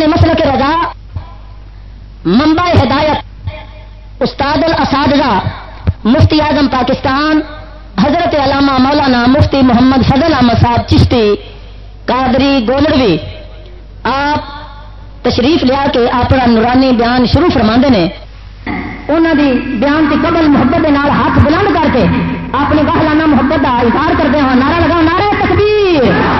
ترجمان مسل کے رضا ممبا ہدایت، استاد الاساتذہ، مفتی اعظم پاکستان، حضرت علامہ مولانا مفتی محمد فضل احمد صاحب چشتی، قادری گولروی آپ تشریف لیا کے اپنا نورانی بیان شروع فرما نے۔ انہوں دی بیان کی قبل محبت کے نال ہاتھ بلند کر کے اپنے گہلانہ محبت کا اظہار کرتے ہیں نعرہ لگاؤ، نعرہ تکبیر۔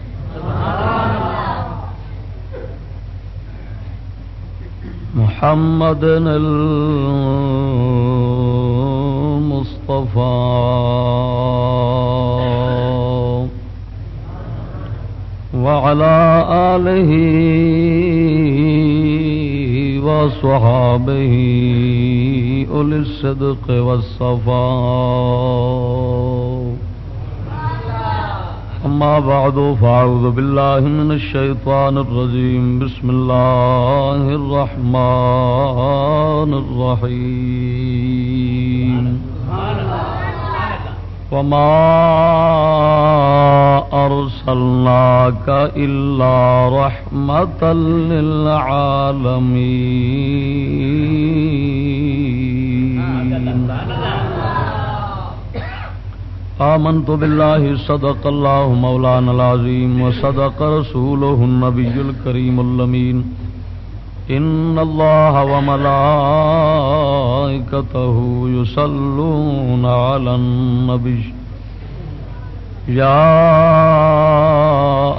محمد المصطفى. وعلى آله وصحابه أولي الصدق والصفاء. أما بعد، فأعوذ بالله من الشيطان الرجيم. بسم الله الرحمن الرحيم. وما أرسلناك إلا رحمة للعالمين. آمنت بالله صدق الله مولانا العظيم وصدق رسوله النبي الكريم اللمين إن الله وملائكته يصلون على النبي يا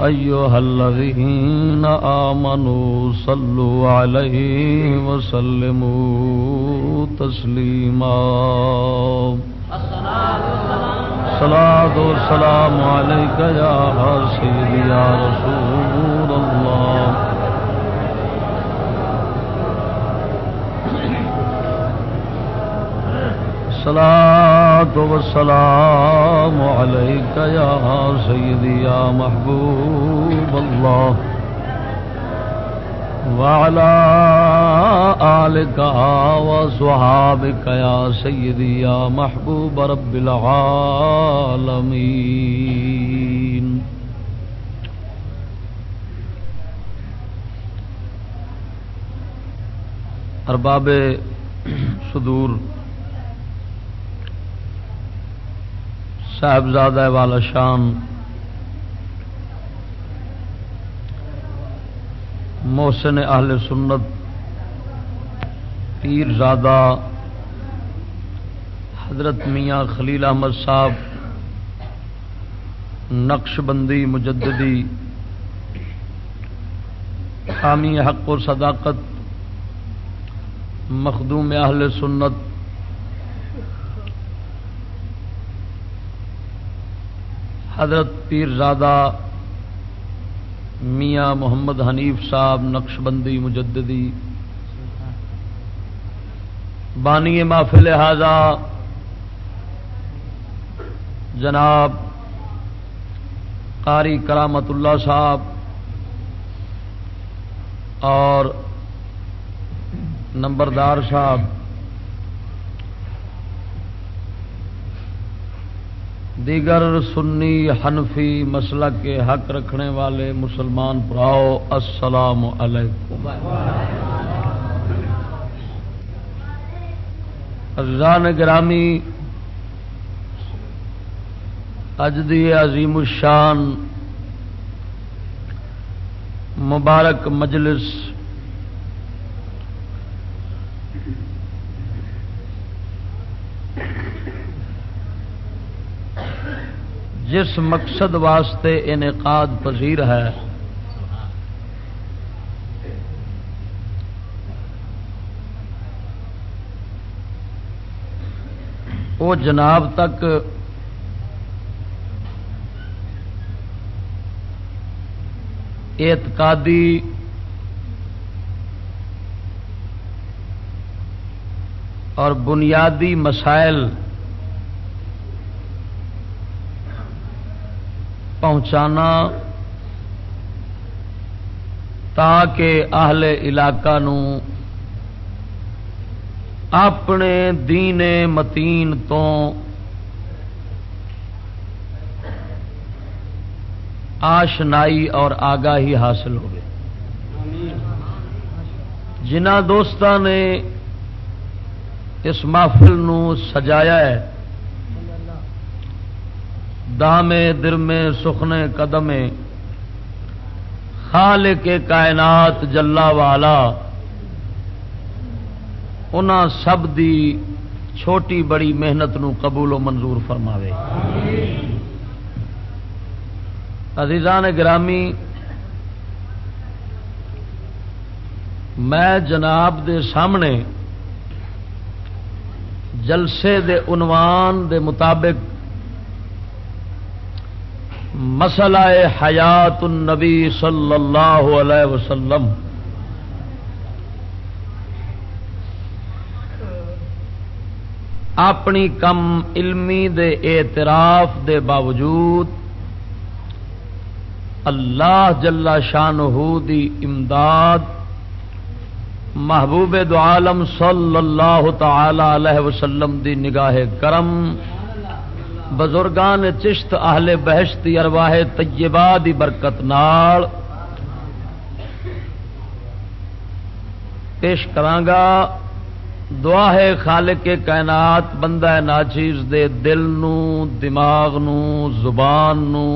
أيها الذين آمنوا صلوا عليه وسلموا تسليما صلاة والسلام عليك يا سيدي يا رسول الله. صلاة والسلام عليك يا سيدي يا محبوب الله. وعلى آلك وصحابك يا سيدي يا محبوب رب العالمين. ارباب صدور صاحبزادہ والا شان محسن اہل سنت، پیر زادہ حضرت میاں خلیل احمد صاحب، نقش بندی مجددی حامی حق و صداقت، مخدوم اہل سنت، حضرت پیر زادہ میاں محمد حنیف صاحب نقش بندی مجددی۔ بانی محفل لہذا جناب قاری کرامت اللہ صاحب۔ اور نمبردار صاحب۔ دیگر سنی حنفی مسئلہ کے حق رکھنے والے مسلمان پراؤ السلام علیکم۔ ازان گرامی اج دی عظیم الشان مبارک مجلس جس مقصد واسطے انعقاد پذیر ہے۔ وہ جناب تک اعتقادی اور بنیادی مسائل پہنچانا تاکہ اہل علاقہ نو اپنے دین متین تو آشنائی اور آگاہی حاصل ہوگی جنہ دوست نے اس محفل نو سجایا ہے دامے درمے سخنے قدمے خال کے کائنات جلا والا ان سب دی چھوٹی بڑی محنت نو قبول و منظور فرماوے۔ عزیزان گرامی، میں جناب دے سامنے جلسے دے عنوان دے مطابق مسئلہ حیات النبی صلی اللہ علیہ وسلم۔ اپنی کم علمی دے اعتراف دے باوجود اللہ جلا شان دی امداد محبوب دو عالم صلی اللہ تعالی علیہ وسلم دی نگاہ کرم بزرگان چشت اہل بہشت ارواہ طیبہ دی برکت نال پیش کرانگا دعا ہے خالق کے کائنات بندہ ناچیز دے دل نو دماغ نو زبان نو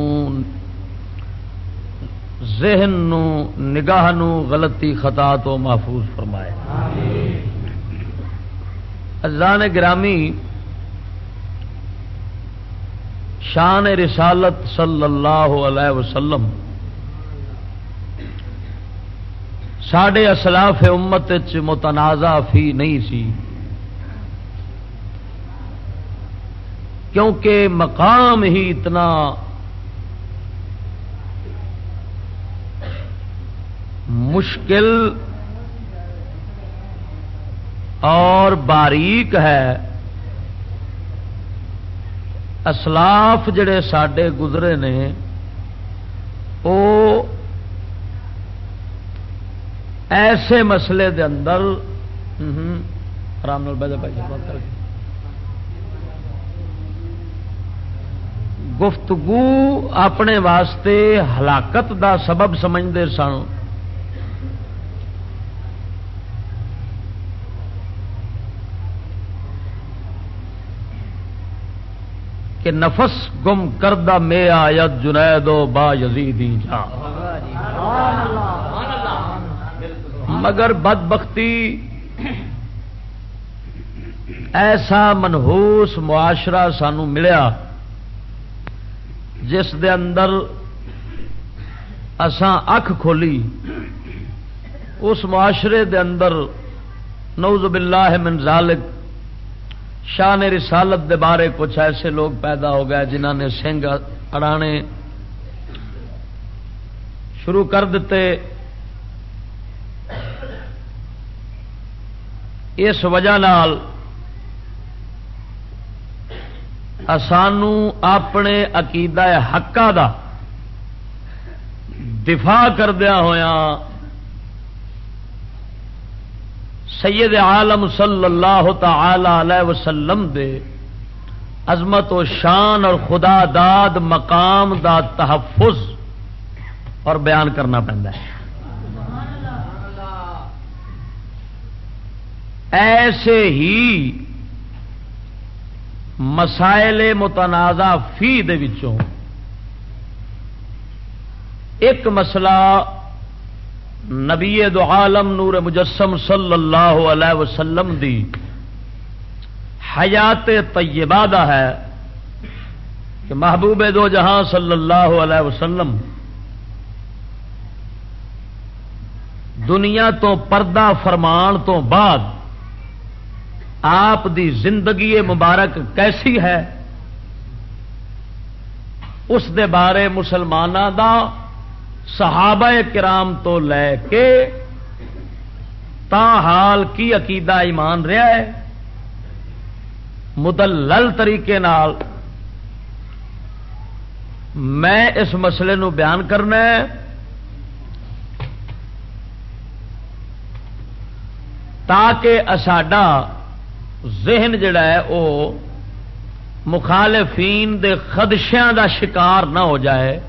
ذہن نو نگاہ نو غلطی خطا تو محفوظ فرمائے۔ ازان گرامی شان رسالت صلی اللہ علیہ وسلم۔ ساڈے اسلاف امت متنازع فی نہیں سی۔ کیونکہ مقام ہی اتنا مشکل اور باریک ہے۔ اسلاف جڑے سڈے گزرے نے وہ ایسے مسئلے دے اندر آرام گفتگو اپنے واسطے ہلاکت دا سبب سمجھتے سن۔ کہ نفس گم کردہ میں آیت جنید و با یزیدی جا مگر بد بختی ایسا منہوس معاشرہ سانو ملیا جس دے اندر اساں اکھ کھولی۔ اس معاشرے دے اندر نوز باللہ من ذالک شان رسالت دے بارے کچھ ایسے لوگ پیدا ہو گئے جنہ نے سنگ اڑانے شروع کر دیتے۔ اس وجہ نال سانو اپنے عقیدہ حقا دا دفاع کردیا ہوا سید عالم صلی اللہ تعالی علیہ وسلم دے عظمت و شان اور خدا داد مقام دا تحفظ اور بیان کرنا پہنتا ہے۔ ایسے ہی مسائل متنازع فی دے وچوں ایک مسئلہ نبی دو عالم نور مجسم صلی اللہ علیہ وسلم دی حیات طیبہ دا ہے کہ محبوب دو جہاں صلی اللہ علیہ وسلم دنیا تو پردہ فرمان تو بعد آپ دی زندگی مبارک کیسی ہے؟ اس دے بارے مسلمانوں دا صحابہ کرام تو لے کے تا حال کی عقیدہ ایمان رہا ہے، مدلل طریقے نال میں اس مسئلے نو بیان کرنا ہے۔ تاکہ ساڈا ذہن جڑا ہے وہ مخالفین دے خدشیاں دا شکار نہ ہو جائے۔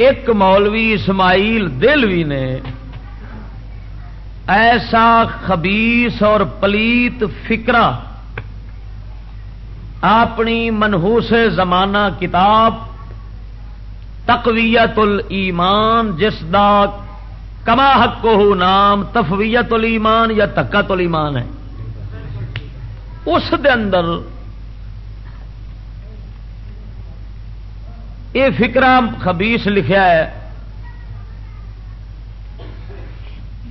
ایک مولوی اسماعیل دلوی نے ایسا خبیس اور پلیت فکرا اپنی منہوس زمانہ کتاب تقویت الایمان، جس دا کما حق کو نام، تفویت الایمان یا تکت الایمان ہے۔ اس دے اندر یہ فکرا خبیس لکھا ہے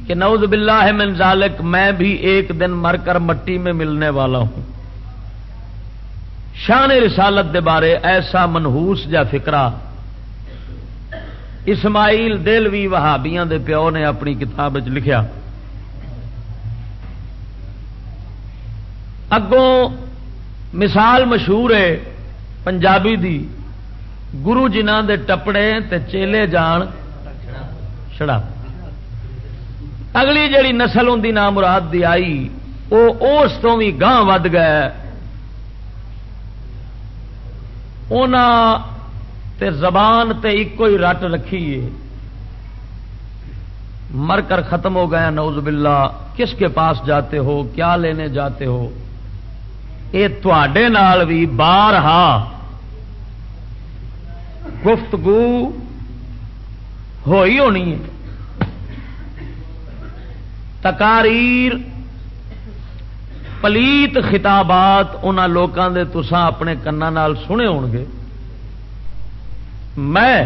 کہ نعوذ باللہ من ذالک میں بھی ایک دن مر کر مٹی میں ملنے والا ہوں۔ شان رسالت دے بارے ایسا منہوس جا فکرا اسماعیل دلوی وہابیاں دے پیو نے اپنی کتاب لکھیا۔ اگوں مثال مشہور ہے پنجابی دی۔ گرو جنہ دے ٹپڑے تے چیلے جان چڑا اگلی جڑی نسل ہوں نام مراد دی آئی وہ اس تو بھی گاہ ود گئے۔ تے زبان تے ایک ہی رٹ رکھی ہے۔ مر کر ختم ہو گیا نوز باللہ۔ کس کے پاس جاتے ہو؟ کیا لینے جاتے ہو؟ یہ تے بھی بار ہا گفتگو ہوئی ہونی ہے۔ تکاریر پلیت خطابات ان لوگوں کے تسان اپنے کنا سنے ہو گے۔ میں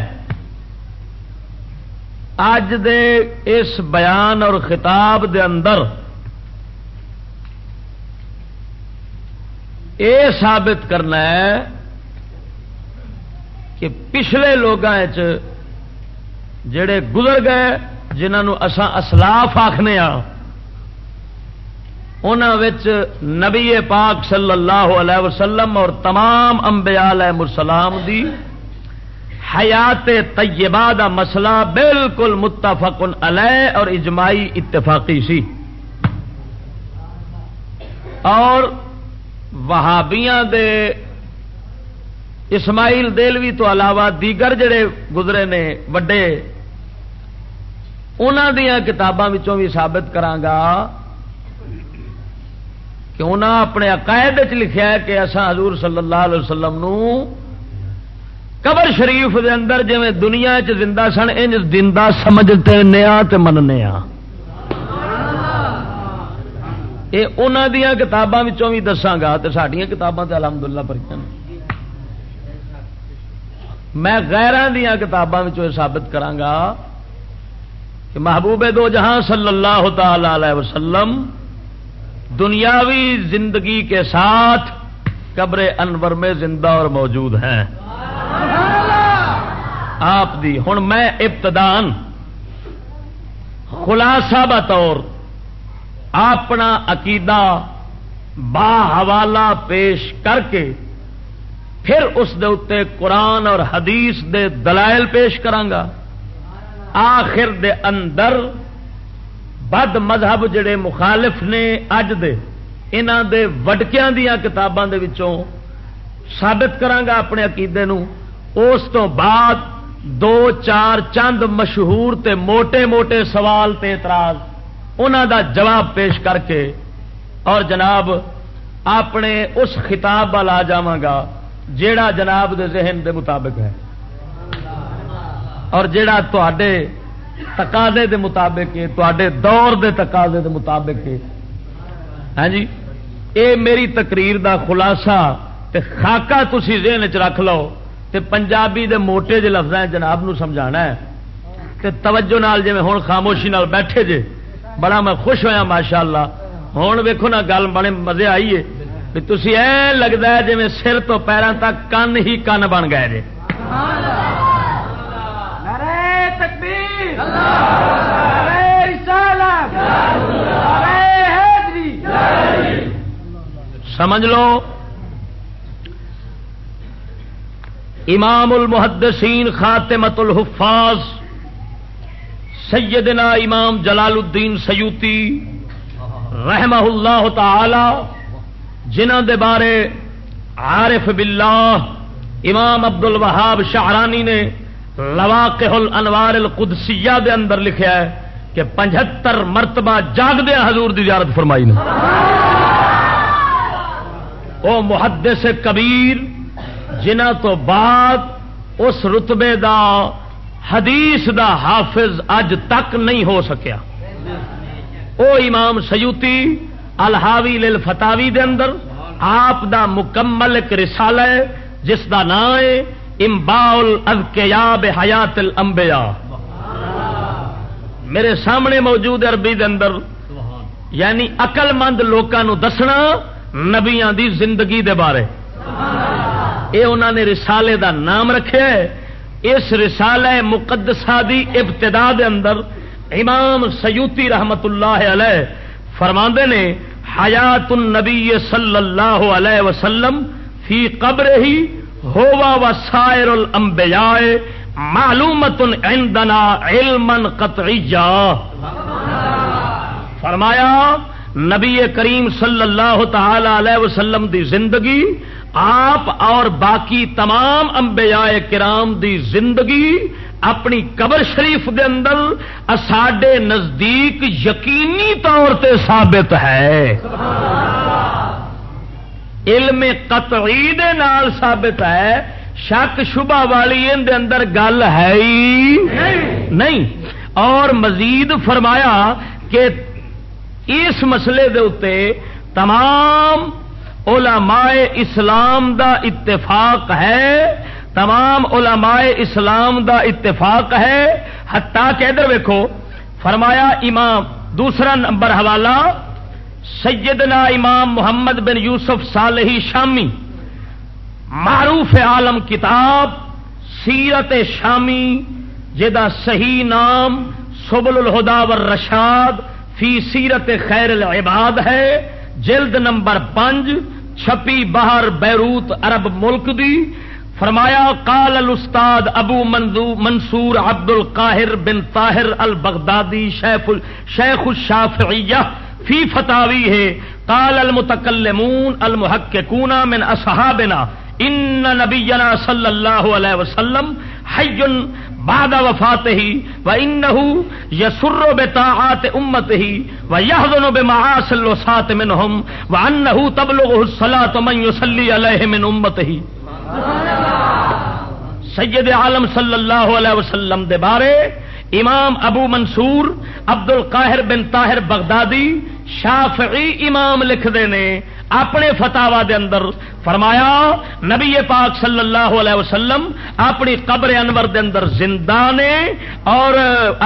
اج دے اس بیان اور خطاب دے اندر یہ ثابت کرنا ہے کہ پچھلے لوگوں جڑے گزر گئے جنہوں اسان اسلاف آخنے ہاں نبی پاک صلی اللہ علیہ وسلم اور تمام انبیاء علیہ السلام دی حیات طیبہ دا مسئلہ بالکل متفق علیہ اور اجماعی اتفاقی سی۔ اور وہابیاں دے اسماعیل دلوی تو علاوہ دیگر جڑے گزرے نے، وڈے انہوں دیا کتابوں بھی ثابت کرانگا کہ انہیں اپنے عقائد لکھا ہے کہ اصا حضور صلی اللہ علیہ وسلم نو قبر شریف دے اندر جی دنیا چ زندہ سن، انج زندہ سمجھتے نیا مننے یہ انہوں دیا کتابوں بھی دساگا تو سڈیا کتاباں تو الحمد للہ پڑھیں میں غیران دیا کتابوں ثابت کرانگا کہ محبوب دو جہاں صلی اللہ تعالی علیہ وسلم دنیاوی زندگی کے ساتھ قبر انور میں زندہ اور موجود ہیں۔ آپ دی ہوں میں ابتدان خلاصہ بطور اپنا عقیدہ با حوالہ پیش کر کے پھر اس دے اتنے قرآن اور حدیث دے دلائل پیش کرانگا۔ آخر دے اندر بد مذہب جڑے مخالف نے اج دے انہوں دے وڈکیاں دیا کتاباں دے وچوں ثابت کرانگا اپنے عقیدے نو۔ اس تو بعد دو، چار چند مشہور تے موٹے موٹے سوال تے اعتراض انہوں دا جواب پیش کر کے اور جناب اپنے اس خطاب وال آ جا جیڑا جناب دے ذہن دے مطابق ہے۔ اور جیڑا تے تقاضے دے مطابق تے دور دے تقاضے دے مطابق ہاں جی؟ اے میری تقریر دا خلاصہ تے خاکہ تسی ذہن چ رکھ لو تے پنجابی دے موٹے جے لفظ جناب نو سمجھانا ہے۔ تے توجہ نال جی ہوں خاموشی نال بیٹھے جے، بڑا میں خوش ہویا ماشاء اللہ ہوں ویکو نا گل، بڑے مزے آئی تھی ای لگتا ہے جی سر تو پیروں تک کن ہی کن بن گئے جی سمجھ لو امام المحدثین خاتمت الحفاظ سیدنا امام جلال الدین سیوتی رحمہ اللہ تعالی جنہ دے بارے عارف باللہ امام ابد الوہاب شاہرانی نے لواقہ الانوار القدسیہ دے اندر لکھیا ہے کہ پنجہتر مرتبہ جاگ دیا حضور دی زیارت فرمائی نے۔ او محدث کبیر جنہ تو بعد اس رتبے دا حدیث دا حافظ اج تک نہیں ہو سکیا۔ او امام سیوتی الحاوی للفتاوی دے اندر، آپ دا مکمل ایک رسالہ ہے، جس دا نام ہے، امباؤل اذکیاب حیات الانبیاء۔ میرے سامنے موجود عربی دے اندر یعنی اقل مند لوگوں دسنا نبیاں دی زندگی دے بارے۔ اے انہوں نے رسالے دا نام رکھے اس رسالہ مقدسہ دی ابتدا دے اندر امام سیوتی رحمت اللہ علیہ فرما نے، حیات النبی صلی اللہ علیہ وسلم فی قبر ہی ہوا و سائر الانبیاء معلومت عندنا علم قطعیہ۔ فرمایا، نبی کریم صلی اللہ تعالی علیہ وسلم دی زندگی، آپ اور باقی تمام انبیاء کرام دی زندگی اپنی قبر شریف دے اندر ساڈے نزدیک یقینی طور تے ثابت ہے۔ علم قطعی دے نال ثابت ہے۔ شک شبہ والی ان دے اندر گل ہے ہی نہیں۔ اور مزید فرمایا کہ اس مسئلے دے اتے تمام علماء اسلام دا اتفاق ہے۔ تمام علماء اسلام دا اتفاق ہے۔ ہتا کہ ادھر ویکو فرمایا امام، دوسرا نمبر حوالہ، سیدنا امام محمد بن یوسف صالحی شامی، معروف عالم کتاب، سیرت شامی جدا صحیح نام، سبل الہدا رشاد فی سیرت خیر العباد ہے۔ جلد نمبر پانچ، چھپی باہر بیروت عرب ملک دی۔ فرمایا، قال الاستاد ابو منصور عبد القاہر بن طاہر البغدادی شیخ شیخ الشافعیہ فی فتاوی ہے، قال المتکلمون المحققون من اصحابنا، ان نبینا صلی اللہ علیہ وسلم حی بعد وفاته وانه يسر بطاعات امته ويحزن بمعاصي الوسات منهم وانه تبلغه الصلاه من يصلي عليه من امته۔ سید عالم صلی اللہ علیہ وسلم دے بارے، امام ابو منصور عبد القاہر بن طاہر بغدادی، شافعی امام لکھ دے نے، اپنے فتوا دے اندر فرمایا، نبی پاک صلی اللہ علیہ وسلم اپنی قبر انور دے اندر زندہ نے اور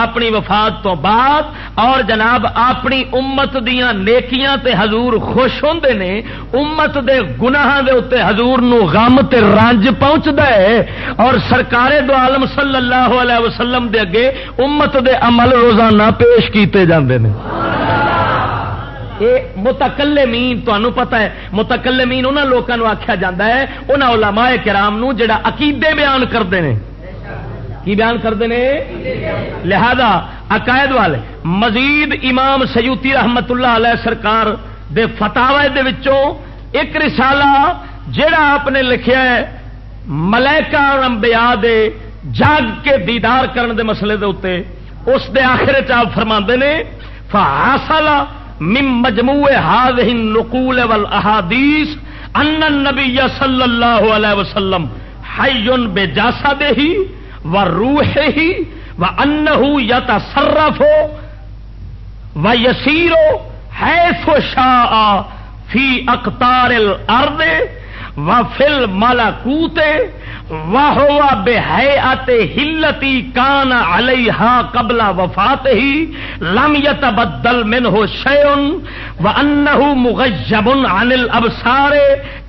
اپنی وفات تو بعد اور جناب اپنی امت دیاں نیکیاں تے حضور خوش ہوندے نے، امت دے گناہ دے اتے حضور نو غم تے رنج پہنچ دے اور سرکار دو عالم صلی اللہ علیہ وسلم دے اگے امت دے عمل روزانہ پیش کیتے جاندے نے۔ یہ متکلے مین تمہیں پتا ہے متکلے مین انہوں لوگوں آخیا جا ہے انہوں علماء کرام نو جڑا عقیدے بیان کرتے ہیں کی بیان کرتے ہیں لہذا عقائد والے، مزید امام سیوتی رحمت اللہ علیہ سرکار دے فتاوے دے وچوں ایک رسالہ جڑا آپ نے لکھیا ہے، ملائکہ اور انبیاء دے جاگ کے دیدار کرن دے مسئلے دے اتے اس دے آخر چاپ فرما نے فحاصلہ مم مجموع هذه النقول والاحاديث ان النبي صلى الله عليه وسلم حي بجسده وروحه وانه يتصرف ويسير حيث شاء في اقطار الارض وفي الملكوت واہ بے آتے ہلتی کان علیہ قبل وفات ہی لم یتبدل من ہو شیون و ان مغجب عن الابصار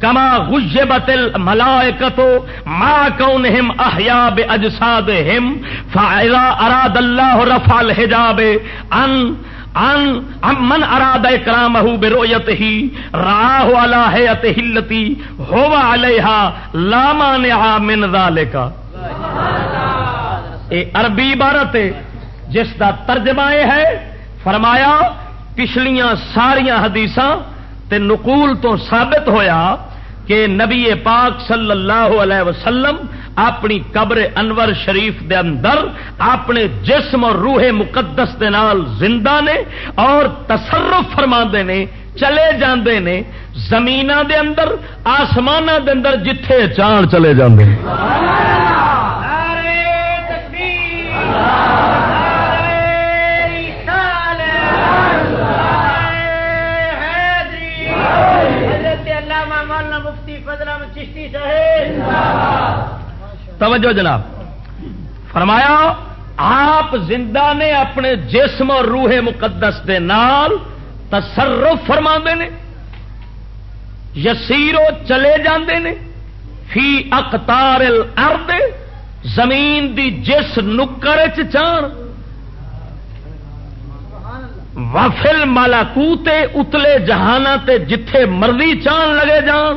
کما غجبت الملائکت ما کونہم احیاء باجسادہم فاذا اراد اللہ رفع الحجاب ان من اراد کرام بے رویت ہی راہ والا ہے ہلتی ہوا علیہ لاما نیا من کا اے عربی عبارت جس کا ترجمہ یہ ہے، فرمایا، پچھلیاں ساریاں حدیث نقول تو ثابت ہویا کہ نبی پاک صلی اللہ علیہ وسلم اپنی قبر انور شریف دے اندر اپنے جسم اور روح مقدس دے نال زندہ نے اور تصرف فرما نے، چلے جاندے نے زمین دے اندر آسمان دے اندر جتھے چان چلے جاندے توجہ جناب۔ فرمایا، آپ زندہ نے اپنے جسم اور روح مقدس دے نال تصرف فرما نے یسیرو چلے جاندے نے، فی اقتار الارض، زمین دی جس نکر چان وفل مالا کوتے اتلے جہانا تے جتھے مرضی چان لگے جان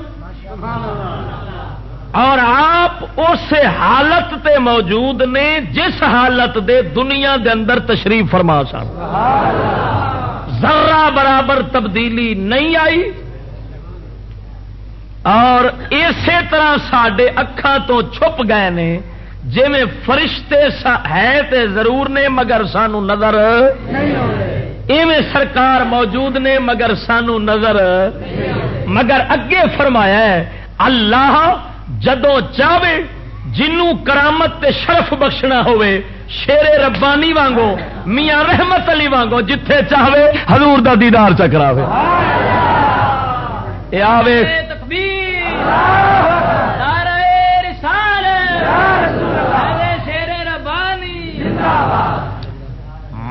اور آپ اس حالت تے موجود نے جس حالت دے دنیا دے اندر تشریف فرما سن۔ ذرا برابر تبدیلی نہیں آئی۔ اور اسی طرح سڈے اکھان تو چھپ گئے نے۔ جی میں فرشتے ہے تے ضرور نے مگر سانو نظر۔ ایویں سرکار موجود نے مگر سانو نظر۔ مگر اگے فرمایا ہے، اللہ جدو چاہے جنوں کرامت تے شرف بخشنا ہوئے شیر ربانی وانگو میاں رحمت علی وانگو جتھے چاہے حضور دا دیدار چکرا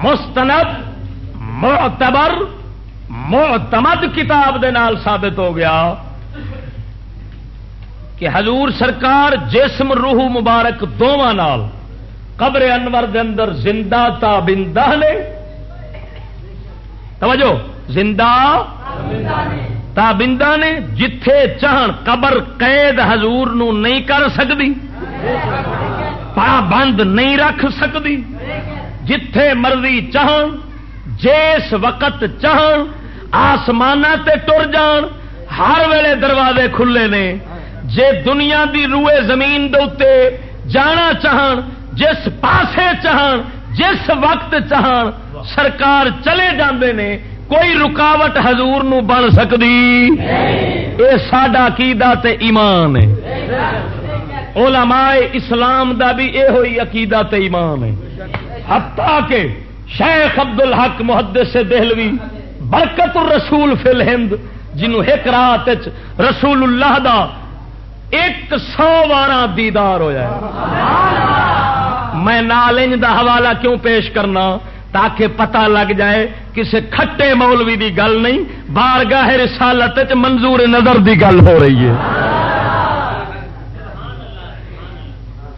مستند معتبر معتمد کتاب دے نال ثابت ہو گیا۔ کہ حضور سرکار جسم روح مبارک دونوں نال قبر انور دے اندر زندہ تابندہ نے۔ توجہ، زندہ تابندہ نے جتھے چاہن قبر قید حضور نو نہیں کر سکتی پابند نہیں رکھ سکتی جتھے مرضی چاہن، جس وقت چاہن آسمان تے ٹر جان، ہر ویلے دروازے کھلے نے۔ جے دنیا دی روئے زمین دے جانا چاہن، جس پاسے چاہن، جس وقت چاہن، سرکار چلے جاندے نے، کوئی رکاوٹ حضور نو بن سکتی یہ ساڈا عقیدہ تے ایمان ہے۔ علماء اسلام دا بھی یہ ہوئی عقیدہ تے ایمان ہے۔ حتیٰ کہ شیخ عبد الحق محدث سے دہلوی برکت الرسول فی الہند، جنہوں ایک رات رسول اللہ دا ایک سو بارہ دیدار ہوا میں نالج دا حوالہ کیوں پیش کرنا؟ تاکہ پتہ لگ جائے کسی کھٹے مولوی دی گل نہیں بار گاہ رسالت منظور نظر دی گل ہو رہی ہے۔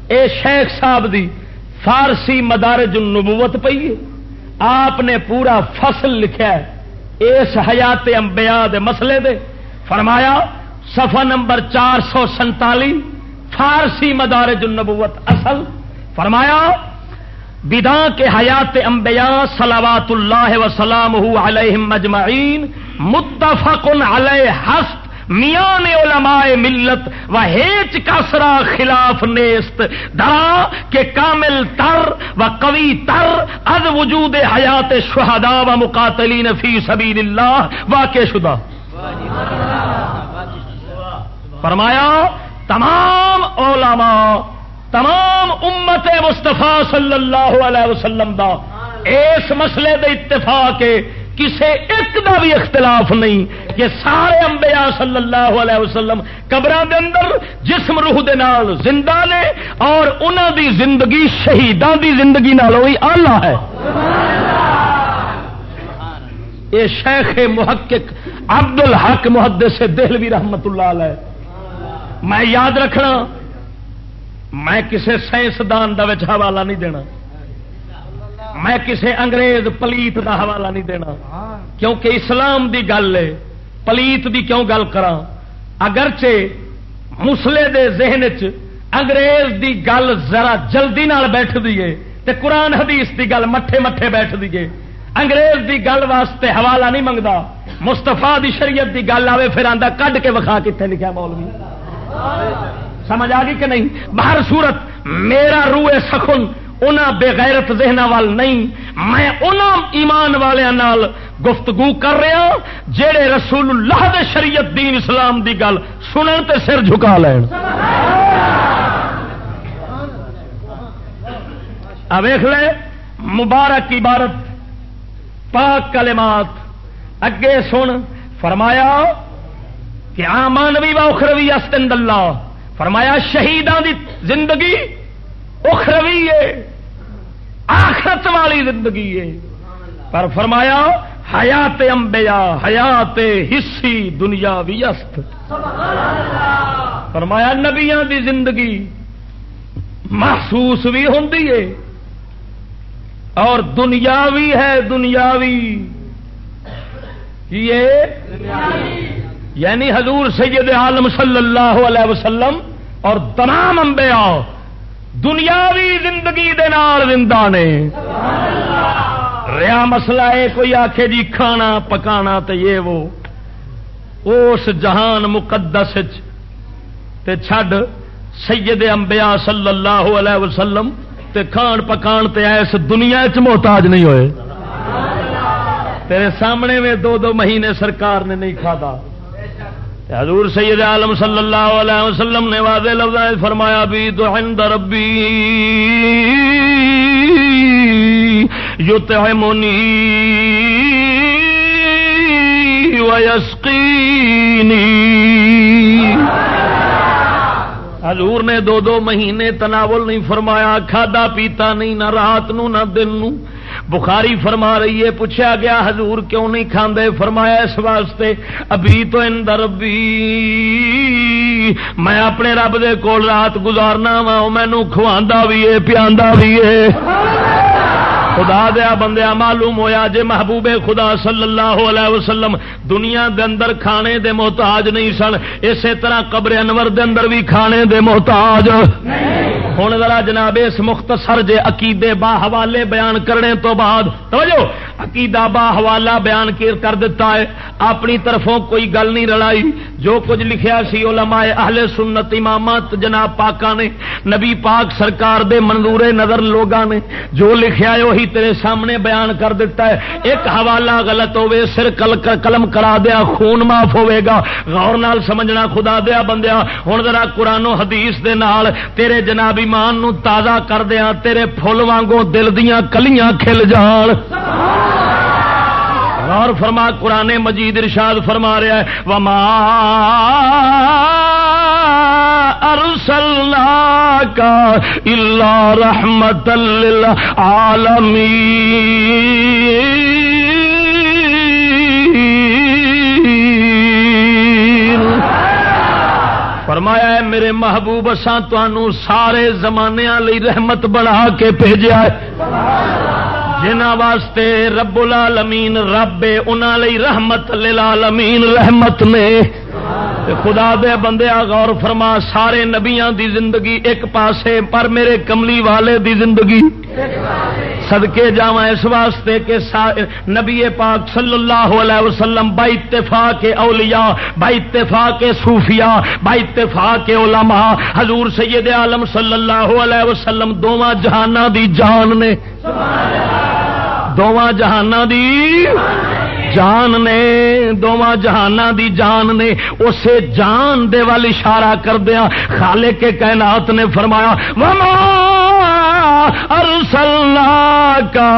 اے شیخ صاحب دی فارسی مدارج النبوت پی ہے۔ آپ نے پورا فصل لکھا ہے۔ اس حیات انبیاء دے مسئلے دے۔ فرمایا سفا نمبر چار سو سنتالی، فارسی مدارج النبوت، اصل فرمایا بدا کے حیات انبیاء صلوات اللہ وسلام علیہ مجمعین متفق علیہ ہست میان علماء ملت و ہیچ کسرا خلاف نیست، درا کے کامل تر و قوی تر از وجود حیات شہدا و مقاتلین فی سبیل اللہ واقع شدہ۔ فرمایا، تمام علماء، تمام امت مستفا صلی اللہ علیہ وسلم دا اس مسئلے دے اتفاق کسے ایک دا بھی اختلاف نہیں کہ سارے انبیاء صلی اللہ علیہ وسلم قبر دے اندر جسم روح دے نال زندہ نے اور انہوں دی زندگی شہیدان دی زندگی نال ہوئی آلہ ہے۔ یہ شیخ محقق عبد الحق محدث دہلوی رحمت اللہ علیہ۔ میں یاد رکھنا، میں کسی سائنسدان کا حوالہ نہیں دینا۔ میں کسی انگریز پلیت کا حوالہ نہیں دینا۔ کیونکہ اسلام دی گل ہے، پلیت دی کیوں گل کرا اگرچہ مسلے دے ذہن چ انگریز دی گل ذرا جلدی نال بیٹھ دیے تے قرآن حدیث دی گل مٹھے مٹھے بیٹھ دیے انگریز دی گل واسطے حوالہ نہیں منگتا مستفا دی شریعت دی گل آئے پھر آدھا کڈ کے وکھا کتنے لکھا مولوی؟ سمجھ آ گئی کہ نہیں؟ باہر صورت میرا روئے سخن ان بےغیرت ذہن وال نہیں۔ میں ان ایمان والوں گفتگو کر رہا جہے رسول اللہ دے شریعت دین اسلام دی گل سنن تے سر جھکا لین۔ ویخ لے، مبارک عبارت، پاک کلمات۔ اگے سن، فرمایا کہ آمانوی و اخروی استند اللہ۔ فرمایا شہیدان دی زندگی اخروی ہے۔ آخرت والی زندگی ہے۔ پر فرمایا حیات امبیا حیات حصی دنیا بھی است۔ فرمایا نبیاں دی زندگی محسوس بھی ہوں اور دنیاوی ہے، دنیاوی۔ یہ یعنی حضور سید عالم صلی اللہ علیہ وسلم اور تمام انبیاء دنیاوی زندگی دے نال زندہ نے۔ ریا مسئلہ ہے، کوئی آخے جی کھانا پکانا تو یہ وہ۔ اس جہان مقدس تے چھڈ سید انبیاء صلی اللہ علیہ وسلم تے کھان پکان تے ایس دنیا چ محتاج نہیں ہوئے۔ تیرے سامنے میں دو دو مہینے سرکار نے نہیں کھادا۔ حضور سید عالم صلی اللہ علیہ وسلم نے واضح لفظ فرمایا بھی تو عند ربی یطعمنی ویسقینی. حضور نے دو دو مہینے تناول نہیں فرمایا، کھادا پیتا نہیں، نہ رات نو، نہ دن نو۔ بخاری فرما رہی ہے، پوچھا گیا، حضور کیوں نہیں کھاندے؟ فرمایا، اس واسطے ابھی تو اندر بھی میں اپنے رب دے کول رات گزارنا وا مینو کھوا بھی ہے پیا بھی ہے۔ خدا دیا بندیا، معلوم ہویا جے محبوب خدا صلی اللہ علیہ وسلم دنیا دے اندر کھانے دے محتاج نہیں سن، اسی طرح قبر انور دے اندر بھی کھانے دے محتاج۔ ہوں ذرا جناب اس مختصر جے عقیدے با حوالے بیان کرنے تو بعد توجہ! عقیدہ با حوالہ بیان کر دیتا ہے۔ اپنی طرفوں کوئی گل نہیں رلائی۔ جو کچھ لکھیا سی علماء اہل سنت امامات جناب پاکا نے، نبی پاک سرکار دے منظور نظر لوگاں نے، جو لکھیا ہے وہی تیرے سامنے بیان کر دیتا ہے۔ ایک حوالہ غلط ہوے سر کل قلم کرا دیا، خون معاف ہوے گا۔ غور نال سمجھنا خدا دیا بندیا ہوں ذرا قرآن و حدیث دے نال تیرے جناب ایمان نو تازہ کر دیا، تیرے فل وانگوں دل دیاں کلیاں کھل جان۔ غور فرما، قرآن مجید ارشاد فرما رہا ہے، وما ارسلنا کا اللہ رحمت عالمی فرمایا ہے، میرے محبوب اسان تنوع سارے زمانے رحمت بنا کے بھیجا ہے۔ جنہ واسطے رب العالمین رب انہاں لئی رحمت للعالمین رحمت نے خدا دے بندے غور فرما، سارے نبیاں دی زندگی ایک پاسے، پر میرے کملی والے دی زندگی سدکے جا اس واسطے کہ نبی پاک صلی اللہ علیہ وسلم بائی اتفاق اولیاء بائی اتفاق صوفیاء بائی اتفاق علماء۔ حضور سید عالم صلی اللہ علیہ وسلم دونوں جہانہ دی جان نے۔ دونوں جہان دی جان نے دونوں جہان دی جان نے، اسے جان دے وال اشارہ کر دیا خالے کے کائنات نے فرمایا، وما ارسلنا کا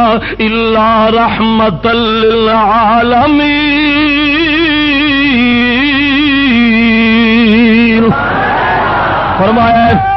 اللہ رحمت للعالمین فرمایا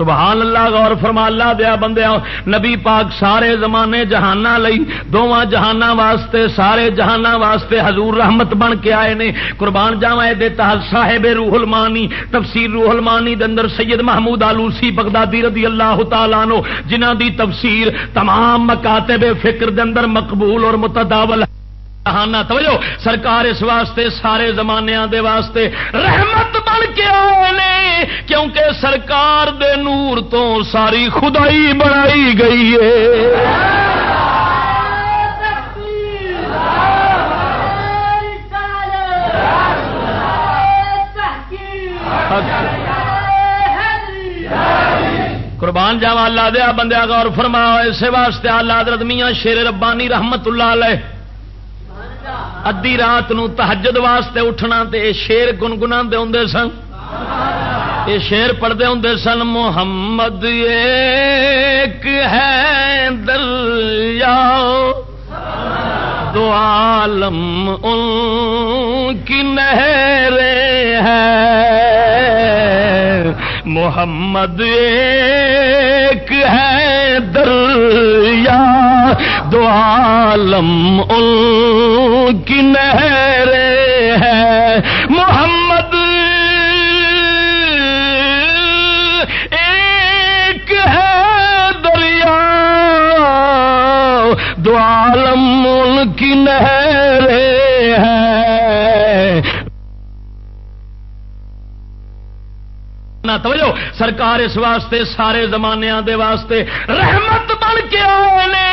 سبحان اللہ غور فرما، اللہ دیا بندے نبی پاک سارے زمانے جہانا لئی دونوں جہانا واسطے، سارے جہانا واسطے حضور رحمت بن کے آئے نے۔ قربان جاوا تحت صاحب روح المانی، تفسیر روح المانی دے اندر سید محمود آلوسی بغدادی رضی اللہ تعالیٰ نو جنہ دی تفسیر تمام مکاتب فکر دے اندر مقبول اور متداول ہے۔ جہانا توجہ، سرکار اس واسطے، سارے زمانے دے واسطے رحمت بن کے آئے کیونکہ سرکار دے نور تو ساری خدائی بنائی گئی ہے۔ قربان جاوا اللہ دیا بندیا گور فرما اسے واسطے اللہ حضرت میاں شیر ربانی رحمت اللہ علیہ ادی رات نو تحجد واسطے اٹھنا تے شیر گنگنا ہوں سن۔ یہ شیر پڑھتے ہوں سن، محمد ایک ہے دریا، دو عالم ان کی نہریں محمد ایک ہے دریا دو عالم ان کی نہریں ہیں۔ محمد ایک ہے دریا۔ دو عالم ان کی نہریں ہیں۔ نہ توجہ، سرکار اس واسطے، سارے زمانے دے واسطے رحمت بن کے آئے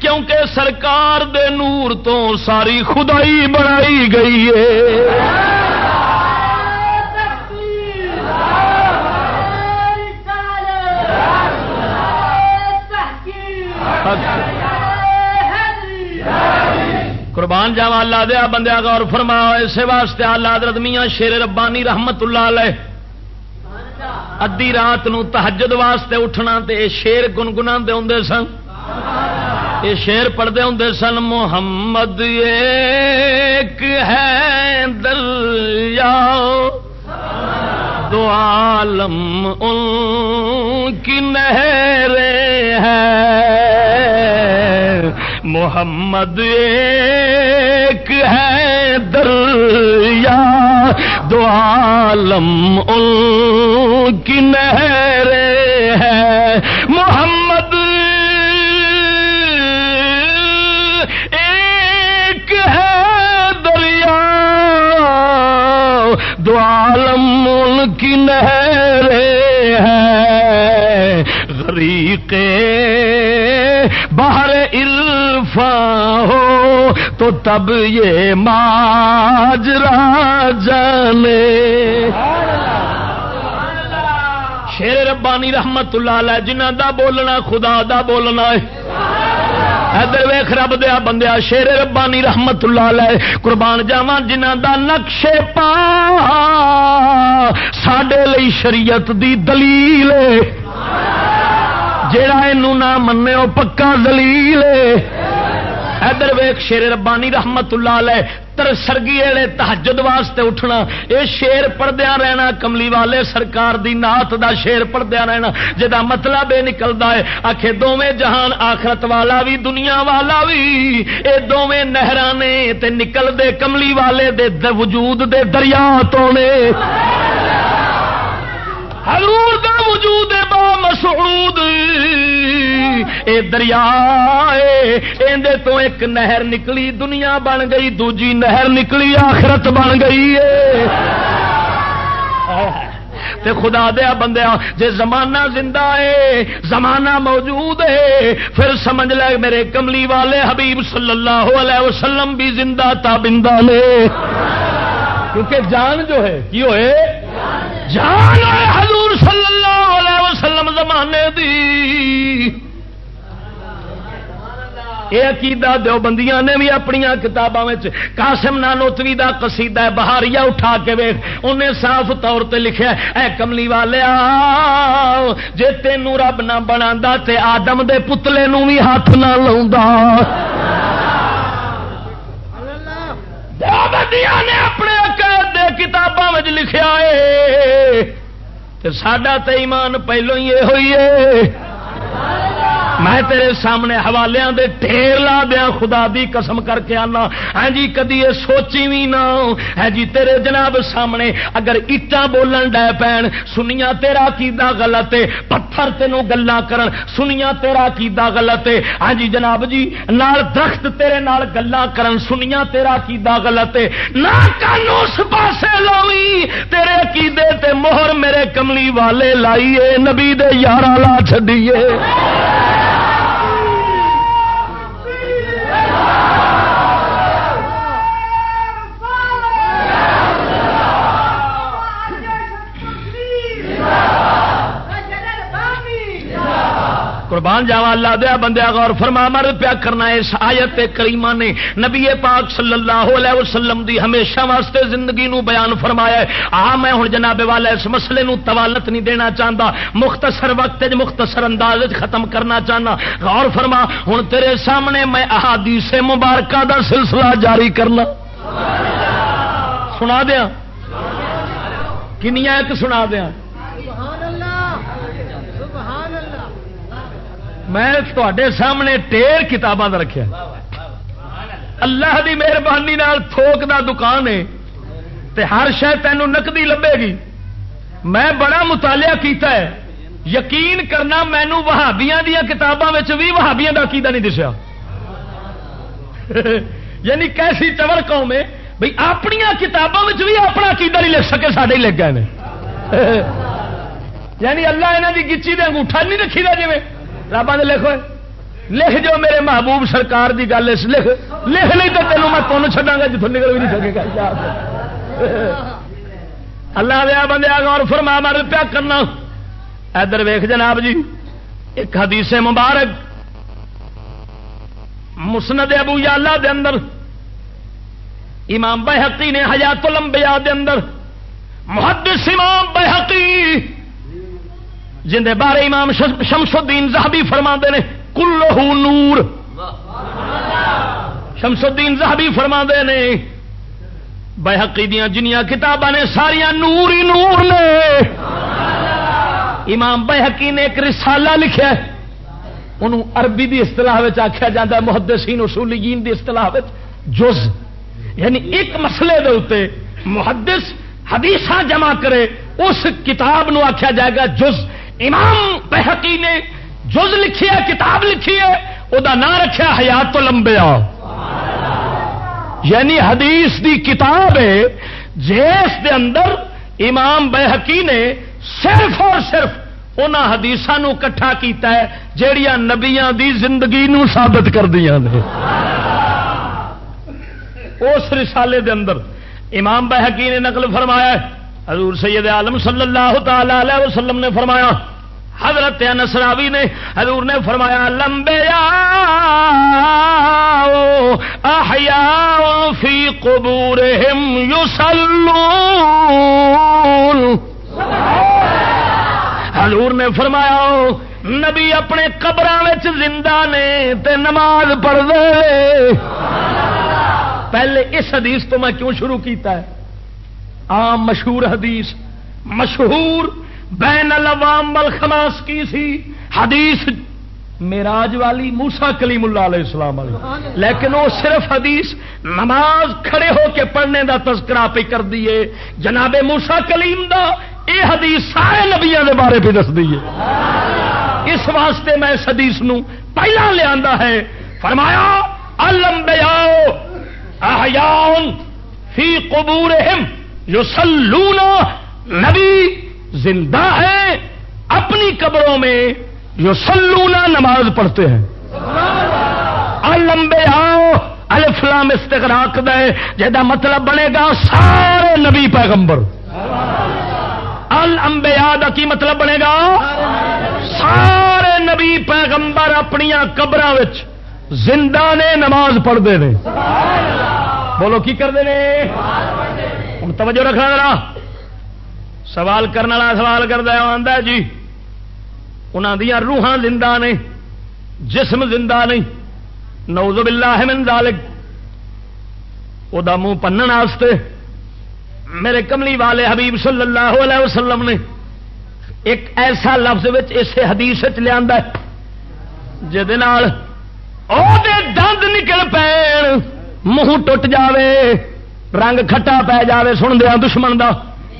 کیونکہ سرکار دے نور تو ساری خدائی بنائی گئی ہے۔ قربان جاوا اللہ دیا بندیا گور فرما اسے واسطے اللہ حضرت میاں شیر ربانی رحمت اللہ علیہ ادی رات نو تحجد واسطے اٹھنا تے شیر گنگنا ہوں سن۔ یہ شیر پڑھتے ہوں سن، محمد ایک ہے دریا۔ دو عالم ان کی نہریں ہیں۔ محمد ایک ہے دریا۔ دو عالم ان کی نہریں ہیں۔ محمد دو عالم ان کی نہریں ہیں۔ غریق باہر الفا ہو تو تب یہ ماجرا جانے۔ شیر ربانی رحمت اللہ علیہ جنہ دا بولنا خدا دا بولنا ہے۔ ادھر ویخ رب دیا بندیا، شیر ربانی رحمت اللہ علیہ، قربان جاوا جنہ دا نقشے پا سڈے شریعت دی دلیل جڑا یہ نہ منے وہ پکا دلیل ادھر ویخ شیر ربانی رحمت اللہ علیہ، تر سرگی والے تحجد واسطے اٹھنا۔ یہ شیر پڑدیا رہنا، کملی والے سرکار دی نات دا شیر پڑدیا رہنا۔ جا مطلب یہ نکلتا ہے آخے دونیں جہان آخرت والا بھی دنیا والا بھی یہ دونیں نہر نے تے نکل دے کملی والے دے وجود دے دریا تو نے حضور دا وجود با مسعود۔ اے دریا اندے تو ایک نہر نکلی، دنیا بن گئی، دوجی نہر نکلی، آخرت بن گئی ہے تے خدا دیا بندیا جے زمانہ زندہ ہے زمانہ موجود ہے پھر سمجھ لے میرے کملی والے حبیب صلی اللہ علیہ وسلم بھی زندہ تابندہ لے۔ کیونکہ جان جو ہے، کی ہوئے؟ جان ہے حضور صلی اللہ علیہ وسلم زمانے دی۔ یہ عقیدہ دیوبندیاں نے بھی اپنی کتابوں میں قاسم نانوتوی دا قصیدہ بہاریا اٹھا کے وے انہیں صاف طور تے لکھیا اے کملی والیا، جے تینوں رب نہ بنا تے آدم دے پتلے نو بھی ہاتھ نہ لاؤں نے اپنے دے کتابوں میں لکھا ہے ساڈا تے ایمان پہلو ہی یہ ہوئی ہے میں تیرے سامنے حوالے دے ٹھیر لا دیا خدا دی قسم کر کے آنا۔ ہاں جی کدی یہ سوچی بھی نہ ہاں جی تیرے جناب سامنے اگر اٹا بولن ڈے پین سنیا تیرا کیدا غلط ہے؟ پتھر تینوں گلا کرن سنیا تیرا کیدا غلط ہے؟ ہاں جی جناب جی نال درخت تیرے نال گلا کرن سنیا تیرا کیدا غلط ہے؟ نہ کن اس پاسے لاوی، تیرے عقیدے تے مہر میرے کملی والے لائیے، نبی دے یارہ لا چڈیے قربان جاوا، اللہ دیا بندیا غور فرما، مر پیا کرنا اس آیت کریمہ نے نبی پاک صلی اللہ علیہ وسلم دی ہمیشہ واسطے زندگی نو بیان فرمایا ہے۔ آ میں ہوں جناب والا اس مسئلے نو توالت نہیں دینا چاہتا مختصر وقت مختصر انداز ختم کرنا چاہنا غور فرما ہوں تیرے سامنے میں احادیث مبارکہ دا سلسلہ جاری کرنا۔ سنا دیا کنیا ایک سنا دیا میں تے سامنے ٹیر کتاباں رکھا اللہ دی مہربانی تھوک دا دکان ہے تے ہر شہ تینوں نقدی لبے گی۔ میں بڑا مطالعہ کیتا ہے۔ یقین کرنا مینو وہابیاں دیا کتابوں بھی وہابیاں کا عقیدہ نہیں دسیا۔ یعنی کیسی چور قوم ہے۔ بھائی اپنی کتابوں بھی اپنا عقیدہ نہیں لکھ سکے سارے ہی لگ گئے یعنی اللہ یہاں کی گچی دے انگوٹھا نہیں رکھی دا جی رابا نے لکھو لکھ جو میرے محبوب سرکار دی گل اس لکھ۔ لکھ نہیں تو تینوں میں تمہیں چڈا گا جتوں نکل بھی نہیں سکے گا۔ اللہ۔ دیا بندے اور فرما مار پیا کرنا۔ ادھر ویخ جناب جی ایک حدیث مبارک۔ مسند ابو یا دے اندر۔ امام بحقی نے حیات الانبیاء دے اندر۔ محدث امام بحقی جن دے بارے امام شمس الدین زہبی فرما نے کلو نور۔ شمس الدین زہبی فرما نے، بحقی دیا جنیا کتاباں نے ساریا نور ہی نور نے۔ امام بحقی نے ایک رسالہ لکھا انہوں عربی دی اصطلاح آخیا جا محدثین اصولیین دی اصطلاح جز۔ یعنی ایک مسئلے دے اتنے محدث حدیث جمع کرے، اس کتاب نو آخیا جائے گا جز۔ امام بحقی نے جز لکھی ہے، کتاب لکھی ہے وہ نام رکھا حیات لمبیا یعنی حدیث دی کتاب ہے جس دے اندر امام بحقی نے صرف اور صرف ان حدیث کٹھا کیتا ہے جہیا نبیا دی زندگی نو ثابت کر دیا نے۔ اس رسالے دے اندر امام بحقی نے نقل فرمایا ہے حضور سید عالم صلی اللہ تعالی علیہ وسلم نے فرمایا، حضرت نسراوی نے، حضور نے فرمایا، لمبے احیا فی قبور حضور نے فرمایا، نبی اپنے قبر زندہ نے تے نماز پڑھ دے پہلے اس حدیث تو میں کیوں شروع کیتا ہے؟ عام مشہور حدیث مشہور بین الوام الخماس کی سی حدیث میراج والی موسا کلیم اللہ علیہ السلام والی لیکن وہ صرف حدیث نماز کھڑے ہو کے پڑھنے دا تذکرہ پہ کر دیے جناب موسا کلیم دا اے حدیث سارے نبیا کے بارے پہ دس دیے اس واسطے میں اس حدیث نو پہلا لیا ہے۔ فرمایا احیاؤن فی قبورہم۔ یسلونا نبی زندہ ہے اپنی قبروں میں جو سلونا نماز پڑھتے ہیں۔ لمبے آؤ الفلام استغراق دے جہاں مطلب بنے گا سارے نبی پیغمبر۔ المبیا کا کی مطلب بنے گا؟ سارے نبی پیغمبر اپنی قبر زندہ نے نماز پڑھتے ہیں۔ بولو کی کرتے ہیں توجہ رکھنا ذرا۔ سوال کرنے والا سوال کرتا آتا جی انہوں دیا روحان زندہ نے، جسم زندہ نہیں نوز باللہ من ذالک۔ او دا منہ پنن واسطے میرے کملی والے حبیب صلی اللہ علیہ وسلم نے ایک ایسا لفظ اسے حدیث لیا دند نکل پے منہ ٹوٹ جاوے۔ رنگ کھٹا پی جائے سن دیا دشمن دا۔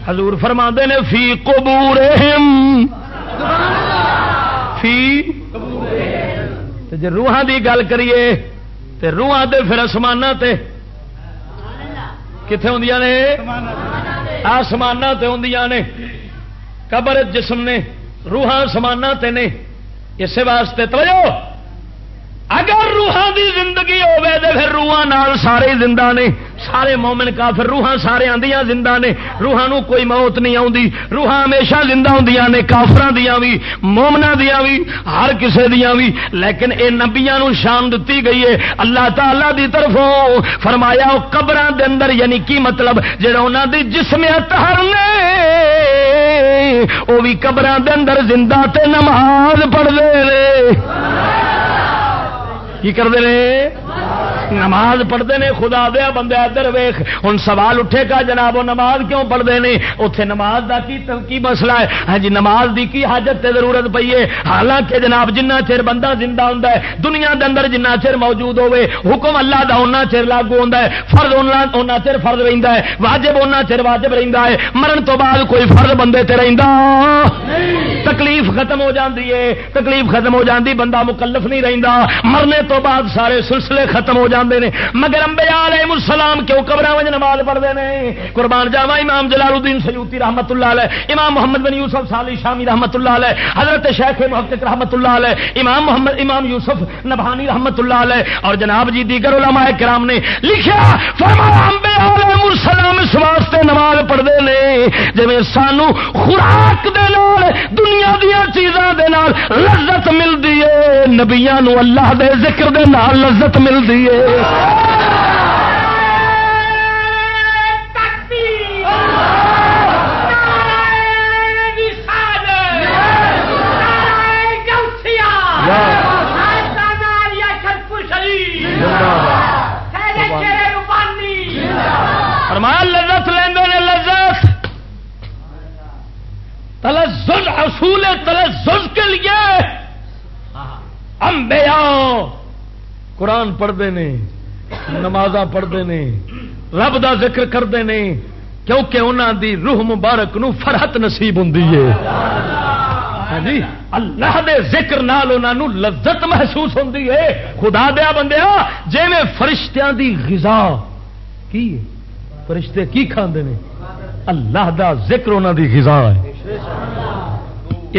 حضور فرما نے، فی قبور فی جی روحان دی گل کریے، تے روحان دے پھر آسمان تے۔ کتنے ہوں نے؟ آسمان تے ہوں نے۔ قبر جسم نے روحان سمان تے نے۔ اس واسطے توجہ۔ اگر روحان دی زندگی ہوے تو پھر روحان نال سارے زندہ نے، سارے مومن کافر روحان سارے آدیاں زندہ نے روحان کوئی موت نہیں آتی روحان ہمیشہ زندہ ہوں نے کافر دیا بھی مومنا دیا بھی ہر کسے دیا بھی لیکن اے نبیا شان دتی گئی ہے، اللہ تعالی دی طرفوں فرمایا وہ قبر دے اندر یعنی کی مطلب؟ جہاں انہوں دی جسم تہر نے وہ بھی قبر دے اندر زندہ تے نماز پڑھتے کی کرتے ہیں؟ نماز پڑھتے ہیں خدا دیا بندے ادھر ویخ ہوں سوال اٹھے گا، جناب، وہ نماز کیوں پڑھتے ہیں اتنے نماز کا کی کی مسئلہ ہے؟ ہاں جی نماز دی کی حاجت تے ضرورت پی ہے؟ حالانکہ جناب، جنہ چر بندہ زندہ ہوں دنیا دے اندر جنہ چر موجود ہوے حکم اللہ دا اُنہ چر لاگو ہوں فرد اُنہ چر فرد رہتا ہے، واجب اُنہ چر واجب رہتا ہے، مرن تو بعد کوئی فرد بندے تے رہتا تکلیف ختم ہو جاتی ہے، تکلیف ختم ہو جاتی بندہ مکلف نہیں رہتا مرنے تو بعد سارے سلسلے ختم ہو جاندے جاندے نے۔ مگر امبیا علیہ السلام کیوں قبر وچ نماز پڑھتے ہیں قربان جاوا امام جلال الدین سیوتی رحمت اللہ علیہ، امام محمد بن یوسف صالح شامی رحمت اللہ علیہ، حضرت شیخ محقق رحمت اللہ علیہ، امام محمد، امام یوسف نبھانی رحمت اللہ علیہ، اور جناب جی دیگر علماء کرام نے لکھا، فرمایا امبیا علیہ السلام اس واسطے نماز پڑھتے ہیں جی سانو خوراک دے نال، دنیا دیا چیزاں دے نال لذت ملتی ہے۔ نبیا اللہ دے ذکر دے نال لذت ملتی ہے۔ لذت نے تلزز اصول تلزز کے لیے امبیا قرآن پڑھتے ہیں نماز پڑھتے ہیں رب دا ذکر کرتے ہیں کیونکہ انہوں دی روح مبارک نو فرحت نصیب ہوں ہاں جی اللہ دے ذکر نال انہوں لذت محسوس ہوں خدا دیا بندیا جی میں فرشتیاں دی غذا کی فرشتے کی کھاندے نے؟ اللہ دا ذکر انہوں دی غذا ہے۔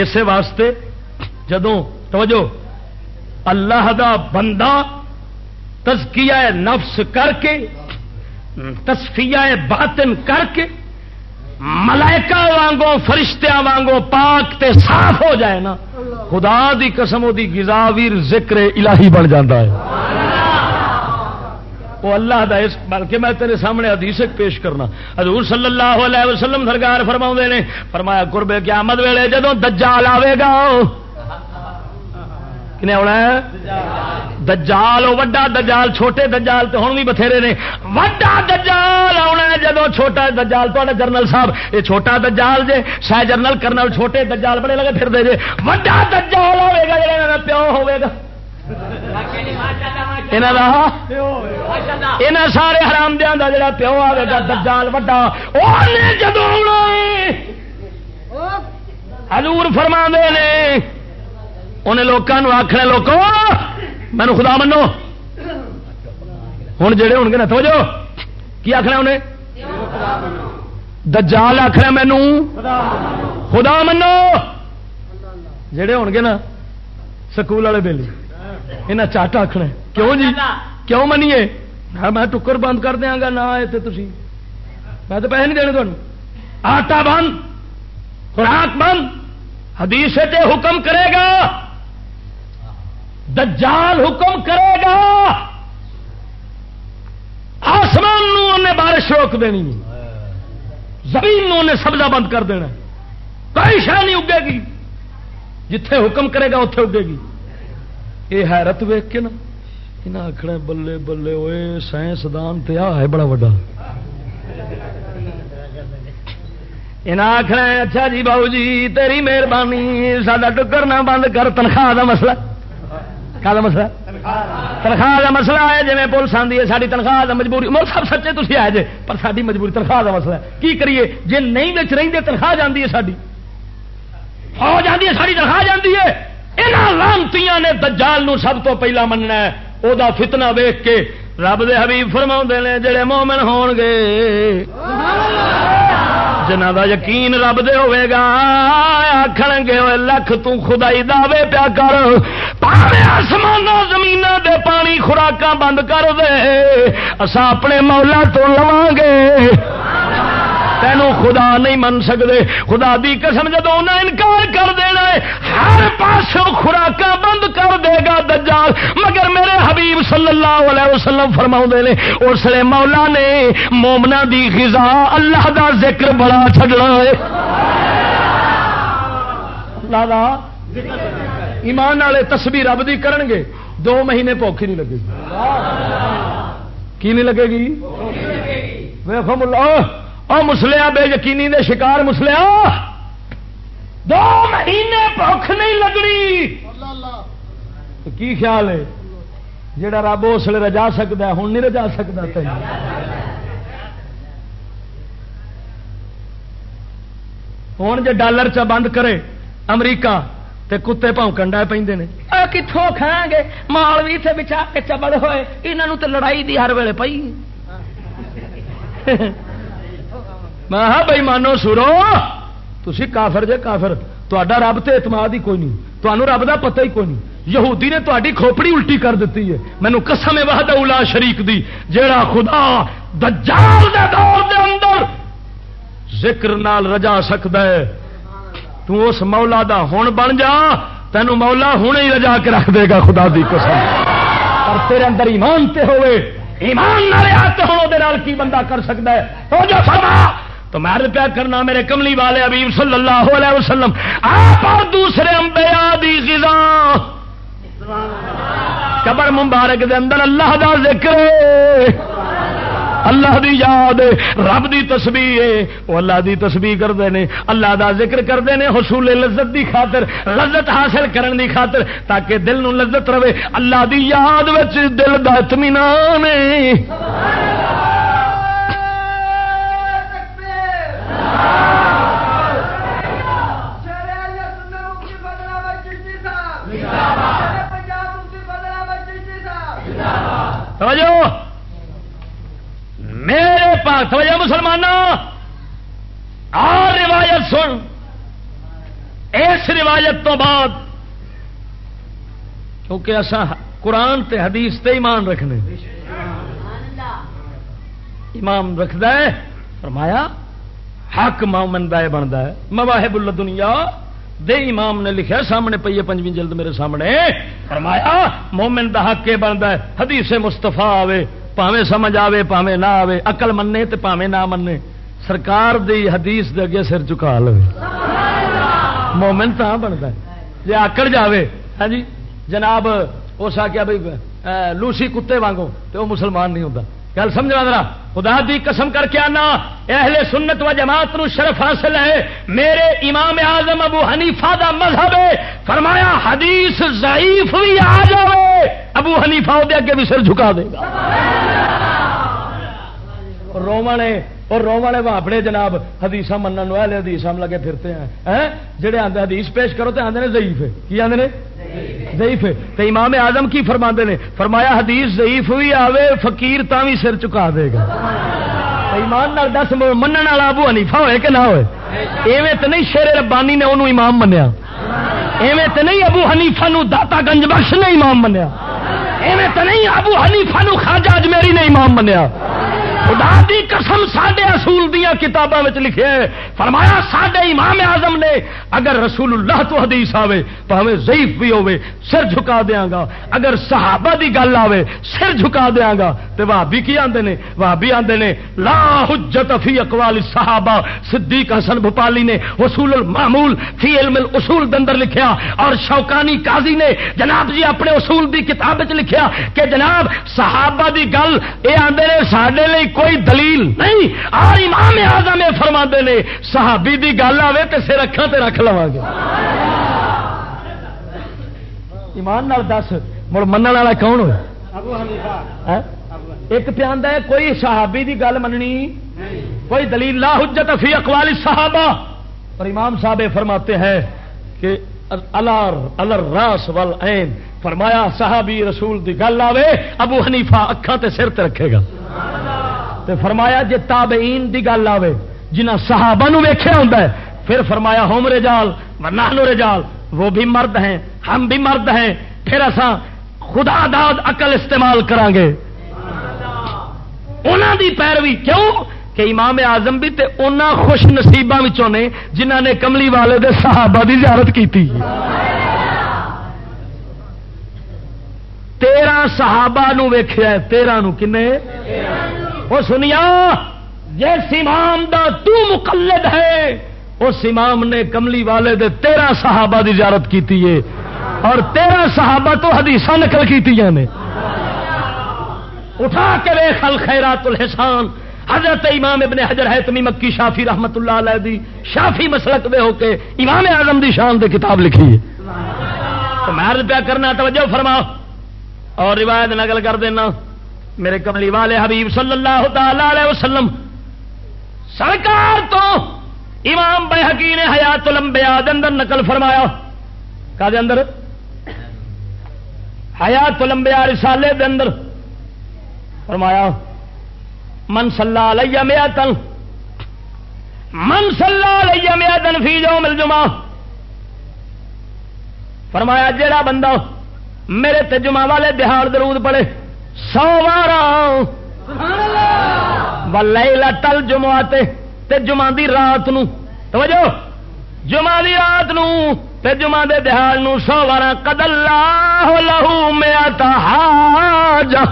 اسی واسطے جدوں، توجہ، اللہ دا بندہ تزکیہ نفس کر کے تصفیہ باطن کر کے، ملائکہ وانگو فرشتیاں وانگو پاک تے صاف ہو جائے نا، خدا دی قسم دی گزاویر ذکر الہی بن جاتا ہے۔ وہ اللہ دا اس، بلکہ میں تیرے سامنے حدیث پیش کرنا۔ حضور صلی اللہ علیہ وسلم سرکار فرما نے، فرمایا قربے قیامت ویلے جدو دجال آئے گا کنے آنا ہے؟ دجال وڈا دجال، چھوٹے دجال تو ہوں بھی بتھیرے نے۔ وڈا دجال آنا ہے جدو چھوٹا دجال تو جرنل صاحب یہ چھوٹا دجال جے، شاہ جرنل کرنل چھوٹے دجال بڑے لگے پھر دے جے۔ وڈا دجال ہوے گا جا پیو ہوے گا۔ سارے حرام دیا کا جڑا پیو آئے گا، دجال وڈا۔ جدو آنا حضور فرما نے انہیں لوگوں آخر لوگ مینو خدا منو۔ ہوں جڑے ہو گے نا تو کی آخنا انہیں؟ دجال آخر مینو۔ خدا منو۔ جڑے ہو گے نا، سکول والے بل یہاں چٹ آخنا کیوں جی؟ کیوں منیے؟ میں ٹکر بند کر دیا گا، نہ آئے تو تھی میں تو پیسے نہیں دینے تمہیں آٹا بند، خوراک بند، حدیث حکم کرے گا۔ دجال حکم کرے گا۔ آسمان انہیں بارش روک دینی۔ زمین انہیں سبزہ بند کر دینا۔ کوئی شہ نہیں اگے گی۔ جتھے حکم کرے گا اتے اگے گی۔ یہ حیرت ویک کے نا یہاں آخر بلے بلے ہوئے سائنسدان تیا ہے بڑا وا یہاں آخر اچھا جی باؤ جی تیری مہربانی سا ٹکر نہ بند کر، تنخواہ کا مسئلہ۔ کا مسئلہ تنخواہ کا مسئلہ ہے جی پولیس آتی ہے ساری تنخواہ کا مجبوری۔ مل سب سچے تھی آئے جے، پر ساری مجبوری، تنخواہ کا مسئلہ ہے۔ کی کریے؟ جی نہیں بچ رہی تنخواہ جاتی ہے ساری فوج آتی ہے ساری تنخواہ جاتی ہے۔ یہاں لانتی نے دجال نو سب تو پہلا مننا ہے۔ وہ فتنا ویخ کے رب دے حبیب فرما نے جڑے مومن ہون گے جنہ دا یقین رب دے ہوئے گا آخر گے لکھ تو خدائی دعوے پیا کر۔ پاوے آسمان زمین دے پانی خوراکاں بند کر دے۔ اسا اپنے مولا تو لوا گے۔ تینوں خدا نہیں من سکتے خدا دی قسم جدو انہیں انکار کر دینا ہے ہر پاس خوراک بند کر دے گا دجال۔ مگر میرے حبیب صلی اللہ علیہ وسلم فرما نے اس لیے مولا نے مومنا دی غذا اللہ دا ذکر بڑا چڈنا ہے۔ لالا ایمان والے تسبیح رب دی کرن گے دو مہینے بھوک نہیں لگے گی۔ کی نہیں لگے گی؟ ویخو ملا اور مسلیا بے یقینی دے شکار مسلیا دو مہینے بھوک نہیں لگنی۔ کی خیال ہے؟ جڑا رب اس لیے رجا سکتا ہے ہوں نہیں رجا سکتا تین ہوں جی ڈالر چ بند کرے امریکہ، تے کتے پونکن ڈے پہ کتوں کھائیں گے؟ مال بھی اتنے بچا کے چبڑ ہوئے یہاں تو لڑائی دی ہر ویلے پی میں ہاں بھائی مانو سرو تھی کافر جے کافر تا رب تے اعتماد ہی کوئی نہیں تمہوں رب دا پتہ ہی کوئی نہیں۔ یہودی نے تاری کھوپڑی الٹی کر دیتی ہے۔ مینو قسم وحد اولا شریک دی، جیڑا خدا دجال دے دور دے اندر ذکر نال رجا سکتا ہے۔ تو اس مولا دا ہون بن جا، تینو مولا ہوں ہی رجا کے رکھ دے گا، خدا دی قسم۔ اور تیرے اندر ایمان تے ہوئے، ایمان نہ رہا آتے ہوں کی بندہ کر سکتا ہے؟ تو جو فرما۔ تو میں عرض پیا کرنا میرے کملی والے ابھی صلی اللہ علیہ وسلم، آپ اور دوسرے امبیا دی غذا۔ قبر مبارک دے اندر اللہ دا ذکر اللہ دی یاد رب دی تسبیح وہ اللہ دی تسبیح کرتے ہیں۔ اللہ دا ذکر کرتے ہیں حصول لذت دی خاطر، لذت حاصل کرن دی خاطر، تاکہ دل نو لذت رہے۔ اللہ دی یاد وچ دل دا اطمینان میرے پاس توجہ مسلمان اور روایت سن۔ اس روایت تو بعد، کیونکہ اصا قرآن تے حدیث تے ایمان رکھنے۔ ایمان رکھد فرمایا، حق مومن بنتا ہے، مواہب اللہ دنیا دے امام نے لکھا سامنے پی پنجویں جلد میرے سامنے۔ فرمایا، مومن دا حق یہ بنتا ہے، حدیث مستفا آوے پاوے سمجھ آوے پاوے نہ آوے اقل منے تے پاوے نہ منے سرکار دی حدیث دے اگے سر چکا لو مومن تو بنتا ہے۔ جی آکڑ جاوے ہاں جی جناب اس آخیا بھائی لوسی کتے وانگو تو وہ مسلمان نہیں ہوتا گل سمجھنا ذرا، خدا دی قسم کر کے آنا، اہل سنت و جماعت نو شرف حاصل ہے۔ میرے امام اعظم ابو حنیفہ دا مذہب ہے۔ فرمایا، حدیث ضعیف بھی آ جائے ابو حنیفہ دے اگے بھی سر جھکا دے گا۔ رومنے اور رو والے واپڑے جناب حدیث من والے حدیث ہم لگے پھرتے ہیں۔ جہے آتے حدیث پیش کرو تو آتے ہیں ضعیف ہے۔ کی آتے ہیں ضعیف ہے۔ تو امام آدم کی فرما نے، فرمایا حدیث ضعیف بھی آوے، فقیر تا بھی سر چکا دے گا۔ ایمان دس من والا ابو حنیفا ہوئے کہ نہ ہوئے؟ ایویں تو نہیں شیر ربانی نے انہوں امام منیا۔ ایویں تو نہیں ابو حنیفا نو داتا گنج بخش نے امام منیا۔ ایویں تو نہیں ابو حنیفا نو خواجہ اجمیری نے امام منیا۔ خدا دی قسم سڈے اصول دیا کتابوں لکھے فرمایا سڈے امام اعظم نے اگر رسول اللہ تو حدیث آوے تو ہمیں ضعیف بھی ہوے سر جھکا دیا گا۔ اگر صحابہ دی گل آوے، سر جھکا دیا گا۔ تو بھابی کی آدھے نے؟ بھابی آدھے نے، لا حجت فی اقوال صحابہ صدیق حسن بھوپالی نے اصول المعمول فی علم الاصول دندر لکھیا اور شوکانی قاضی نے جناب جی اپنے اصول دی کتاب لکھیا کہ جناب صحابہ دی گل یہ آدھے نے سڈے لی کوئی دلیل نہیں۔ اور امام آزم فرما نے، صحابی دی گل آئے تو سر رکھا تے رکھ لوا گے۔ ایمان نال دس، مڑ من والا کون ہوا ایک پیاند ہے، کوئی صحابی دی گل مننی کوئی دلیل، لا حجت فی اقوال صحابہ اور امام صاحب فرماتے ہیں کہ الر راس ول این فرمایا، صحابی رسول دی گل آوے، ابو حنیفہ اکھا تے سر تے رکھے گا۔ تے فرمایا جے تابعین دی گل آوے جنہ صحابہ نو ویکھیا ہوندا ہے، پھر فرمایا ہوم رجال ورنہ رجال، وہ بھی مرد ہیں، ہم بھی مرد ہیں، پھر اسا خدا داد عقل استعمال کران گے انہاں دی پیروی کیوں؟ کہ امام اعظم بھی تے انہاں خوش نصیباں وچوں نے، جنہاں نے کملی والے دے صحابہ دی زیارت کیتی۔ تیرہ صحابہ نو ویخیا تیرہ نو کنے؟ وہ سنیا، جس امام دا تو مقلد ہے، اس امام نے کملی والے دے تیرہ صحابہ دی زیارت کیتی ہے۔ اور تیرہ صحابہ تو حدیث نقل کیتی نے۔ اٹھا کے ویخ الخیرات الحسان۔ حضرت امام ابن حجر ہے تمی مکی شافی رحمت اللہ علیہ دی شافی مسلک دے ہو کے امام اعظم دی شان دے کتاب لکھی ہے۔ تو میں پیا کرنا، توجہ فرماؤ۔ اور روایت نقل کر دینا۔ میرے کملی والے حبیب صلی اللہ تعالی وسلم، سرکار تو امام بحقی نے حیات لمبیا اندر نقل فرمایا۔ کا اندر؟ حیات لمبیا رسالے دے اندر۔ فرمایا، من صلی علیہ میا تن من صلی علیہ میا تن فی جو مل جمع فرمایا، جیڑا بندہ میرے تجمہ والے دہاڑ درود پڑے سو بارہ لا تل جمع جمع دی رات نو۔ توجہ! جمع دی رات نو تے جمع دے دہاڑ نو سو بارہ کدل لہو میں حاجہ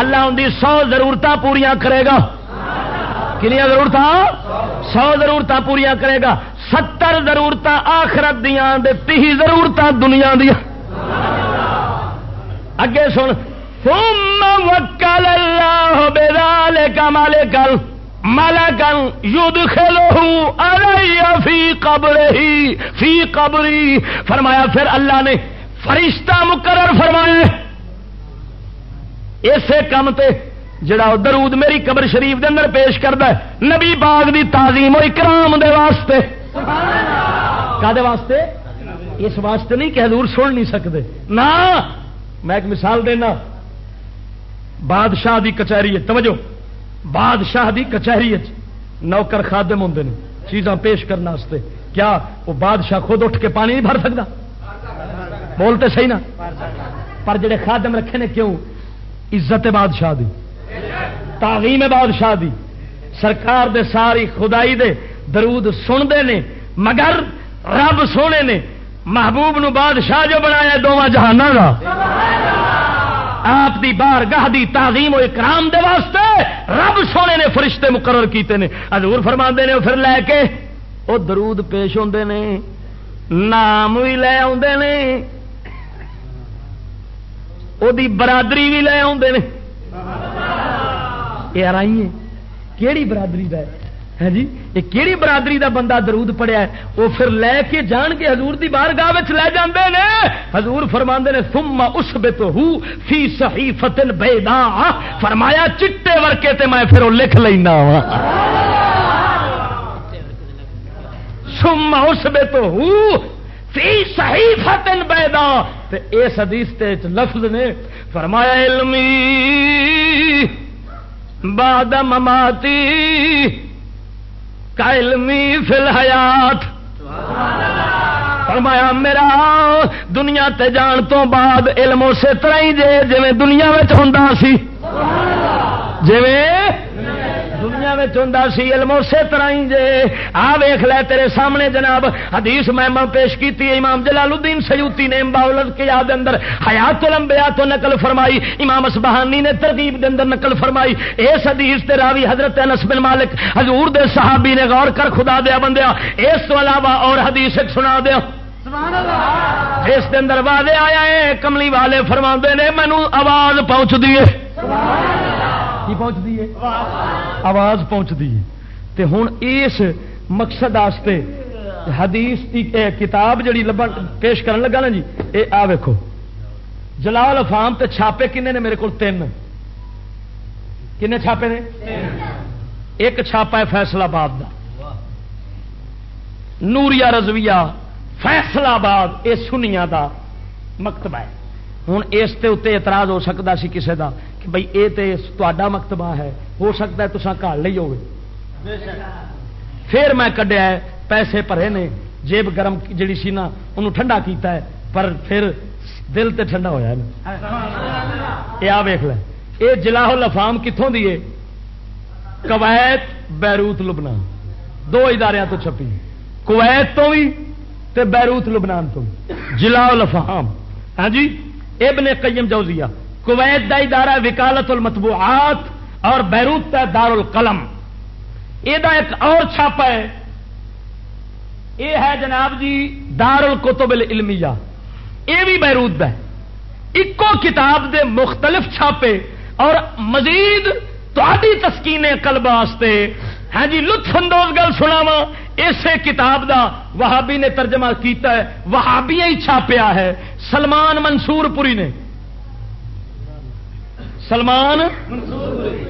اللہ ان سو ضرورت پوریا کرے گا۔ کنیا ضرورت سو ضرورت پوریا کرے گا۔ ستر ضرورت آخرت دیا تی ضرورت دنیا دیا اگے سن۔ وکل اللہ بیدال کا مالے کل مالا کل یدھ کھلو فی قبر۔ ہی فی قبری فرمایا پھر اللہ نے فرشتہ مقرر فرمایا اسے کام تے جڑا درود میری قبر شریف دے اندر پیش کرتا ہے۔ نبی باغ دی تعظیم و اکرام دے واسطے۔ کا واسطے؟ اس واسطے نہیں کہ حضور سن نہیں سکتے نہ! میں ایک مثال دینا۔ بادشاہ دی کچہری توجہ۔ بادشاہ دی کچہری نوکر خادم ہوں نے، چیزاں پیش کرنے کیا وہ بادشاہ خود اٹھ کے پانی نہیں بھر سکتا؟ بولتے صحیح نا۔ پر جڑے خادم رکھے نے کیوں؟ عزت بادشاہ دی۔ تعلیم بادشاہ دی۔ سرکار دے ساری خدائی دے درود سنتے نے، مگر رب سونے نے محبوب نو بادشاہ جو بنایا دونوں جہان کا آپ دی بار گاہ دی تعظیم و اکرام دے واسطے رب سونے نے فرشتے مقرر کیتے نے. حضور فرما نے، پھر لے کے وہ درود پیش ہوندے نے، نام بھی لے آدھے نے وہ برادری بھی لے آدھے نے. یہ آئی کیڑی برادری کا ہے؟ ہے جی؟ یہ کہڑی برادری دا بندہ درود پڑیا ہے؟ وہ پھر لے کے جان کے حضور دی بار گاہ لے جاندے نے۔ حضور فرما نے، ثم اس بت فی صحیفت بیدا فرمایا، چٹے ورکے تے میں پھر وہ لکھ لینا وا ثم اس بت فی صحیفت بیدا تے اس حدیث تے لفظ نے فرمایا، علمی بعد مماتی فل حیات فرمایا، میرا، دنیا تے جان تو بعد علم اسی طرح ہی جے جی دنیا ہوں سی۔ جی ہوں سی علم اسی طرح ہی جے۔ آ ویخ لے تیرے سامنے جناب حدیث میں پیش کی امام جلال الدین سیوتی نے باولت کے یاد اندر حیات لمبیا تو نقل فرمائی امام اسبہانی نے ترغیب دے اندر نقل فرمائی۔ اس حدیث تے راوی حضرت انس بن مالک حضور دے صحابی نے غور کر خدا دیا بندیا اس تو علاوہ اور حدیث سنا دیا۔ اس کے اندر واضح آیا ہے کملی والے فرما نے مینو آواز پہنچ دیے پہنچ دیے آواز پہنچ دیے ہوں اس مقصد آستے حدیث کی کتاب جڑی لبن پیش کرن لگا نا جی یہ آ ویکو جلال افام تے چھاپے کنے نے میرے کو تین۔ کنے چھاپے نے؟ ایک چھاپا ہے فیصلہ آباد کا نوریا رضویہ فیصلہ آباد یہ سنیا دا مکتبہ ہے۔ ہوں اس اتنے اعتراض ہو سکتا سی کسی دا کہ بھائی یہ تو مکتبہ ہے ہو سکتا ہے تو گھر لی ہو پھر میں کڈیا پیسے بھرے نے جیب گرم جڑی سی نا انہوں ٹھنڈا کیتا ہے پر پھر دل تے ٹھنڈا ہوا یہ آ ویخ لے جلاح لفام کتوں دیے کویت بیروت لبنان دو ادارے تو چھپی کویت تو بھی تے بیروت لبنان تو جلا لفام ہاں جی ابن قیم جوزیہ، کویت دا ادارہ وکالت المطبوعات اور بیروت کا دار القلم یہ ایک اور چھاپا ہے۔ یہ ہے جناب جی دار القتب العلمیہ۔ یہ بھی بیروت ہے۔ ایکو کتاب دے مختلف چھاپے اور مزید تھی تسکینے کلب واسطے۔ ہاں جی لطف اندوز گل سنا وا اسے کتاب دا وہابی نے ترجمہ کیتا ہے۔ وہابی ہی چھاپیا ہے۔ سلمان منصور پوری نے سلمان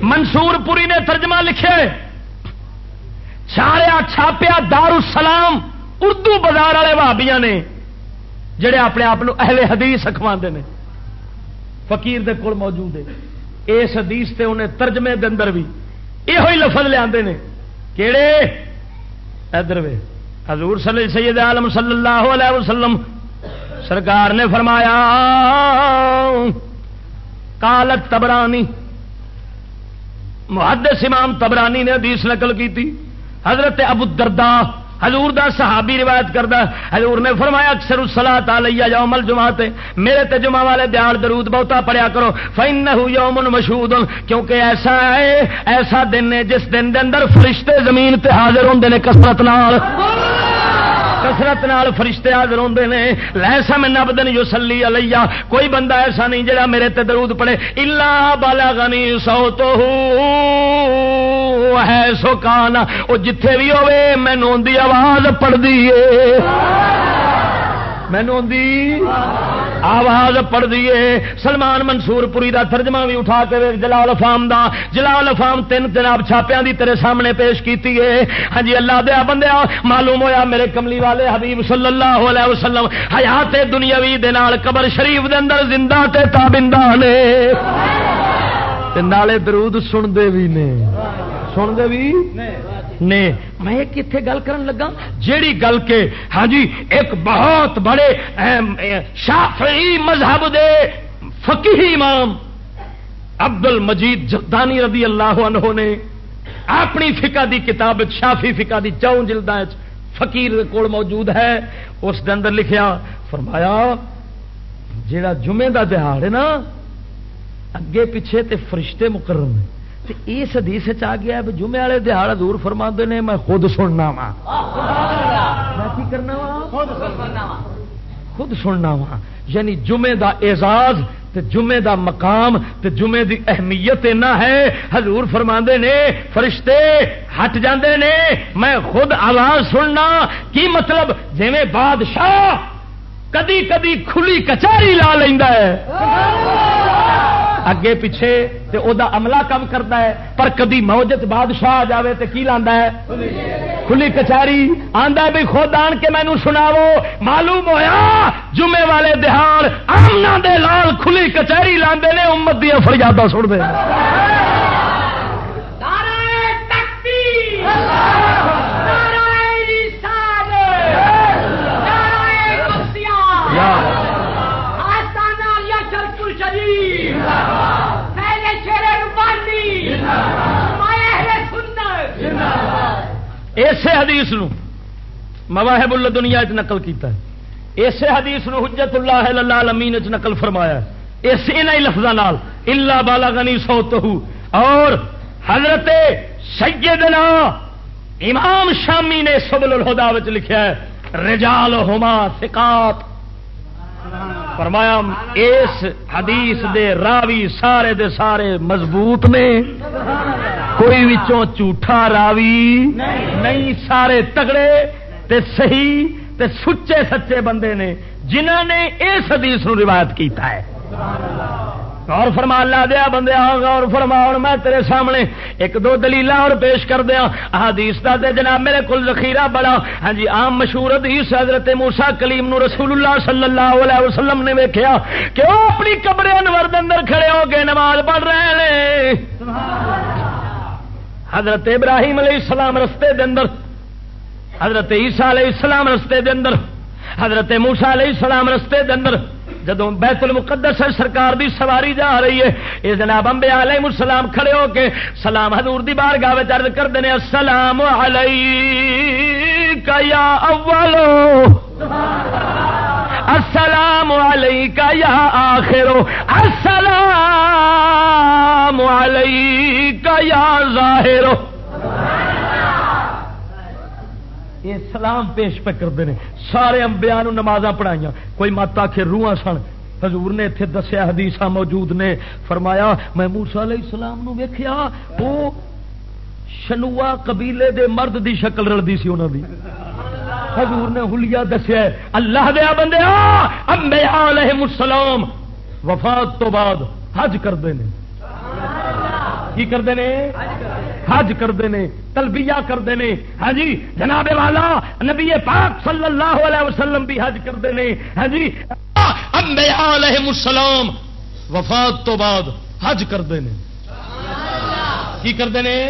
منصور پوری نے ترجمہ لکھے چاریا چھاپیا دار السلام اردو بازار والے وہابیاں نے، جڑے اپنے آپ اہل حدیث اخوا نے۔ فقیر دے کول موجود ہے۔ اس حدیث تے انہیں ترجمے دے اندر بھی یہ لفظ لیا کہڑے ادھر وے۔ حضور صلی سید عالم صلی اللہ علیہ وسلم سرکار نے فرمایا، کالت تبرانی، محدث امام تبرانی نے حدیث نقل کی تھی۔ حضرت ابو دردا حضور دا صحابی روایت کرتا حضور نے فرمایا، اکثر سلا تالیا یوم الجمعہ میرے تے جمعہ والے دیاڑ درود بہتا پڑیا کرو۔ فین یوم مشہود، کیونکہ ایسا ہے، ایسا دن ہے جس دن دے اندر فرشتے زمین تے حاضر ہوندے نے کسرت نال۔ کسرت نال فرشتے حاضر ہوندے نے لہ میں نب دن یوسلی علیہ، کوئی بندہ ایسا نہیں جڑا میرے تے درود پڑے الا بالا گنی سو تو ہے سو کان وہ جتھے بھی ہوے مینو آواز پڑ ہے مینو آواز پڑ دیے سلمان منصور پوری دا ترجمہ بھی اٹھا کے جلال فام دا۔ جلال فام تین جناب چھاپیاں دی تیرے سامنے پیش کیتی ہے۔ ہاں جی اللہ دیا بندیا، معلوم ہویا میرے کملی والے حبیب صلی اللہ علیہ وسلم حیات دنیاوی دے نال قبر شریف دے اندر زندہ تے تابندہ نے۔ تے نالے درود سن دے بھی نے۔ سن دے بھی نے میں ایک اتنے گل کر لگا، جیڑی گل کے ہاں جی ایک بہت بڑے شافعی مذہب دے فقی امام عبد المجید جدانی رضی اللہ عنہ نے اپنی فقہ دی کتاب شافی فقہ دی چون جلد فقیر کول موجود ہے، اس دے اندر لکھیا، فرمایا، جیڑا جمعے دا دہاڑ ہے نا، اگے پیچھے تے فرشتے مقرر ہیں۔ اس حدیث آ گیا جمعے والے دہاڑ دور فرما نے، میں خود سننا وا کرنا وا خود سننا وا یعنی جمعے دا اعزاز تے جمعے دا مقام تے جمعے دی اہمیت اینا ہے۔ حضور فرما نے، فرشتے ہٹ جاندے نے، میں خود آواز سننا۔ کی مطلب؟ جی بادشاہ کدی کدی کھلی کچہری لا لینا ہے۔ اگے پیچھے تے او دا عملہ کم کرتا ہے، پر کدی موجت بادشاہ آ جائے تو کی لانا ہے؟ کھلی کچہری آندا بھی خود آن کے مینو سناو، معلوم ہویا جمعے والے دہاڑ آمنا دے لال کھلی کچہری لاندے نے امت دیا فریادہ سن دے حدیث نو مواہب اللہ دنیا چ نقل کیتا ہے۔ اسے حدیث نو حجت اللہ العالمین چ نقل فرمایا ہے۔ اس انہی لفظاں نال الا بالا غنی سوتہ اور حضرت سیدنا امام شامی نے سبل الہدا وچ لکھیا ہے، رجال ہما ثقات۔ فرمایا، اس حدیث دے راوی سارے دے سارے مضبوط نے۔ کوئی وچوں جھوٹا راوی نہیں. سارے تگڑے تے صحیح تے سچے سچے بندے نے جنہ نے اس حدیث نو روایت کیتا ہے۔ غور فرما اللہ دیا بندے غور فرما ہوں میں تیرے سامنے ایک دو دلیل اور پیش کر دیا حدیث کا دے جناب میرے کل ذخیرہ بڑا۔ ہاں جی عام مشہور حدیث حضرت موسا کلیم نو رسول اللہ صلی اللہ علیہ وسلم نے ویکیا کہ وہ اپنی کبرے انور اندر کھڑے ہو کے نماز پڑھ رہے ہیں حضرت ابراہیم علیہ السلام رستے دے اندر، حضرت عیسیٰ علیہ السلام رستے دے اندر، حضرت موسا علیہ السلام رستے دے اندر جدو بیت المقدس ہے سرکار دی سواری جا رہی ہے یہ جناب امبے علیہ السلام کھڑے ہو کے سلام حضور دی بار گاہ چرد کرتے ہیں السلام علیکہ یا اولو۔ السلام علیکہ یا آخرو السلام علیکہ یا ظاہرو یہ سلام پیش پہ کرتے ہیں. سارے امبیا نماز پڑھائی کوئی مت آخ روح سن. حضور نے اتنے دسیا حدیث موجود نے. فرمایا، میں موسا علیہ السلام نو ویخیا وہ شنوا قبیلے دے مرد دی شکل رلدی سی انہوں دی. حضور نے ہلیا دسیا اللہ دیا بندے امبیا علیہ السلام، وفات تو بعد حج کرتے ہیں کی کرتے ہیں حج کرتے ہیں تلبیہ کرتے ہیں ہاں جی جناب والا، نبی پاک صلی اللہ علیہ وسلم بھی حج کرتے ہیں ہاں جی انبیاء علیہ السلام، وفات تو بعد حج کرتے ہیں کی کرتے ہیں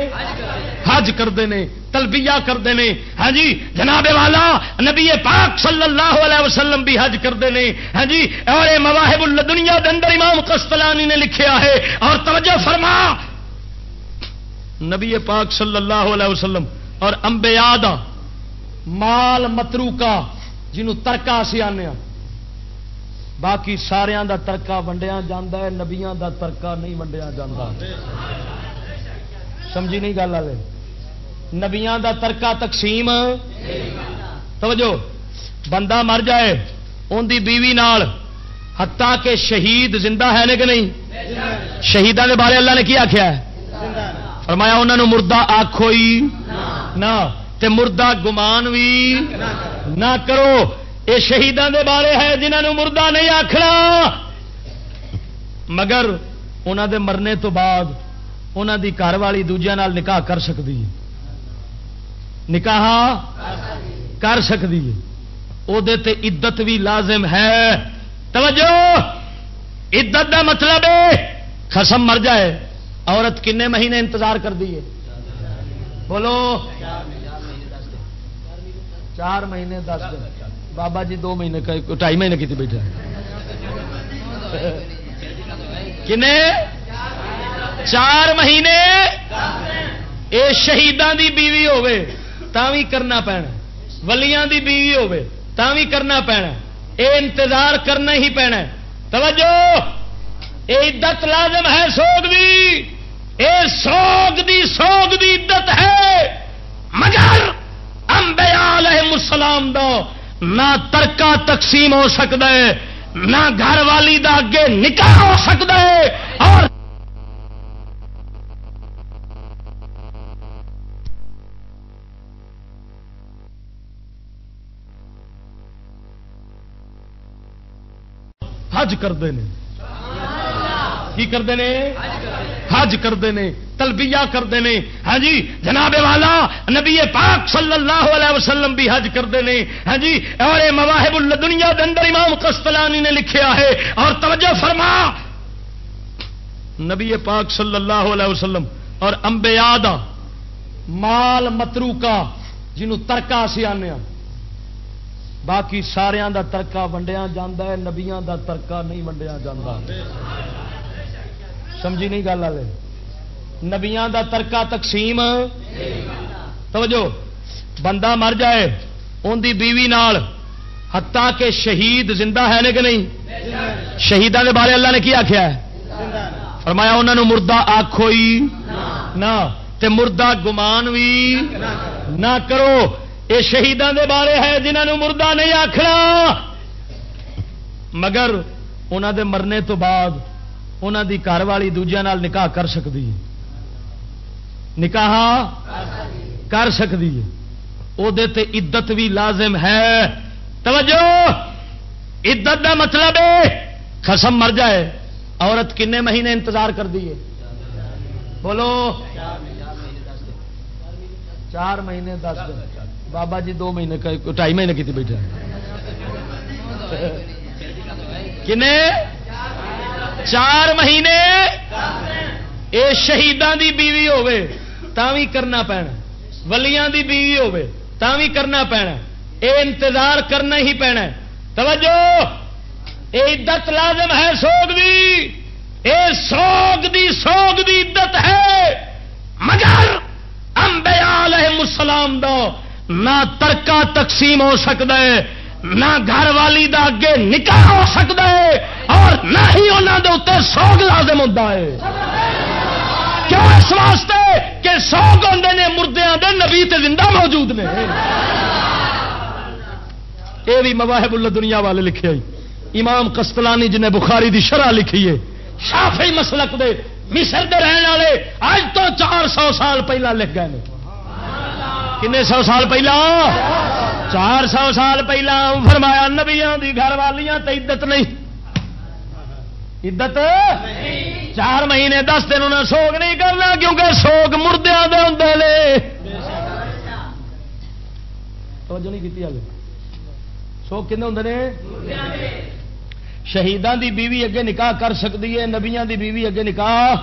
حج کرتے ہیں تلبیہ کرتے ہیں ہاں جی جناب والا، نبی پاک صلی اللہ علیہ وسلم بھی حج کرتے ہیں ہاں جی اور مواہب دنیا کے اندر امام قسطلانی نے لکھیا ہے۔ اور توجہ فرما۔ نبی پاک صلی اللہ علیہ وسلم اور امبیا مال مترو کا جنہوں ترکا اسی آنے باقی سارا دا ترکا ونڈیا جا نبیا دا ترکا نہیں ونڈیا جا سمجھی نہیں گل والے۔ نبیا دا ترکا تقسیم۔ توجہ۔ بندہ مر جائے ان دی بیوی نال ہتا کہ شہید زندہ ہے کہ نہیں؟ شہیدان کے بارے اللہ نے کی آخیا ہے؟ فرمایا انہوں مردہ آخو ہی نہ، تے مردہ گمان بھی نہ کرو۔ یہ شہیدان دے بارے ہے جنہوں مردہ نہیں آخنا مگر انہوں دے مرنے تو بعد انہوں دی گھر والی دوجے نال نکاح کر سکتی ہے نکاح کر سکتی ہے وہ عدت بھی لازم ہے توجہ عدت دا مطلب ہے خسم مر جائے عورت کن مہینے انتظار کر دیے بولو چار مہینے دس دن بابا جی دو مہینے ڈھائی مہینے کی بیٹھے کن چار مہینے یہ شہیدان دی بیوی ہوے بھی کرنا پینا۔ ولیاں دی بیوی ہوے بھی کرنا پینا۔ یہ انتظار کرنا ہی پینا۔ توجہ! یہ عدت لازم ہے سوگ دی۔ اے سوگ دی سوگ دی عدت ہے۔ مگر امبیا علیہ السلام دا نہ ترکا تقسیم ہو سکتا ہے، نہ گھر والی دا اگے نکاح ہو سکتا ہے اور حج کرتے ہیں۔ کی کرتے ہیں؟ حج کرتے ہیں۔ تلبیہ کرتے ہیں۔ ہاں جی جناب والا، نبی پاک صلی اللہ علیہ وسلم بھی حج کرتے ہیں۔ ہاں جی اور یہ مواہب دنیا کے اندر امام قسطلانی نے لکھیا ہے اور توجہ فرما۔ نبی پاک صلی اللہ علیہ وسلم اور امبیا مال مترو کا جنہوں ترکا اسی آنے باقی سارا دا ترکا ونڈیا جا نبیا دا ترکا نہیں ونڈیا جاتا سمجھی نہیں گل والے نبیا دا ترکا تقسیم۔ توجہ، بندہ مر جائے ان دی بیوی نال ہتا کہ شہید زندہ ہے کہ نہیں؟ شہیدان دے بارے اللہ نے کی آخیا ہے؟ فرمایا انہوں مردہ آخو ہی نہ، تے مردہ گمان بھی نہ کرو۔ یہ شہیدان دے بارے ہے جنہوں مردہ نہیں آخنا مگر انہوں دے مرنے تو بعد انہوں دی گھر والی دوجیا نکاح کر سکتی ہے۔ نکاح کر سکتی ہے۔ وہ عدت بھی لازم ہے۔ توجہ! عدت دا مطلب ہے خسم مر جائے، عورت کنے مہینے انتظار کر دیے بولو۔ چار مہینے دس دن۔ بابا جی دو مہینے ڈھائی مہینے کی بیٹھے کنے؟ چار مہینے؟ یہ شہیدان دی بیوی ہوے تا بھی کرنا پینا۔ ولیاں دی بیوی ہوے تا بھی کرنا پینا۔ اے انتظار کرنا ہی پینا۔ توجہ! اے عدت لازم ہے سوگ دی۔ اے سوگ دی سوگ دی عدت ہے۔ مگر انبیاء علیہ السلام دا نہ ترکا تقسیم ہو سکتا ہے، نہ گھر والی دا اگے نکاح ہو سکتا ہے اور نہ ہی انہوں دے اتنے سوگ لازم ہوتا ہے۔ کیوں اس واسطے کہ سوگ آتے نے مردیاں دے نبی تے زندہ موجود نے؟ یہ بھی مواہب اللہ دنیا والے لکھے امام قسطلانی جنہیں بخاری دی شرح لکھی ہے شافی مسلک دے مصر دے رہن والے اج تو چار سو سال پہلا لکھ گئے کنے سو سال پہلا چار سو سال پہلا فرمایا نبیا دی گھر والیاں تے عدت نہیں عدت چار مہینے دس دن انہیں سوگ نہیں کرنا کیونکہ سوگ مردیا دے ہوں توجہ نہیں کی سوگ کھنے ہوں نے شہیدان دی بیوی اگے نکاح کر سکتی ہے نبیاں دی بیوی اگے نکاح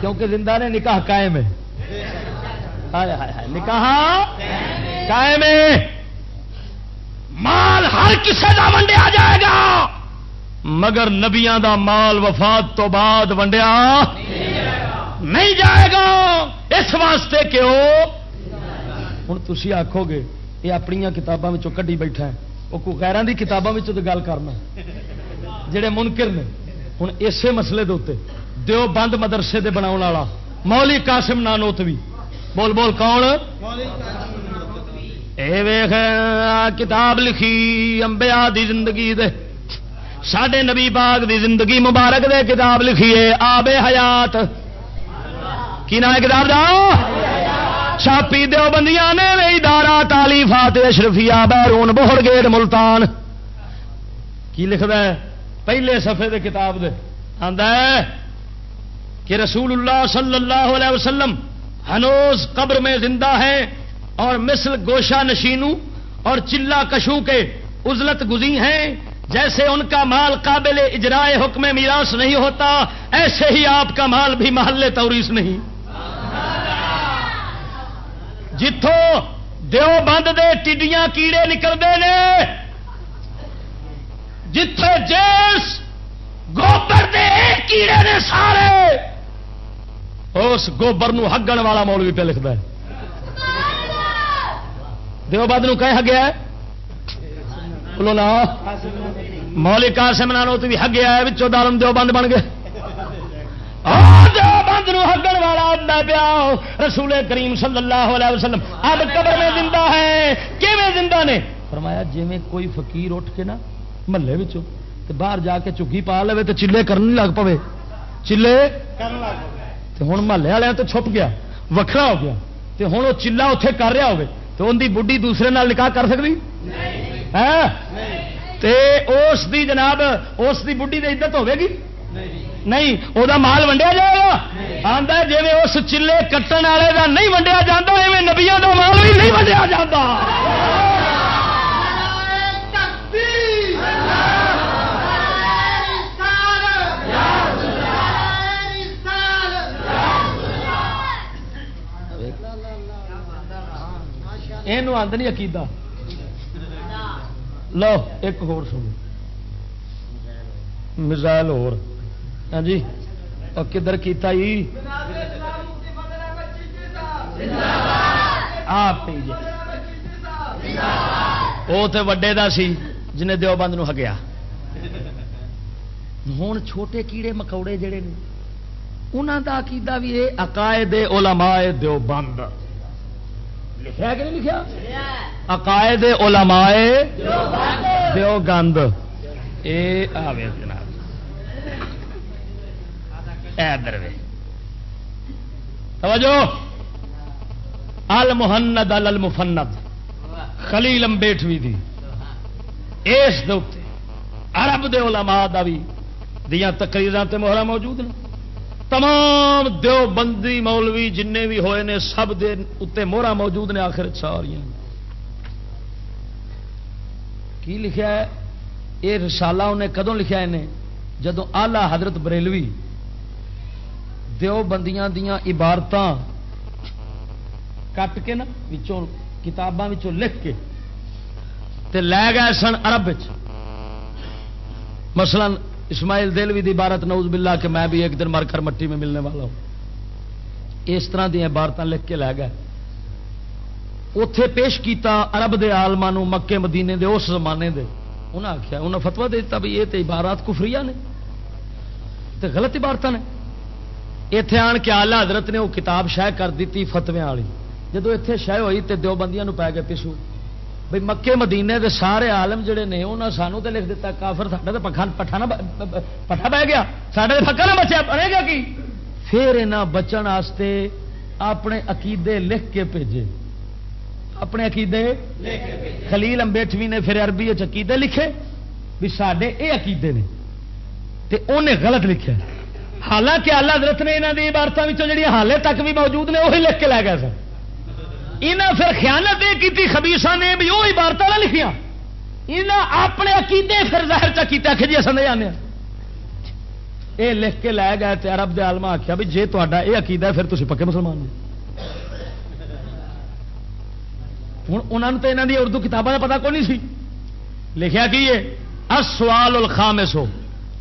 کیونکہ زندہ نے نکاح قائم ہے نکاح قائم مال ہر کسی کا ونڈیا جائے گا۔ مگر نبیاں دا مال وفات تو بعد ونڈیا نہیں جائے گا۔ اس واسطے کہ ہوں تھی آخو گے، یہ اپنی کتابوں میں بیٹھا ہے۔ وہ کوئی غیران کی کتابوں میں تو گل کرنا جڑے منکر نے ہوں اسی مسئلے دے دیو بند مدرسے دے بنا والا، مولی قاسم نانوت بھی بول بول کون؟ اے ویخ، کتاب لکھی امبیا دی زندگی دے۔ سڈے نبی باغ دی زندگی مبارک دے کتاب لکھی ہے، آب حیات۔ کی نام کتاب دا؟ چھاپی دو بندیاں نے ادارہ تالیفات اشرفیا بیرون بہڑ گیٹ ملتان۔ کی لکھتا ہے؟ پہلے صفحے دے کتاب دے۔ آندا ہے کہ رسول اللہ صلی اللہ علیہ وسلم ہنوز قبر میں زندہ ہے اور مثل گوشہ نشینو اور چلا کشو کے ازلت گزی ہیں جیسے ان کا مال قابل اجرائے حکم میراث نہیں ہوتا، ایسے ہی آپ کا مال بھی محلے توریس نہیں۔ جتوں دیو بند دے ٹڈیاں کیڑے نکلتے ہیں جتھے جیس گوبر دے کیڑے نے سارے۔ اس گوبر نو ہگن والا مولوی پہ لکھتا ہے۔ دیو بند نو کہ ہگیا بولو نا مولی قاسم نانو تو بھی ہگیا ہے بچوں دارم دیو بند بن گئے۔ بند نو ہگن والا میں پیا، رسول کریم صلی اللہ علیہ وسلم۔ اب قبر میں زندہ ہے، کیویں زندہ نے؟ فرمایا جی میں کوئی فقیر اٹھ کے نا، محلے باہر جا کے چگی پا لے تو چلے کرنے لگ پے چلے؟ ہوں محلے والے تو چھپ گیا وکھرا ہو گیا۔ تو ہوں وہ چلا اتے کر رہا ہوگی تو ان کی بڑھی دوسرے نال نکاح کر سکتی اس دی جناب اس دی بڑھی کی عزت ہوے گی؟ نہیں۔ وہ مال ونڈیا جائے گا؟ آتا جی اس چلے کٹن والے کا نہیں ونڈیا جاتا ایویں نبیا کا مال بھی نہیں ونڈیا جاتا یہ آدمی عقیدہ لو ایک ہو میزائل ہو ہاں جی اور کدھر کیتا ہی آپ وہ تو وڈے دا سی جنہیں دیوبند نو ہگیا ہوں چھوٹے کیڑے مکوڑے جڑے نے انہوں کا عقیدہ بھی یہ عقائد علماء دیوبند لکھا کہ نہیں لکھا عقائد علماء دیوگند۔ اے آوے جناب۔ اے دروے۔ توجہ۔ المحند المفند خلیل امبیٹوی دی۔ اس دے عرب دے علماء دا بھی۔ دیاں تقریراں تے مہرا موجود نے۔ تمام دیو بندی مولوی جن بھی ہوئے نے، سب دے اتنے موہرا موجود نے آخر ساریا کی لکھا ہے؟ یہ رسالہ انہیں کدوں لکھا انہیں؟ جدو آلہ حضرت بریلوی دیو بندیاں دیاں عبارت کٹ کے نا کتاباں لکھ کے تے لے گئے سن عرب مثلا اسماعیل دلوی دی عبارت نوز باللہ کہ میں بھی ایک دن مر کر مٹی میں ملنے والا ہوں۔ اس طرح دیا عبارت لکھ کے لے گئے۔ اتے پیش کیتا عرب دے آلما مکے، مدینے دے، اس زمانے دے۔ انہیں آخیا انہیں فتوا دے دیتا بھی یہ تو عبارات کفری نے۔ تے غلط عبارت نے۔ اتے آن کے آلہ حضرت نے وہ کتاب شہ کر دیتی فتویا والی۔ جدو اتنے شہ ہوئی تو دو بندیاں پی گئے پسو بھائی مکے مدینے دے سارے آلم جڑے نے انہوں سانو تے لکھ دیتا کافر ساڈا تو پکھا پٹھا پٹھا بہ گیا۔ سارے پکا نہ بچیا بنے گا کی؟ پھر یہاں بچن واسطے اپنے عقیدے لکھ کے بھیجے۔ اپنے عقیدے خلیل امبیٹوی نے پھر عربی عقیدے لکھے بھی سڈے یہ عقیدے نے۔ تے انہیں غلط لکھا حالانکہ اللہ حضرت نے یہاں کی عبارتوں جڑی حالے تک بھی موجود نے وہی لکھ کے لے گئے سر انہیں پھر خیالت یہ کی خبیسا نے بھی وہ عبارت نہ لکھیا انہیں اپنے عقیدے پھر ظاہر چا کیا کہ جی اصل نہیں آنے۔ یہ لکھ کے لے گئے تے عرب دے عالما آخیا بھی جی تا یہ عقیدہ ہے پھر تھی پکے مسلمان ہوں انہوں تو یہاں دی اردو کتابوں کا پتا کون نہیں سی؟ لکھیا کی یہ سوال الخامس۔ ہو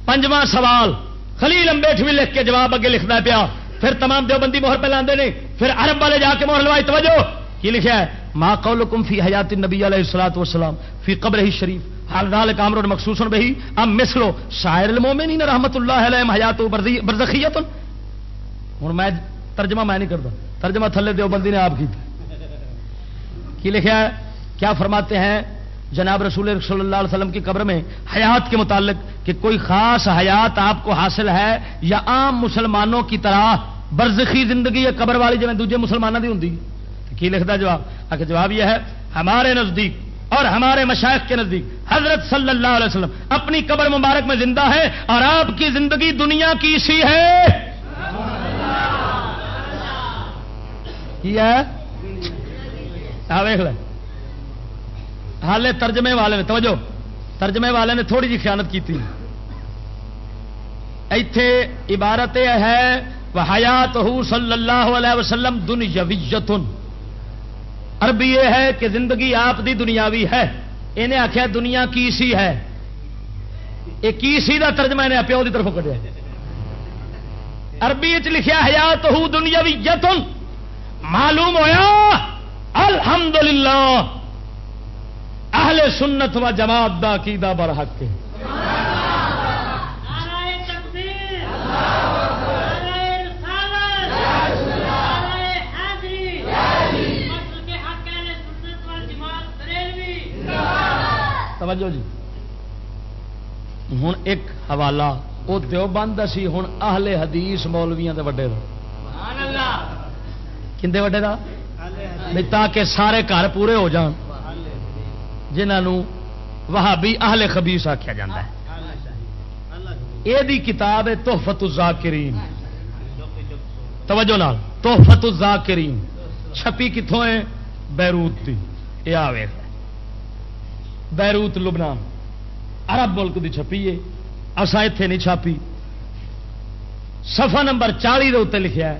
پنجواں سوال۔ خلیل امبیٹ بھی لکھ کے جواب اگے لکھنا پیا۔ پھر تمام دیوبندی مہر پہ لاندے پھر عرب والے جا کے مہر لوائی، توجہ! کی لکھا ہے، ما قولکم فی حیات النبی علیہ الصلوۃ والسلام، فی قبر ہی شریف حال ذالک امر مخصوص بہی، ام مثلو شاعر المؤمنین رحمت اللہ علیہ حیات برزخیت ہن میں ترجمہ میں نہیں کرتا، ترجمہ تھلے دیوبندی نے آپ کی۔ کی لکھا ہے، کیا فرماتے ہیں، جناب رسول صلی اللہ علیہ وسلم کی قبر میں حیات کے متعلق کہ کوئی خاص حیات آپ کو حاصل ہے یا عام مسلمانوں کی طرح برزخی زندگی یا قبر والی جی دوجے مسلمانوں کی ہوں کی لکھتا جواب؟ آخر جواب یہ ہے، ہمارے نزدیک اور ہمارے مشائق کے نزدیک حضرت صلی اللہ علیہ وسلم اپنی قبر مبارک میں زندہ ہے اور آپ کی زندگی دنیا کی سی ہے۔ حالے ترجمے والے نے، توجہ، ترجمے والے نے تھوڑی جی خیانت کی تھی۔ ایتھے عبارت ہے وہ حیات ہو صلی اللہ علیہ وسلم دنیاویتن عربی یہ ہے کہ زندگی آپ دی دنیاوی ہے۔ انہیں آخیا دنیا کی سی ہے؟ یہ کی سی کا ترجمہ انہیں پیو کی طرف کٹیا عربی چ لکھا حیات ہو دنیاوی یتن معلوم ہوا الحمدللہ۔ اہل سنت و جماعت دا کی دا برحق کے توجہ جی۔ ہوں ایک حوالہ وہ دو بند سی ہوں اہل حدیث مولویا کے وڈے کھے وڈے کا تاکہ سارے گھر پورے ہو جان۔ جنہوں وہابی اہل خبیس آخیا جا یہ کتاب ہے توحفت الزاکرین توجہ نال توحفت الزاکرین چھپی کتوں ہے؟ بیروت کی یہ آئے بیروت، لبنان۔ عرب ملک کی چھپی ہے۔ اصا اتے نہیں چھاپی۔ سفا نمبر چالی کے اتنے لکھا ہے۔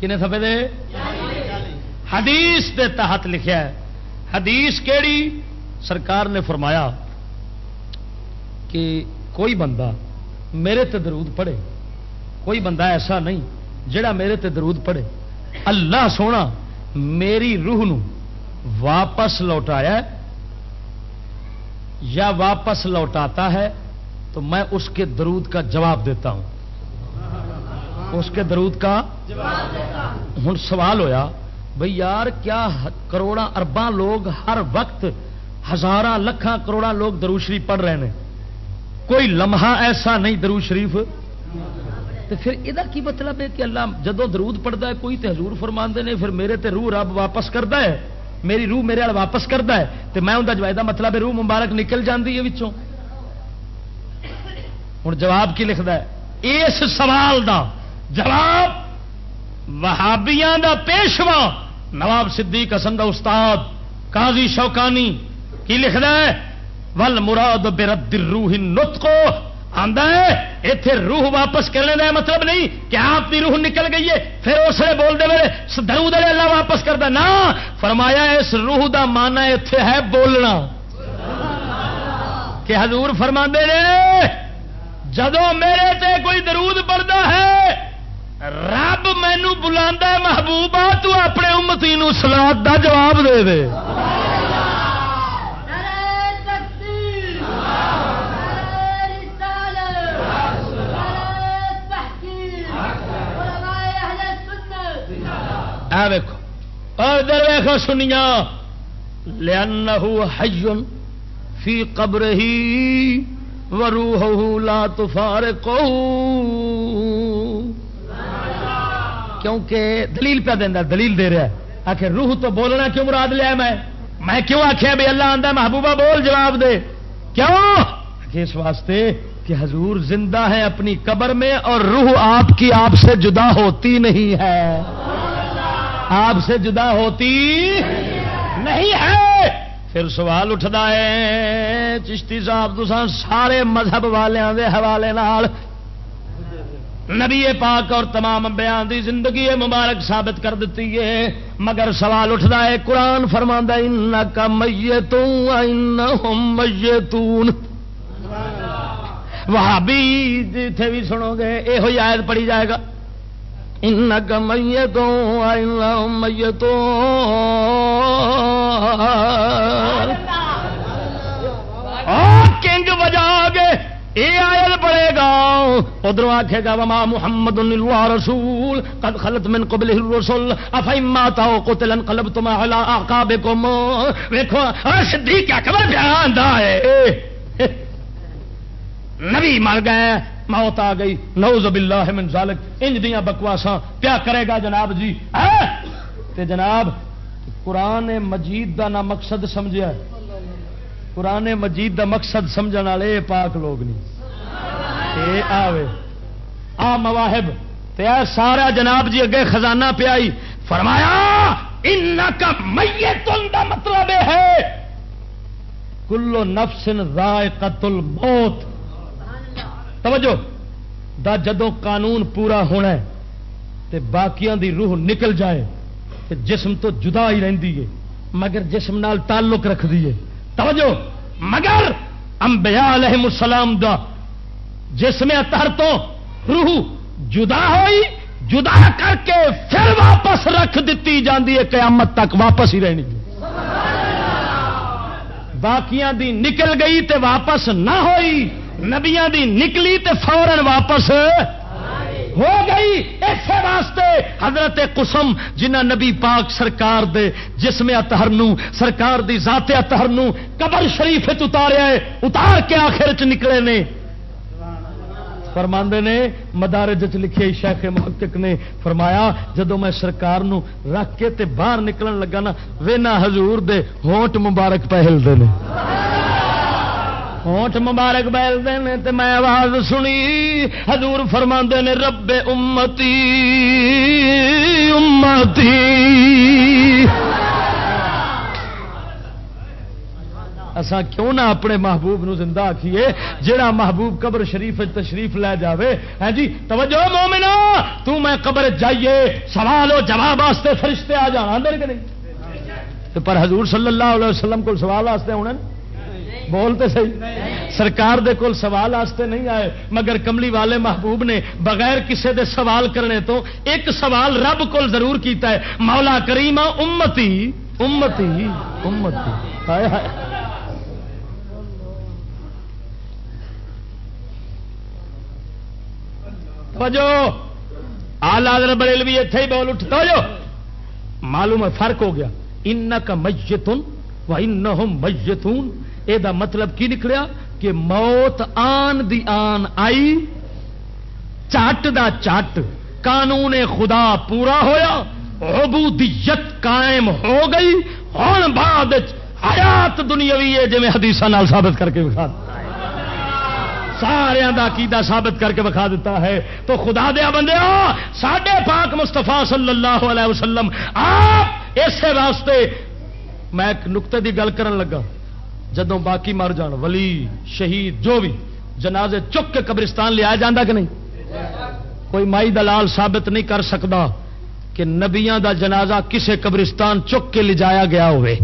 کنے سفے دے؟ حدیث دے تحت لکھا ہے۔ حدیث کیڑی؟ سرکار نے فرمایا کہ کوئی بندہ میرے تے درود پڑھے۔ کوئی بندہ ایسا نہیں جڑا میرے تے درود پڑھے۔ اللہ سونا، میری روح نو واپس لوٹایا یا واپس لوٹاتا ہے تو میں اس کے درود کا جواب دیتا ہوں۔ اس کے درود کا ہوں سوال ہویا، بھئی یار کیا کروڑا ارباں لوگ ہر وقت ہزار لکھان کروڑا لوگ درو شریف پڑھ رہے ہیں کوئی لمحہ ایسا نہیں درو شریف۔ تو پھر یہ کی مطلب ہے کہ اللہ جدو درود پڑھتا ہے، کوئی تو حضور فرما نے، پھر میرے تے روح رب واپس کرتا ہے۔ میری روح میرے وال واپس کرتا ہے تو میں انہیں جائے مطلب ہے، روح مبارک نکل جاتی ہے ہوں جواب کی لکھتا ہے، اس سوال دا جواب وہابیاں دا پیشوا۔ نواب صدیق حسن دا استاد قاضی شوکانی کی لکھنا ہے ول مراد برد روح نت کو اتے روح واپس کرنے کا مطلب نہیں کہ آپ کی روح نکل گئی ہے پھر اس لیے بول دے درو دے اللہ واپس کرتا نہ فرمایا اس روح دا مانا اتے ہے بولنا۔ کہ حضور فرما نے جدو میرے تے کوئی درود پڑتا ہے رب مینو بلا محبوبہ تو اپنے امتی سلاد دا جواب دے دے۔ ویکو ادھر ویخو سنیا۔ لیا حجن فی قبر ہی ورو لا تفار کو کیونکہ دلیل پہ دینا دلیل دے رہا ہے۔ آخر روح تو بولنا کیوں مراد لیا میں میں کیوں آخیا بھی اللہ آدھا محبوبہ بول جواب دے۔ کیوں؟ اس واسطے کہ حضور زندہ ہے اپنی قبر میں اور روح آپ کی آپ سے جدا ہوتی نہیں ہے۔ آپ سے جدا ہوتی نہیں ہے۔ پھر سوال اٹھتا ہے، چشتی صاحب تو سارے مذہب والوں کے حوالے نبی پاک اور تمام بیان دی زندگی مبارک ثابت کر دیتی ہے۔ مگر سوال اٹھتا ہے، قرآن فرما ان کا میے تون وہاں بھی بھی سنو گے یہ آیت پڑی جائے گا۔ انک میتوں میتوں کنگ بجا گے یہ آئل پڑے گا. ادھر آخے گا، وما محمد رسول. قد خلط من قبل الرسل. افیما تاؤ قتلن قلب تم علی آقابکم ویکھو صدیق کیا خبر بیان دا ہے. نبی مر گئے. موت آ گئی۔ نوز باللہ من ذالک۔ انج دیاں بکواساں۔ کیا کرے گا جناب جی؟ ہاں؟ تے جناب، قرآن مجید دا نہ مقصد سمجھا قرآن مجید دا مقصد سمجھ والے پاک لوگ نہیں۔ اے آوے۔ آ مواہب، تے سارا جناب جی اگے خزانہ پیائی فرمایا ان کا میتن دا مطلب ہے۔ کلو نفس ذائقت الموت توجہ۔ دا جدو قانون پورا ہونا ہے، تے باقیاں دی روح نکل جائے، تے جسم تو جدا ہی رہندی ہے، مگر جسم نال تعلق رکھ دیے توجہ۔ مگر انبیاء علیہ السلام دا جسم اتر تو روح جدا ہوئی، جدا کر کے پھر واپس رکھ دیتی جاندی ہے، قیامت تک واپس ہی رہنی باقیاں دی نکل گئی تے واپس نہ ہوئی نبیا دی نکلی تے فورن واپس ہو گئی۔ ایسے واسطے حضرت قسم جنہ نبی پاک سرکار دے جسم اتہر سرکار دی ذات اتہر قبر شریف اتاریا ہے اتار کے آخر چ نکلے نے۔ فرماندے نے، مدارج لکھے شیخ محقق نے فرمایا جدو میں سرکار نو رکھ کے تے باہر نکلن لگا نا، وینا حضور دے ہونٹ مبارک پہل دے ہونٹ مبارک بیل دے تے میں آواز سنی۔ حضور فرما نے رب امتی امتی۔ اسا کیوں نہ اپنے محبوب نو زندہ آکھیے جڑا محبوب قبر شریف تشریف لے جاوے۔ ہاں جی توجہ مومنا تو میں قبر جائیے، سوال و جواب واسطے فرشتے آ جانا اندر کہ نہیں؟ پر حضور صلی اللہ علیہ وسلم کو سوال واسطے بولتے صحیح۔ سرکار دے کول سوال آستے نہیں آئے، مگر کملی والے محبوب نے بغیر کسے دے سوال کرنے تو ایک سوال رب کول ضرور کیتا ہے، مولا کریمہ امتی امتی امتی۔ ہائے ہائے۔ توجہ آل بریلوی اتے ہی بول اٹھ توجہ معلوم ہے، فرق ہو گیا۔ ان کا میتن و ان میتون یہ مطلب کی نکلیا کہ موت آن دی آن آئی چٹ دا چٹ قانون خدا پورا ہویا، عبودیت قائم ہو گئی ہوں بعد حیات دنیاوی ہے جی حدیث ثابت کر کے بکھا سارا دا عقیدہ ثابت کر کے بکھا دیتا ہے۔ تو خدا دیا بندے ساڈے پاک مستفا صلی اللہ علیہ وسلم، آپ اسی واسطے میں ایک نقطے دی گل کرن لگا۔ جدوں باقی مر جان، ولی، شہید، جو بھی، جنازے چک کے قبرستان لیا جاندہ کہ نہیں؟ کوئی مائی دلال ثابت نہیں کر سکتا کہ نبیاں دا جنازہ کسے قبرستان چک کے لے جایا گیا ہوئے۔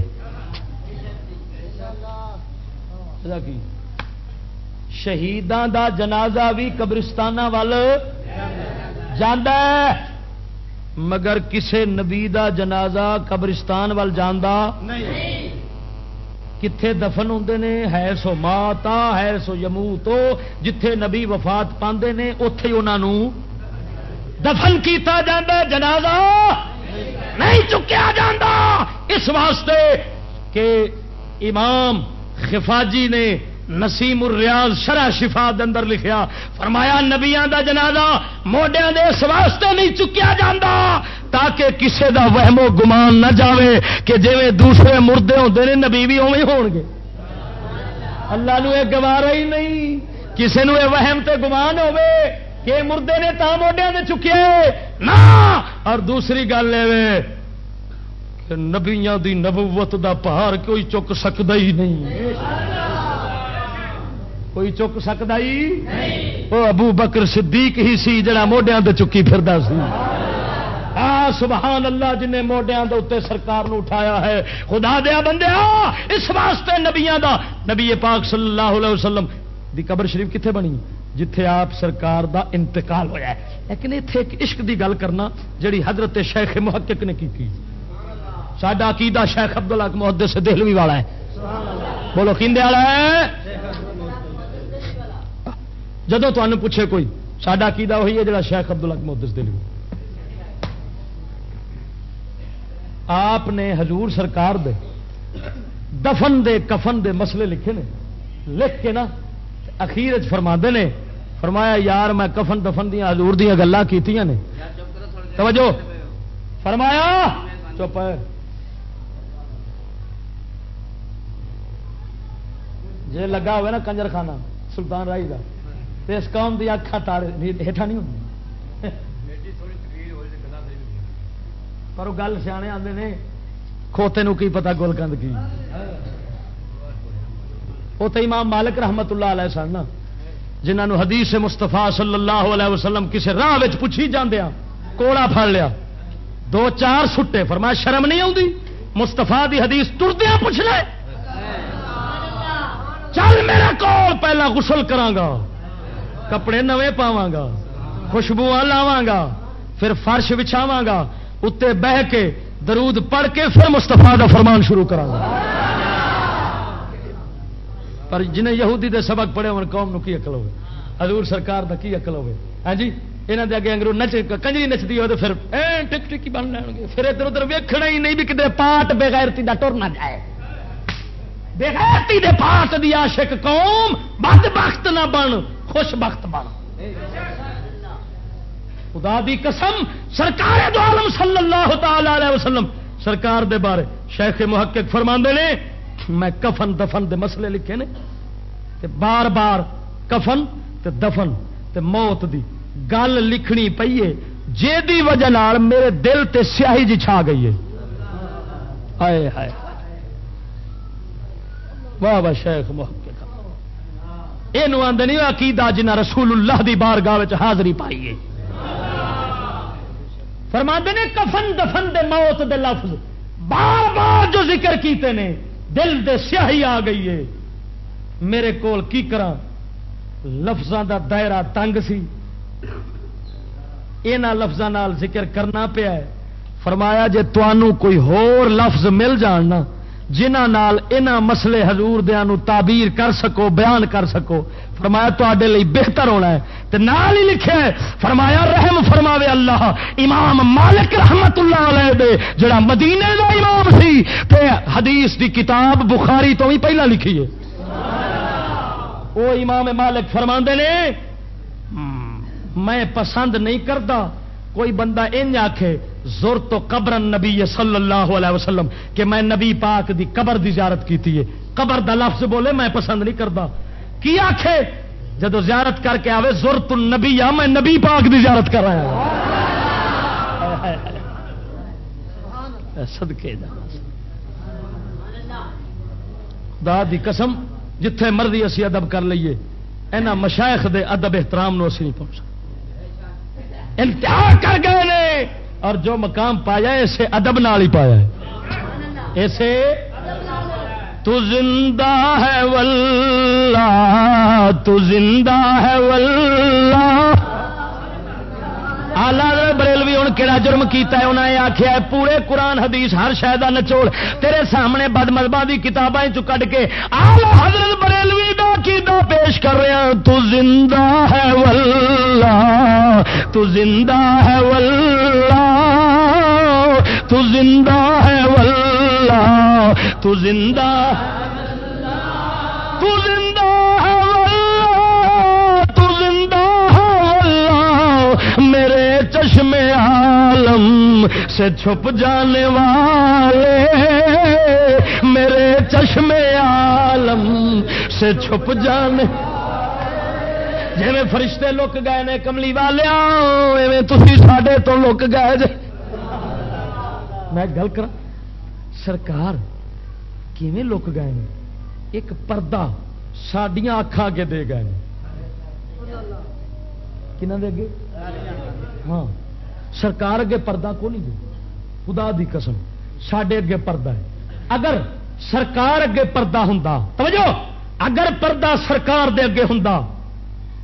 شہیدان دا جنازہ بھی قبرستان وال جانا مگر کسے نبی دا جنازہ قبرستان وال جانا کتنے دفن ہوں نے؟ ہے سو ماتا، ہے سو یمو تو جتھے نبی وفات پاندے نے اتے انہوں دفن کیتا جاندہ جنازہ نہیں چکیا جاندہ اس واسطے کہ امام خفاجی نے نسیم الریاض شرح شفا دے اندر لکھیا، فرمایا، نبیاں دا جنازہ موڈیا دے اس واسطے نہیں چکیا جاندہ تاکہ کسے دا وہم و گمان نہ جاوے کہ جی دوسرے مردے ہوتے ہیں نبی بھی اوے ہون گے اللہ نو یہ گوارا ہی نہیں۔ کسے نو یہ وہم تے گمان ہوے کہ مردے نے تا موڈیا دے چکے۔ نہ! اور دوسری گل یہ کہ نبیاں دی نبوت دا پہاڑ کوئی چک سکتا ہی نہیں۔ کوئی چک سکتا ہی؟ وہ ابو بکر صدیق ہی سی جڑا موڈیا چکی پھردا سی۔ آ، سبحان اللہ جن موڈیا اتنے سرکار نو اٹھایا ہے۔ خدا دیا بندے اس واسطے نبیاں دا، نبی پاک صلی اللہ علیہ وسلم دی قبر شریف کتنے بنی؟ جتھے آپ سرکار دا انتقال ہویا ہے۔ لیکن اتنے ایک عشق دی گل کرنا، جڑی حضرت شیخ محقق نے کی تھی سڈا عقیدہ شیخ عبد اللہ محدے دہلوی والا ہے۔ بولو کھندے والا ہے؟ جدو تمہیں پوچھے کوئی سڈا عقیدہ وہی ہے جڑا شیخ عبد اللہ محدث دہلوی آپ نے حضور سرکار دے دفن دے کفن دے مسئلے لکھے نے، لکھ کے نا اخیر فرما نے، فرمایا یار میں کفن دفن دیا ہزور دیا گلا کی توجہ۔ فرمایا۔ چپ جی لگا ہوا نا کنجر خانہ سلطان رائی کا تو اس قوم کی اکھا تارے ہیٹھا نہیں ہوتی پر وہ گل سیانے آتے ہیں کھوتے کی پتا گول کی؟ وہ تو امام مالک رحمت اللہ علیہ سن جنہوں حدیث مستفا صلی اللہ علیہ وسلم کسی راہ پوچھی جاندیا کوڑا پھڑ لیا۔ دو چار سٹے فرمایا شرم نہیں آتی مستفا دی حدیث تردیا پوچھ لے۔ چل میرا کول پہلا غسل کرا کپڑے نوے پاوا گا خوشبو لاوا گا پھر فرش بچھاوا گا اتنے بہ کے درود پڑھ کے پھر مستفا کا فرمان شروع کرا پر جنہیں یہودی دے سبق پڑے ہونے قوم کی اقل ہوے حضور سرکار دا کی اقل ہوے ہاں جی یہاں دے اگے انگرو نچ، کنجری نچتی ہو تو پھر ٹک ٹکی بن لین گے پھر ادھر ادھر ویکھنا ہی نہیں بھی کتنے پاٹ بےغیرتی دا ٹر نہ جائے۔ بےغیرتی دے پاٹ دی عاشق قوم بد بخت نہ بن، خوش بخت بن۔ خدا دی قسم، سرکار دو عالم صلی اللہ تعالی علیہ وسلم، سرکار دے بارے شیخ محقق فرماندے نے، میں کفن دفن دے مسئلے لکھے نے، تے بار بار کفن تے دفن تے موت دی گل لکھنی پی ہے، جے دی وجہ نال میرے دل تے سیاہی جی چھا گئی ہے۔ آئے ہائے۔ واہ واہ شیخ محقق۔ یہ آدھے نہیں، عقیدہ جنہ رسول اللہ دی بار گاہ حاضری پائی ہے۔ فرما نے، کفن دفن دے موت دے لفظ۔ بار بار جو ذکر کیتے نے، دل دے سیاہی آ گئی ہے۔ میرے کول کی کرا لفظوں دا دائرہ تنگ سی۔ یہاں لفظوں ذکر کرنا پیا فرمایا، جے توانو کوئی ہور لفظ مل جان نا جنہ نال انہ مسئلے حضور دیا نو تعبیر کر سکو، بیان کر سکو، فرمایا تے لئی بہتر ہونا ہے۔ تے نال ہی لکھے فرمایا رحم فرماوے اللہ، امام مالک رحمت اللہ علیہ دے، جڑا مدینے دا امام سی، تے حدیث دی کتاب بخاری تو بھی پہلا لکھی ہے۔ وہ امام مالک فرما نے میں پسند نہیں کرتا کوئی بندہ ان آخے زور تو قبر نبی صلی اللہ علیہ وسلم کہ میں نبی پاک دی قبر دی زیارت کی ہے۔ قبر دا لفظ بولے، میں پسند نہیں کرتا۔ کی آخے جدو زیارت کر کے آئے زور تو نبی، آ، میں نبی پاک دی زیارت کر رہا سدکے دا۔ دی قسم، جتھے مرضی اسی ادب کر لیے۔ اینا مشائخ دے ادب احترام نو اسی نہیں پہنچ انتہا کر گئے نے۔ اور جو مقام پایا اسے ادب نال ہی پایا ہے۔ اسے تو زندہ ہے واللہ، تو زندہ ہے واللہ۔ آلہ بریلوی ہوں کہڑا جرم کیتا ہے انہیں آخیا پورے قرآن حدیث ہر شاید نچوڑ۔ تیرے سامنے بد مذہبہ کی کتابیں کٹ کے آلہ حضرت بریلوی دا کیتا پیش کر رہا تو زندہ ہے واللہ، تو زندہ ہے واللہ، تو زندہ ہے واللہ، تو زندہ تو زندہ ہے واللہ، تو زندہ ہے واللہ۔ میرے چشم عالم سے چھپ جانے والے، میرے چشم عالم سے چھپ جانے جی میں فرشتے لک گئے نے کملی والے تھی ساڈے تو لک گئے جے۔ میں گل کر سرکار کیویں لک گئے نے؟ ایک پردہ سڈیا اکھا اگے دے گئے کنہ دے اگے؟ ہاں سرکار اگے پردہ کو نہیں دے؟ خدا دی قسم سڈے اگے پردہ ہے۔ اگر سرکار اگے پردہ ہوں توجہ! اگر پردہ سرکار دے اگے ہوں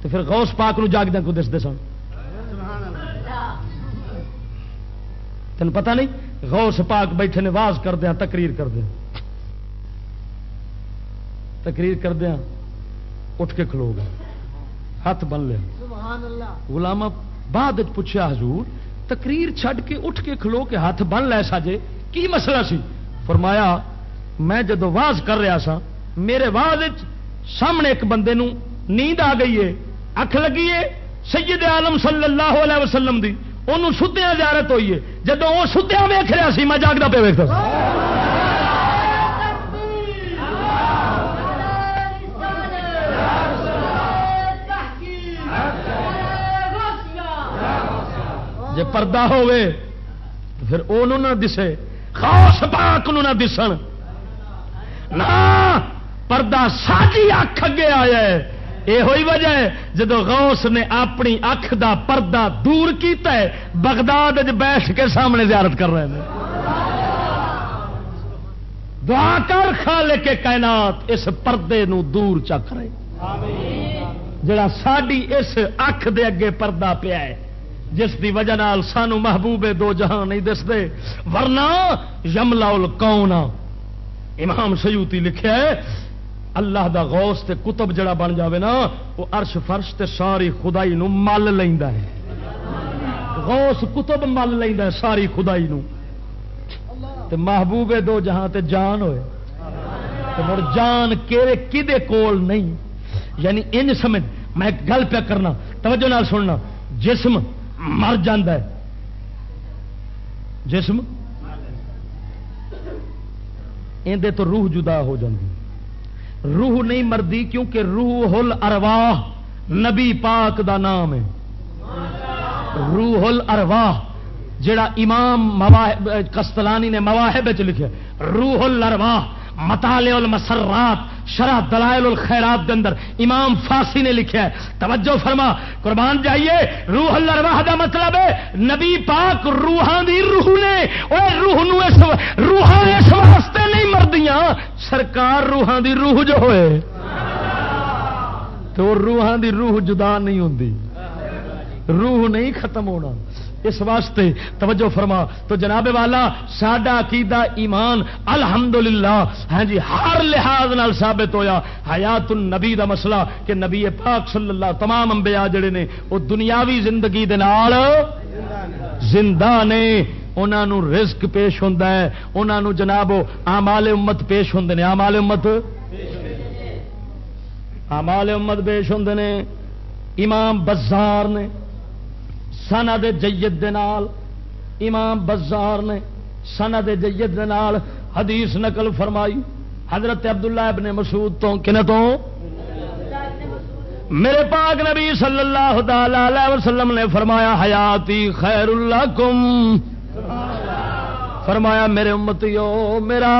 تو پھر غوث پاک نو جاگدہ کو دستے سن؟ تین پتہ نہیں؟ غوث پاک بیٹھے نے واز کر دیا تقریر کر دیا تقریر کر دیا اٹھ کے کھلو گئے۔ ہاتھ بن لیا۔ غلامہ بعد پوچھا حضور تقریر چھڈ کے اٹھ کے کھلو کے ہاتھ بن لے ساجے کی مسئلہ سی؟ فرمایا میں جدو واز کر رہا سا میرے واز سامنے ایک بندے نو نیند آ گئی ہے، اکھ لگی ہے سید عالم صلی اللہ علیہ وسلم دی انہوں ستیا زیارت ہوئی ہے۔ جدو وہ ستیا ویخ رہا سی، میں جاگتا پہ ویکتا جی پردہ ہوے پھر وہ نہ دسے، خاص پاک نہ دسن۔ نہ! پردہ ساری اکھ اگے آیا ہے۔ یہ ہوئی وجہ ہے جب غوث نے اپنی اکھ دا پردہ دور کیتا ہے، بغداد بیٹھ کے سامنے زیارت کر رہے ہیں۔ دعا کر خالق کے کائنات، اس پردے نو دور چک رہے۔ جڑا ساڈی اس اکھ دے اگے پردہ پیا ہے، جس دی وجہ نال سانو محبوب دو جہان نہیں دستے ورنہ یملا کون امام سیوتی لکھیا ہے اللہ دا غوث تے کتب جڑا بن جاوے نا، وہ عرش فرش تے ساری خدائی نو مل لیندا ہے۔ غوث کتب مل لیندا ہے ساری خدائی نو۔ تے محبوب دو جہاں تے جان ہوئے۔ تے مر جان کیرے کدے کول نہیں۔ یعنی ان سمجھ، میں گل پہ کرنا، توجہ نال سننا۔ جسم مر ہے۔ جسم؟ اندے تو روح جدا ہو جاتی روح نہیں مردی کیونکہ روح ہل ارواہ نبی پاک دا نام ہے۔ روح ہل ارواہ جڑا امام کستلانی نے مواہب لکھے روح الارواح مطالع المسرات، شرح دلائل الخیرات دے اندر امام فاسی نے لکھا ہے توجہ فرما، قربان جائیے، روح الارواح دا مطلب ہے، نبی پاک روحان دی روح نے۔ او روح نو اس روحاں اس واسطے نہیں مردیاں، سرکار روحان دی روح جو ہوئے۔ تو روحان دی روح جدا نہیں ہوندی۔ روح نہیں ختم ہونا۔ اس واسطے توجہ فرما۔ تو جناب والا، ساڈا عقیدہ ایمان الحمدللہ۔ ہاں جی ہر لحاظ نال ثابت ہویا۔ حیات النبی دا مسئلہ کہ نبی پاک صلی اللہ تمام انبیاء جڑے نے، وہ دنیاوی زندگی دے نال زندہ نے۔ انہوں رزق پیش ہوتا ہے۔ انہوں جناب آمال امت پیش ہوں نے آمال امت آمال امت پیش ہوں نے۔ امام بزار نے سنا دے جید دے نال، امام بزار نے سنا دے جید دے نال حدیث نقل فرمائی۔ حضرت عبداللہ ابن مسعود تو کن تو؟ میرے پاک نبی صلی اللہ تعالی وسلم نے فرمایا، حیاتی خیر اللہ کم فرمایا، میرے امتیو، میرا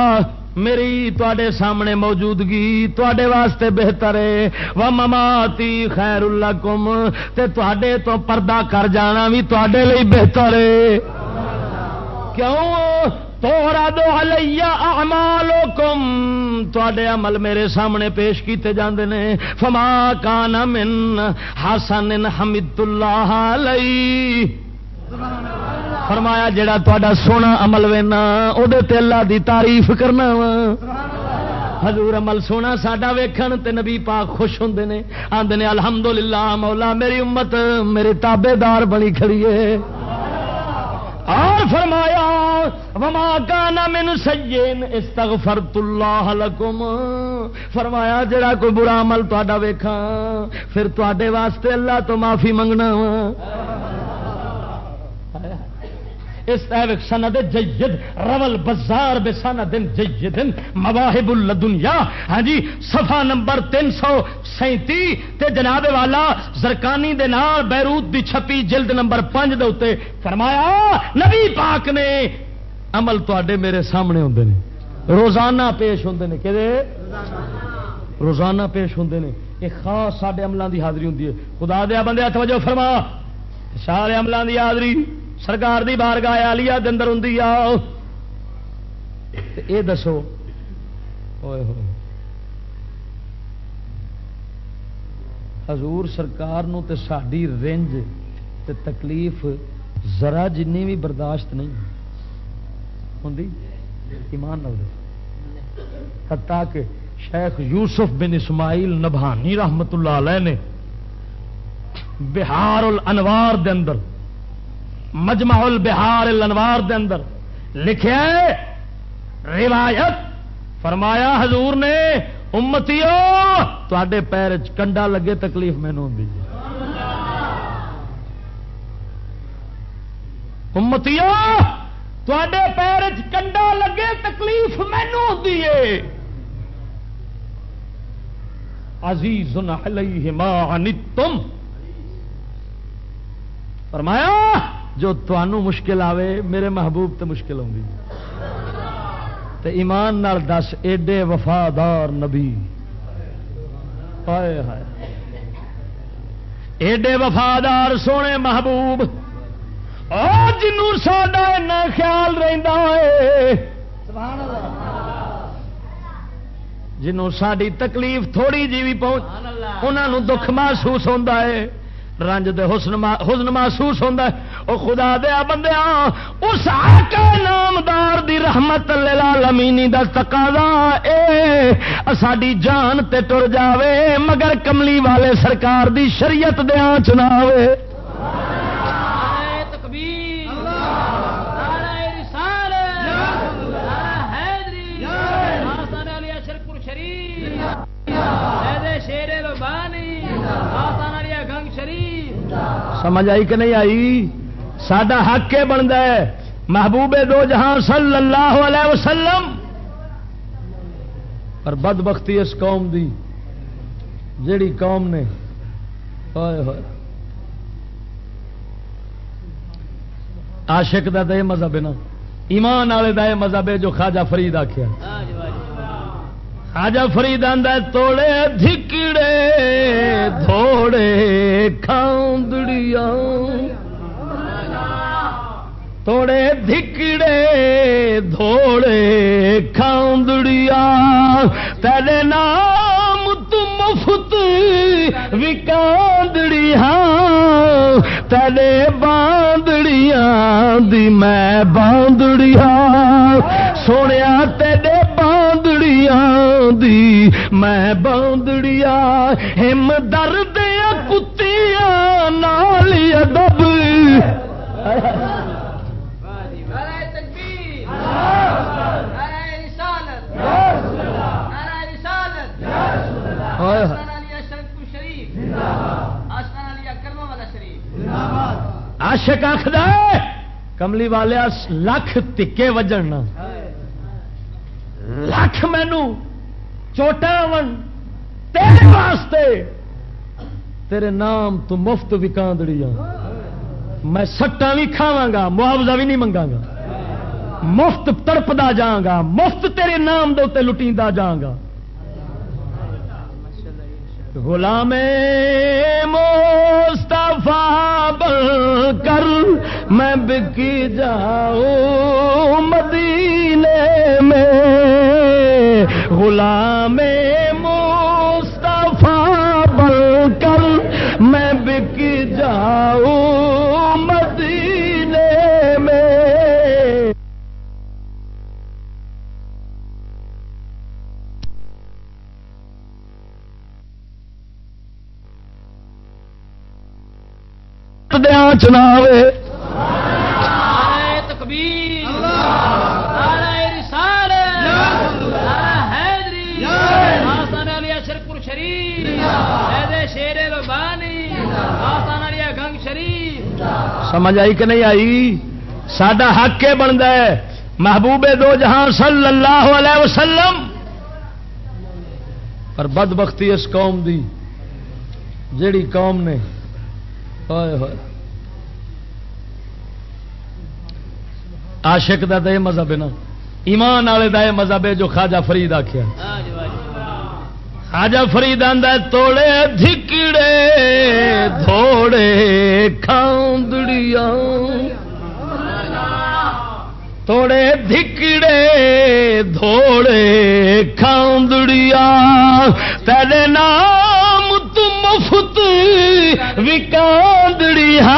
میری تے سامنے موجودگی تے واسطے بہتر ہے۔ و مماتی خیر اللہ کم تے تو پردہ کر جانا بھی تے بہتر ہے۔ کیوں؟ توڑا دو ہلیا امالو کم عمل میرے سامنے پیش کیتے جاندے نے۔ فما کان من حسن حمد اللہ علی فرمایا جڑا تا سونا عمل وینا وہ اللہ دی تعریف کرنا وا۔ حضور عمل سونا ساڈا ویکھن تے نبی پاک خوش ہوندے نے۔ آندے نے، الحمدللہ، مولا میری امت میرے تابے دار بنی کھڑی ہے۔ اور فرمایا، وما کانا من سجین استغفرت اللہ لکم۔ فرمایا جڑا کوئی برا عمل تا ویکھاں، پھر تے واسطے اللہ تو معافی منگنا وا۔ اس سند جید رول بازار بے سند جید مواہب الدنیا ہاں جی صفحہ نمبر تین سو سینتی۔ تے جناب والا زرکانی دے نال بیروت دی چھپی جلد نمبر پانچ دے اتنے فرمایا، نبی پاک نے عمل تے میرے سامنے ہوں نے۔ روزانہ پیش ہوں نے۔ کہ روزانہ پیش ہوں نے۔ یہ خاص سارے عملوں کی حاضری ہوں خدا دیا بندے، توجہ فرما۔ سارے عملوں کی حاضری۔ سرکار دی بار گایا لیا دندر ہوں یہ دسو۔ حضور سرکار نو تے ساری رنج تے تکلیف ذرا جن بھی برداشت نہیں ہوں ایمان حتیٰ کہ شیخ یوسف بن اسماعیل نبھانی رحمت اللہ علیہ نے بہار الانوار دے اندر مجمع البہار الانوار دے اندر لکھے روایت فرمایا، حضور نے امتی تے پیر کنڈا لگے تکلیف مینو ہوں امتی تے پیر کنڈا لگے تکلیف مینو ہوں عزیز علیہ ما عنتم۔ فرمایا جو تنوع مشکل آوے، میرے محبوب تے مشکل ہوگی تے ایمان نال دس، ایڈے وفادار نبی۔ ہائے ہائے۔ ایڈے وفادار سونے محبوب۔ اور جنوں ساڈا خیال رہندا ہے۔ جنوں ساری تکلیف تھوڑی جی بھی پہنچ انہوں دکھ محسوس ہوتا ہے۔ رنج دے حسن حسن محسوس ہوتا ہے۔ وہ خدا دیا بندیا اس آقا نامدار دی رحمت لالمینی دا تقاضا اے ساڈی جان تے ٹر جاوے مگر کملی والے سرکار دی شریعت دیا چناوے سمجھ آئی کہ نہیں آئی؟ سڈا حق یہ بنتا ہے؟ محبوب دو جہاں صلی اللہ علیہ وسلم۔ اور بد بختی اس قوم دی، جیڑی قوم نے ہوئے ہوئے آشک کا تو یہ مذہب ہے نا، ایمان والے کا یہ مذہب ہے جو خواجہ فرید آخیا خواجہ فرید آدھا توڑے دھکڑے دھوڑے کھاندڑیا توڑے دھکڑے دھوڑے کھاندڑیا تیرے نام تم مفت وکاندڑی ہاں تیرے باندڑیاں دی میں باندڑیا سونے تیرے باندڑیاں دی میں باندڑیا ہم درد کتیاں نال ادب عاشق آخد کملی والے لکھ تکے وجن۔ لکھ مینو چوٹا ون۔ تیرے واسطے تیرے نام تو مفت وکاندڑی ہاں۔ میں سٹا بھی کھاوا گا، معاوضہ بھی نہیں منگا گا۔ مفت تڑپدا جاگا مفت تیرے نام دے لٹیدا جاگا غلام مصطفیٰ بن کر میں بکی جاؤں مدینے میں۔ غلام مصطفیٰ بن کر میں بکی جاؤں دیا چناو سمجھ آئی کہ نہیں آئی؟ سڈا حق یہ بنتا ہے؟ محبوب دو جہاں صلی اللہ علیہ وسلم۔ پر بد بختی اس قوم دی جیڑی قوم نے آشک کا تو یہ مذہب ہے نا۔ ایمان والے کا یہ مذہب ہے جو خواجہ فرید آخیا خواجہ فرید آدھا توڑے دھکڑے تھوڑے کھاندڑیاں۔ توڑے دھکڑے دھوڑے کھاندڑیا تیرے نام تو مفت وکاندڑیا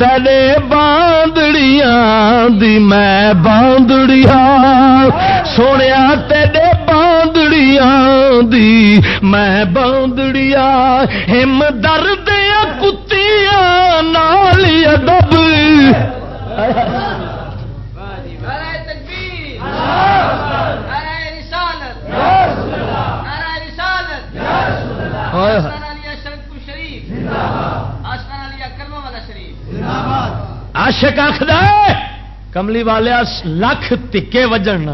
تیرے باندڑیاں دی میں باندڑیا سونے تیرے باندڑیاں دی میں باندڑیا ہم درد کتیاں نال ادب عاشق آخد کملی والے لکھ تکے وجن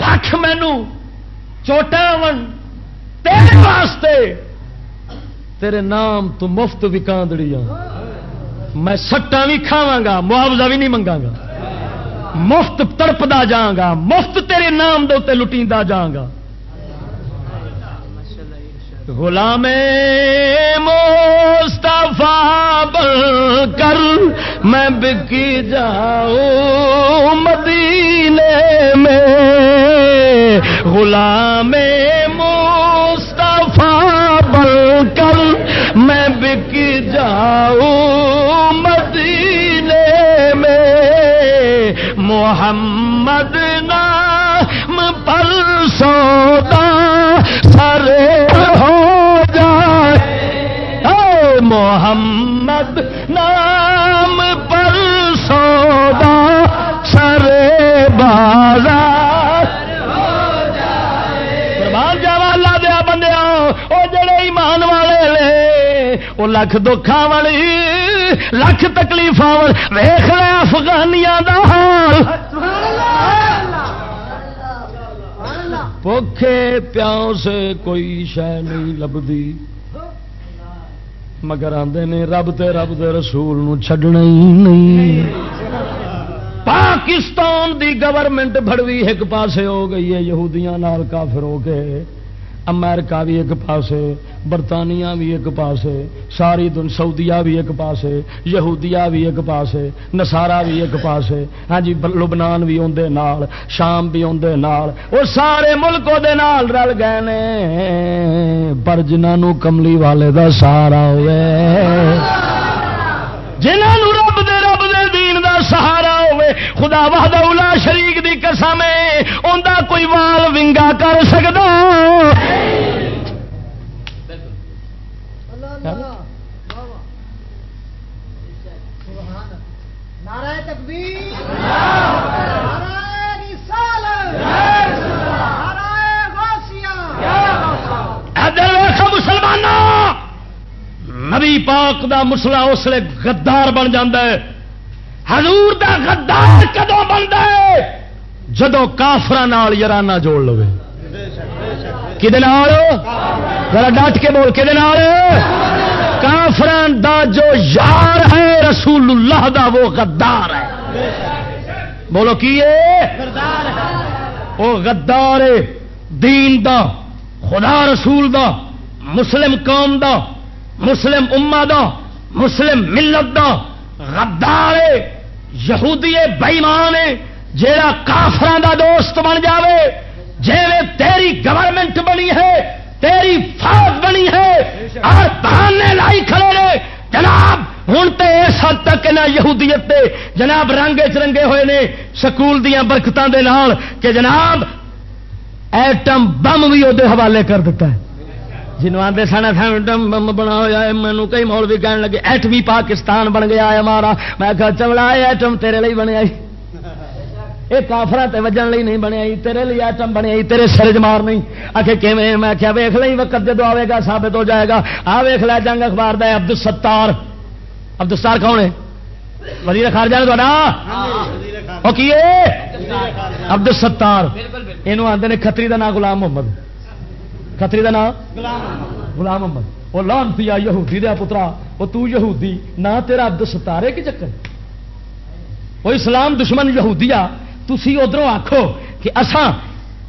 لکھ مینو چوٹا ون تیرے واسطے۔ تیرے نام تو مفت وکاندڑی ہاں۔ میں سٹا بھی کھاوا گا، معاوضہ بھی نہیں منگا گا۔ مفت تڑپدا جاگا مفت تیرے نام دے لٹیدا جاگا غلام مصطفیٰ بن کر میں بکی جاؤں مدینے میں۔ غلام مصطفیٰ بن کر میں بکی جاؤں مدینے میں۔ محمد نام پر سودا سرے ہو جائے۔ محمد، نام پر سودا سرے بازار۔ جاوا اللہ دیا وہ جڑے ایمان والے لے وہ لکھ دکھا والی، لکھ تکلیف ویخ لے افغانیاں دا حال۔ بھوکھے پیاؤ سے کوئی شہ نہیں لبدی مگر آدھے نے رب تے رب دے رسول نو چھڈنا ہی نہیں۔ پاکستان دی گورنمنٹ بڑوی ایک پاسے ہو گئی ہے، یہودیاں نال کافر ہو کے، امریکہ بھی ایک پاسے۔ برطانیہ بھی ایک پاسے، ساری دن سعودیہ بھی ایک پاسے، یہودیہ بھی ایک پاسے نسارا بھی ایک پاسے۔ ہاں جی لبنان بھی اندر نال، شام بھی اندر نال۔ وہ سارے ملک دے نال رل گئے نے۔ پر جنہوں کملی والے دا سارا ہوئے۔ جنہوں خدا وحدہ اولا شریک دی قسم ہے اوندا کوئی وال ونگا کر سکدا۔ نعرہ تکبیر۔ نعرہ مسلمان نبی پاک دا مسلا اس لیے غدار بن جاندہ ہے۔ حضور دا غدار کدو بنتا ہے؟ جدو کافر یارانہ جوڑ لو ڈٹ کے بول کہ کافران دا جو یار ہے رسول اللہ دا وہ غدار ہے۔ بولو کی وہ غدار ہے، دین دا، خدا رسول دا، مسلم قوم دا، مسلم اما دا، مسلم ملت دا۔ غدار ہے، یہودی بئیمان ہے۔ جیڑا کافران دا دوست بن جاوے جی تیری گورنمنٹ بنی ہے تیری فوج بنی ہے اور بہانے لائی کھڑے نے۔ جناب ہوں تو اس حد تک نہ یہودیت جناب رنگ چرنگے ہوئے نے سکول دیا برکتوں کے نال کہ جناب، ایٹم بم بھی وہ حوالے کر دیتا ہے۔ جنوب آدھے سن، ایٹم بم بنا ہوا ہے مینو کئی مول بھی کہنے لگے، ایٹمی پاکستان بن گیا ہے ہمارا۔ میں کہا چمڑا، ایٹم تیرے لیے بنیا یہ کافر تے وجن لی نہیں بنیا تیرے لیے ایٹم بنیا تیرے سرج مار نہیں۔ آخر کیون میں کیا ویخ لیں وقت جدو آئے گا ثابت ہو جائے گا۔ آ ویخ لیا جنگ اخبار دے عبد ستار عبد ستار کون ہے؟ وزیر خارجہ نے تا کی عبد ستار یہ آتے ہیں کتری کا نام غلام محمد۔ کتری کا نام غلام محمد۔ وہ لان پیا یہودی دیا پترا وہ تو یہودی نہ تیرا عبد ستار ہے کہ چکر؟ وہ اسلام دشمن یہودیا تھی ادھر آخو کہ اسان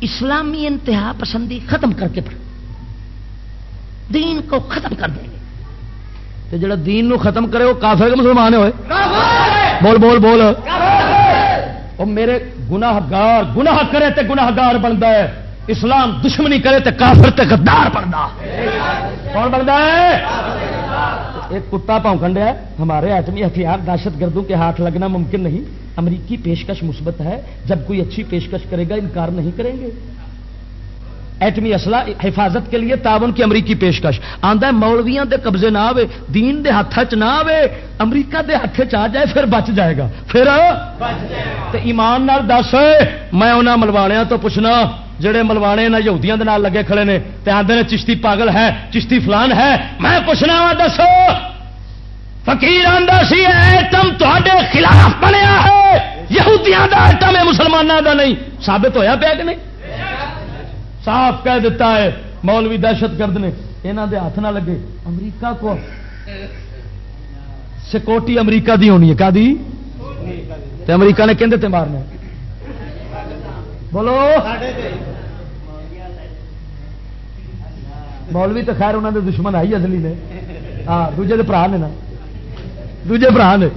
اسلامی انتہا پسندی ختم کر کے پڑھ دین کو ختم کر دیں گے۔ تو جڑا دین نو ختم کرے وہ کافر کے مسلمان ہوئے؟ بول بول بول۔ وہ میرے گناہ گار گناہ کرے تے گناہ گار بنتا ہے۔ اسلام دشمنی کرے تے کافر تے غدار بنتا۔ کون بنتا ہے؟ ایک کتا پونکھن ہے۔ ہمارے ایٹمی ہتھیار دہشت گردوں کے ہاتھ لگنا ممکن نہیں۔ امریکی پیشکش مثبت ہے۔ جب کوئی اچھی پیشکش کرے گا، انکار نہیں کریں گے۔ ایٹمی اسلح حفاظت کے لیے تعاون کی امریکی پیشکش۔ آدھا مولویاں دے قبضے نہ آئے دین دے ہاتھ چ نہ آئے امریکہ دے ہاتھ چ آ جائے پھر بچ جائے گا۔ پھر تو ایمان نال دس، میں انہوں ملوانیا تو پوچھنا، جڑے ملوانے نہ یہودیاں دے لگے کھڑے نے، تے آندے نے چشتی پاگل ہے، چشتی فلان ہے، میں پوچھنا وا دسو فقیر آندا سی، ایٹم تے خلاف بنیا ہے، یہودیاں دا ایٹم ہے مسلمانوں دا نہیں۔ ثابت ہویا پیا کہ نہیں؟ صاف کہہ دیتا ہے، مولوی دہشت گرد نے۔ یہاں دے ہاتھ نہ لگے۔ امریکہ کو سکوٹی امریکہ دی ہونی ہے۔ کا دی تے امریکہ نے کہ مارنا بولو۔ مولوی تو خیر انہوں نے دشمن آئی اصلی نے۔ ہاں دوجے برا نے نا۔ دوجے برا نے۔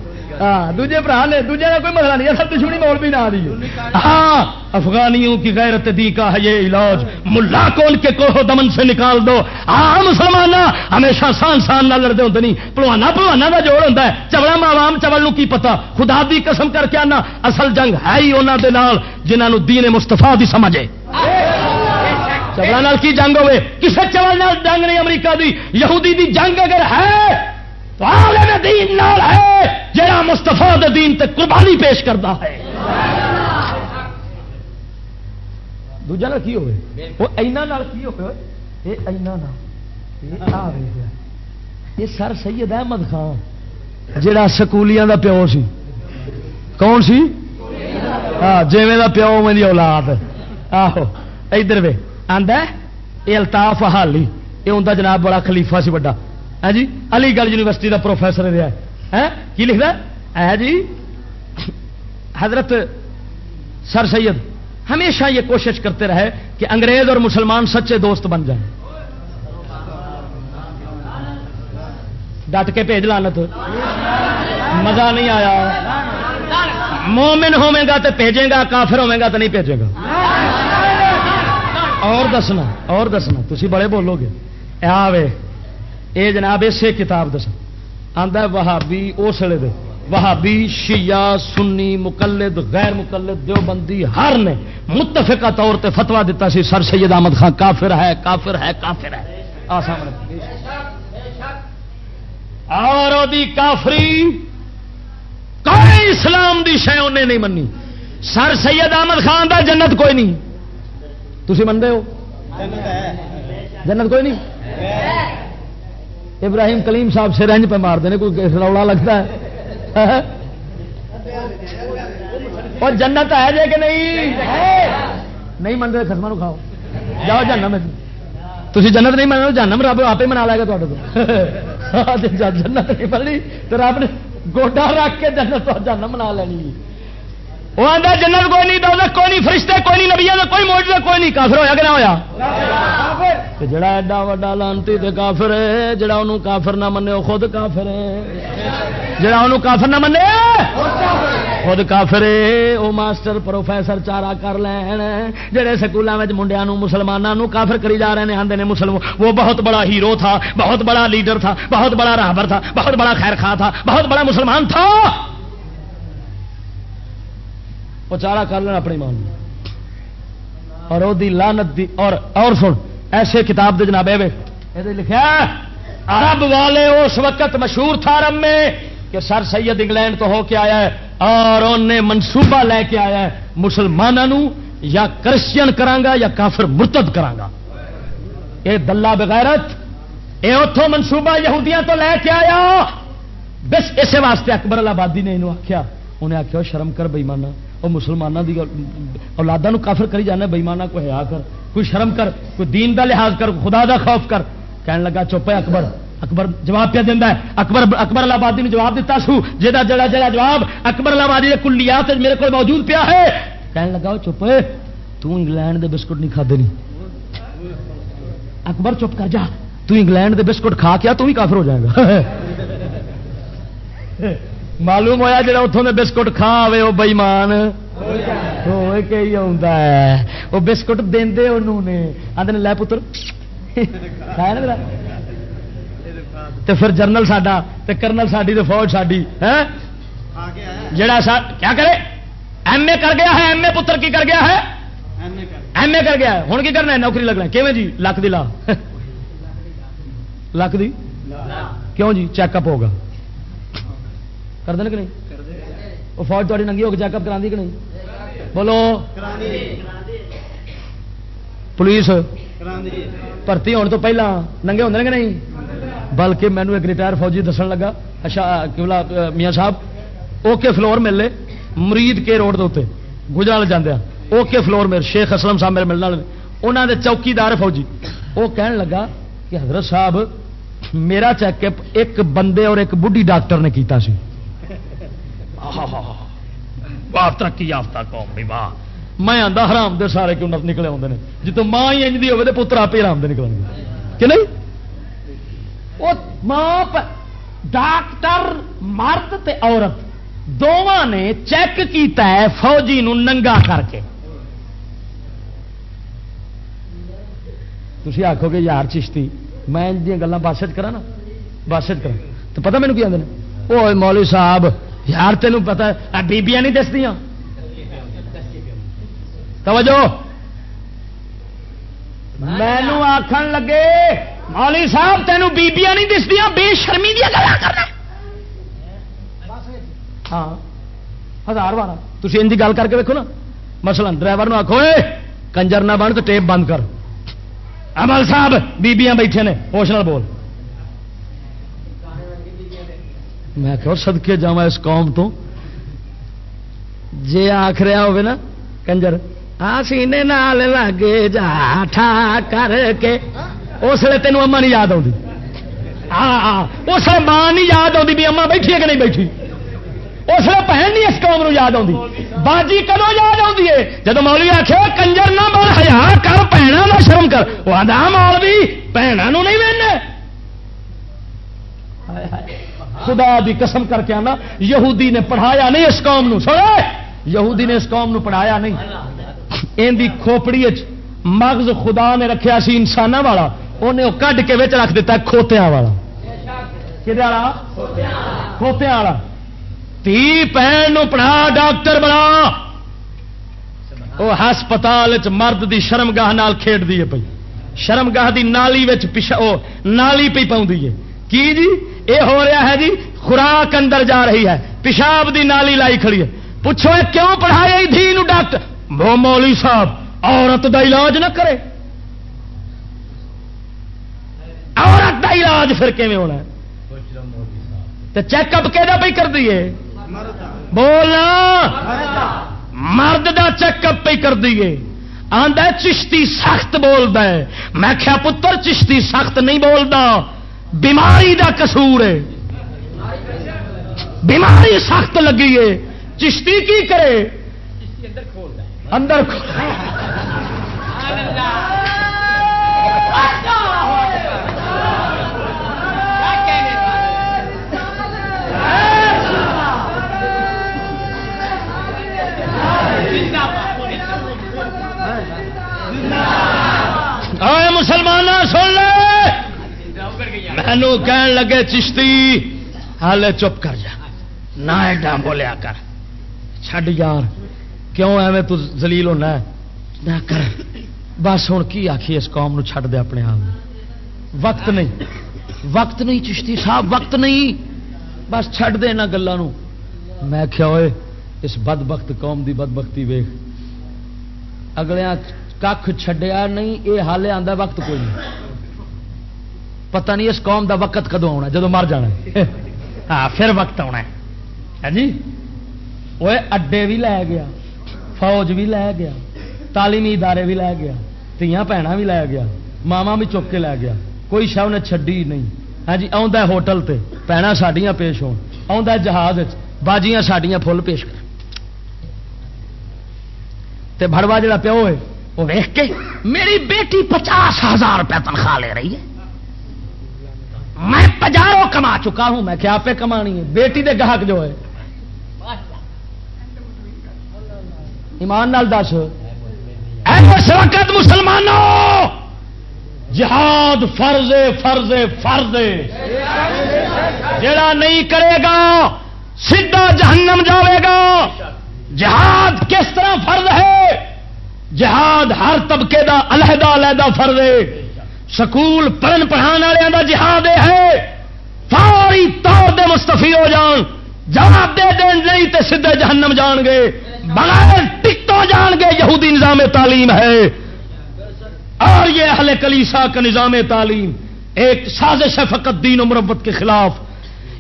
ہاں دوجے برا نے دوجے کا کوئی مسئلہ نہیں سب دشمنی مول بھی نہ آ رہی ہے۔ ہاں افغانیوں کی غیرت دی کا ہے یہ علاج۔ ملا کو ان کے کوہ دمن سے نکال دو۔ ہاں مسلمان ہمیشہ سان سان نہ لڑتے ہوتے نہیں۔ پلوانا پلوانا کا جوڑ ہوتا ہے۔ چوڑا عوام چول کی پتا خدا دی قسم کر کے آنا، اصل جنگ ہے ہی انہوں کے نال جنہوں دین مستفا دی سمجھے چوڑا کی جنگ ہوے کسے چول جنگ نہیں، امریکہ دی۔ یہودی دی جنگ اگر ہے تو عالم دین نال ہے جہاں مستفا دین تے قربانی پیش کرتا ہے۔ دوجا کی ہوئے؟ وہ اینا نال کی ہوئے؟ یہ اینا نال۔ یہ سر سید احمد خان جڑا سکولیاں دا پیو سی۔ کون سی؟ ہاں جیویں دا پیو میری اولاد۔ آہو ادھر وے آندا یہ الطاف حالی۔ یہ ہوں جناب بڑا خلیفہ سی بڑا ہے جی؟ علی گڑھ یونیورسٹی کا پروفیسر رہا ہے۔ ہاں؟ کی لکھتا ہے؟ ہاں جی؟ حضرت سر سید، ہمیشہ یہ کوشش کرتے رہے کہ انگریز اور مسلمان سچے دوست بن جائیں۔ ڈٹ کے بھیج لانت مزہ نہیں آیا۔ مومن ہوے گا تو بھیجے گا، کافر ہوے گا تو نہیں بھیجے گا۔ اور دسنا اور دسنا تھی بڑے بولو گے۔ آ اے جناب اسے کتاب دس آدھا وہابی اس ویلے دے۔ وہابی شیعہ، سنی، مقلد، غیر مقلد، دیوبندی، ہر نے متفقہ طور تے فتوا دیتا سی، سر سید احمد خان، کافر ہے کافر ہے کافر ہے۔ آ سامنے۔ اور او دی کافری کوئی اسلام دی شے انہیں نہیں منی سر سید احمد خان دا جنت کوئی نہیں۔ تھی منتے ہو؟ جنت کوئی نہیں؟ ابراہیم کلیم صاحب سے رنج پہ مار دینے، کوئی رولا لگتا ہے؟ اور جنت ہے جے کہ نہیں؟ نہیں منتے خسما کھاؤ۔ جاؤ جانا میں۔ تھی جنت نہیں منو جانم رب آپ منا لے گا تے جنت نہیں مننی، تو رب نے گوڈا رکھ کے جنت جانا منا لینی۔ وہ آتا جنت کوئی نہیں، دولت کوئی نہیں، فرشتے کوئی نہیں نبیا کوئی موجود کوئی نہیں، کافر ہویا کہ نہ ہویا؟ جڑا ایڈا وا لانتی تے کافر ہے، جڑا انہوں کافر نہ منے وہ خود کافر ہے۔ جڑا انہوں کافر نہ منے خود کافر وہ ماسٹر، پروفیسر چارا کر لین۔ جڑے سکولوں میں منڈیا مسلمانوں کافر کری جا رہے ہیں آدھے مسلم، وہ بہت بڑا ہیرو تھا، بہت بڑا لیڈر تھا، بہت بڑا راہبر تھا، بہت بڑا خیر خواہ تھا، بہت بڑا مسلمان تھا۔ وہ چارا کر لینا اپنی مان اور وہ لانت دی اور اور سن، ایسے کتاب دے جناب یہ لکھا عرب والے اس وقت مشہور تھا عرب میں کہ سر سید انگلینڈ تو ہو کے آیا ہے، اور انہیں منصوبہ لے کے آیا ہے مسلمانوں یا کرسچن کرانگا یا کافر مرتد کرانگا۔ یہ دلہ بغیرت یہ اتوں منصوبہ یہودیاں تو لے کے آیا۔ بس اسی واسطے اکبر آبادی نے انہوں آخیا انہیں آخیا شرم کر بےمانہ وہ مسلمانوں کی اولادا کافر کری جانا بےمانہ کو ہیا کر، کوئی شرم کر، کوئی دین دا لحاظ کر، خدا دا خوف کر۔ کہنے لگا، چپ ہے اکبر۔ اکبر جواب پہ دینا ہے؟ اکبر اکبر آبادی نے جواب دیتا سو جا جڑا جڑا جواب اکبر آبادی کے کلیات میرے کو موجود پیا ہے۔ کہنے لگا وہ چپ تو انگلینڈ دے بسکٹ نہیں کھدے نہیں اکبر چپ کر جا، تو انگلینڈ دے بسکٹ کھا کے تو بھی کافر ہو جائے گا۔ معلوم ہوا جا اتوں کے بسکٹ کھا آئے وہ بئیمان؟ وہ بسکٹ دے انہوں نے۔ آدھے لے پتر۔ تے پھر جرنل ساڈا تے کرنل ساڈی تے فوج ساڈی جڑا سا کیا کرے؟ ایم اے کر گیا ہے، ایم اے پتر کی کر گیا ہے؟ ایم اے کر گیا ہے۔ ہوں کی کرنا ہے؟ نوکری لگنا کیون جی؟ لک دی لا۔ لک دی؟ کیوں جی؟ چیک اپ ہوگا۔ کر دیں کہ نہیں؟ وہ فوج تاری ننگی ہو کے چیک اپ کرا کہ نہیں؟ بولو۔ پولیس بھرتی ہونے تو پہلا ننگے ہوں کہ نہیں؟ بلکہ مینو ایک ریٹائر فوجی دسن لگا اچھا میاں صاحب اوکے فلور ملے مرید کے روڈ ہاں، کے اتنے گجرا جانے اوکے فلور میرے شیخ اسلم صاحب میرے ملنے والے انہوں نے چوکیدار فوجی۔ وہ کہن لگا کہ حضرت صاحب، میرا چیک اپ ایک بندے اور ایک بڑھی ڈاکٹر نے کیتا سی۔ واہ ترقی یافتہ قوم بھی واہ۔ میں آتا حرام دے سارے کیوں نکلے آتے ہیں جی تو ماں ہی انجدی ہوے تو پتر آپ ہی حرام دے نکل گے۔ کہ نہیں؟ وہ ماں ڈاکٹر، مرد تے عورت دونوں نے چیک کیتا ہے فوجی نو ننگا کر کے۔ تھی آخو گے یار چشتی، میں ان گلیں بس کرا نا؟ بس کرا تو پتا مینو کی آدھے وہ مولوی صاحب یار تینوں پتا بیبیاں نہیں دسدیا توجہ۔ مینو آخر لگے مولی صاحب، تینوں بیبیاں نہیں دسدیا بے شرمی دیا گلا کرنا۔ ہاں ہزار بارہ تھی ان کی گل کر کے دیکھو نا۔ مسل ڈرائیور آخو کنجر نہ بن تو ٹیپ بند کر۔ امل صاحب، بیبیاں بیٹھے نے، ہوش نال بول۔ میں کہ سدکے جا اس قوم تو۔ جی آخ رہا ہو نا، کنجر آ سینے نال لگے جا، ٹھا کر کے۔ اس لیے تینوں اما نہیں یاد آتی اس لیے ماں نہیں یاد آتی بھی اما بیٹھی ہے کہ نہیں بیٹھی۔ اس لیے بہن نہیں اس قوم یاد آتی باجی کدو یاد آتی ہے؟ جب مولوی آخ کنجر نہ بول ہیا کر پینا نہ شرم کر۔ وہ آدھا مولوی بھنوں نہیں بہن خدا دی قسم کر کے آنا، یہودی نے پڑھایا نہیں اس قوم نو سوڑے یہودی نے اس قوم نو پڑھایا نہیں۔ ان دی کھوپڑی مغز خدا نے رکھیا سی انسان والا انہیں وہ کڈ کے بچ رکھ دیتا کھوتیا والا۔ کھوتیا والا؟ تھی بہن پڑھا ڈاکٹر بنا۔ وہ ہسپتال مرد دی شرمگاہ نال کھیڈ دی پی شرمگاہ دی نالی پچھا نالی پی پاؤں کی جی؟ یہ ہو رہا ہے جی خوراک اندر جا رہی ہے، پیشاب دی نالی لائی کھڑی ہے۔ پوچھو کیوں پڑھایا دھی ڈاکٹر۔ وہ مولی صاحب، عورت دا علاج نہ کرے۔ عورت دا علاج پھر کیون ہونا تو چیک اپ کہ پہ کر دیے بولنا۔ مرد دا چیک اپ پہ کر دیے آدھا چشتی سخت بولتا ہے۔ میں کیا پتر، چشتی سخت نہیں بولتا بیماری دا قصور ہے۔ بیماری سخت لگی ہے۔ چشتی کی کرے؟ اندر آئے مینو کہن لگے، چشتی ہالے چپ کر جا۔ نہ ایڈا بولیا کر۔ چڈ یار، کیوں ایویں تو زلیل ہونا ہے؟ نہ کر۔ بس ہوں کی آخی اس قوم نو چھڈ دے اپنے آپ وقت نہیں۔ وقت نہیں چشتی صاحب، وقت نہیں۔ بس چھڈ دے یہاں گلوں میں کیا ہوئے، اس بد بخت قوم دی بد بختی ویخ اگلے کھ چھڈیا نہیں یہ حالے آتا وقت کوئی نہیں۔ پتہ نہیں اس قوم دا وقت کدو آنا جدو مر جانا ہاں پھر وقت آنا ہے۔ ہاں جی؟ وہ اڈے بھی لے گیا، فوج بھی لے گیا، تعلیمی ادارے بھی لے گیا، تیاں بھن بھی لے گیا ماوا بھی چک کے لے گیا۔ کوئی شا انہیں چڈی نہیں۔ ہاں جی آ ہوٹل تے پینا سڈیا پیش ہو جہاز باجیاں سڈیا فل پیش کر تے بڑوا جڑا پیو ہے، وہ ویخ کے، میری بیٹی پچاس ہزار روپیہ تنخواہ لے رہی ہے۔ میں پجاروں کما چکا ہوں، میں کیا پہ کمانی ہے؟ بیٹی دے گاہک جو ہے۔ ایمان نال دس۔ اس وقت مسلمانوں جہاد فرض فرض فرض جڑا نہیں کرے گا، سیدھا جہنم جاوے گا۔ جہاد کس طرح فرض ہے؟ جہاد ہر طبقے دا علیحدہ علیحدہ فرض ہے۔ سکول پڑھن پڑھان والوں کا جہاد ہے۔ فوری طور دے مستفی ہو جان، جواب دے دین نہیں تے سیدھے جہنم جان گے۔ بغیر ٹکٹوں جان گے یہودی نظام تعلیم ہے۔ اور یہ اہل کلیسا کا نظام تعلیم، ایک سازش ہے فقط دین و مربت کے خلاف۔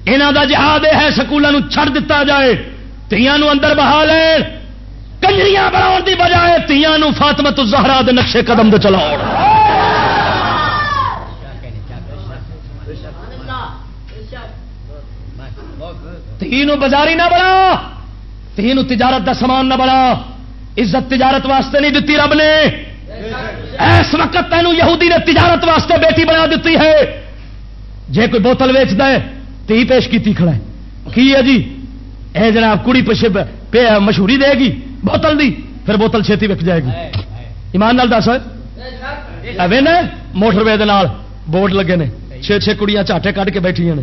انہوں کا جہاد یہ ہے سکولوں چھڑ دتا جائے۔ تیاں اندر بہا لے کنجریاں بنا دی بجائے تیاں فاطمت الزہرا دے نقشے قدم دے چلاؤ تین بازاری نہ بنا تین تجارت دا سامان نہ بنا۔ عزت تجارت واسطے نہیں دیتی رب نے۔ اس وقت تینوں یہودی نے تجارت واسطے بیٹی بنا دیتی ہے۔ جے کوئی بوتل ویچ دے تی پیش کی کھڑا ہے۔ کی ہے جی؟ اے جناب، کڑی پچھے مشہوری دے گی؟ بوتل دی، پھر بوتل چھتی وک جائے گی۔ ایمان نال دس ایویں موٹر وے بورڈ لگے نے۔ چھ چھ کڑیاں چاٹے کھ کے بیٹھی نے۔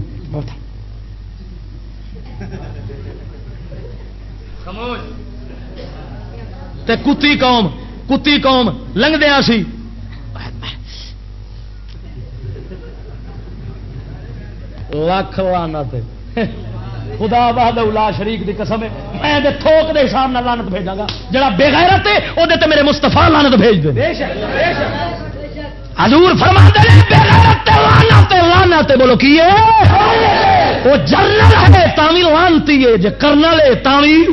تے کتی قوم کتی قوم لنگدیا سی۔ لکھ لانا خدا بہاد الا شریف کی قسم ہے۔ میں دے تھوک دے حساب نہ لانت بھیجا گا۔ جڑا بےغیرت ہے وہ میرے مستفا لانت بھیج دے۔ بے شک بے شک۔ حضور فرما دے لانت بولو، کی وہ جرنل ہے، تاوی لانتی ہے، جے کرنل ہے، تاوی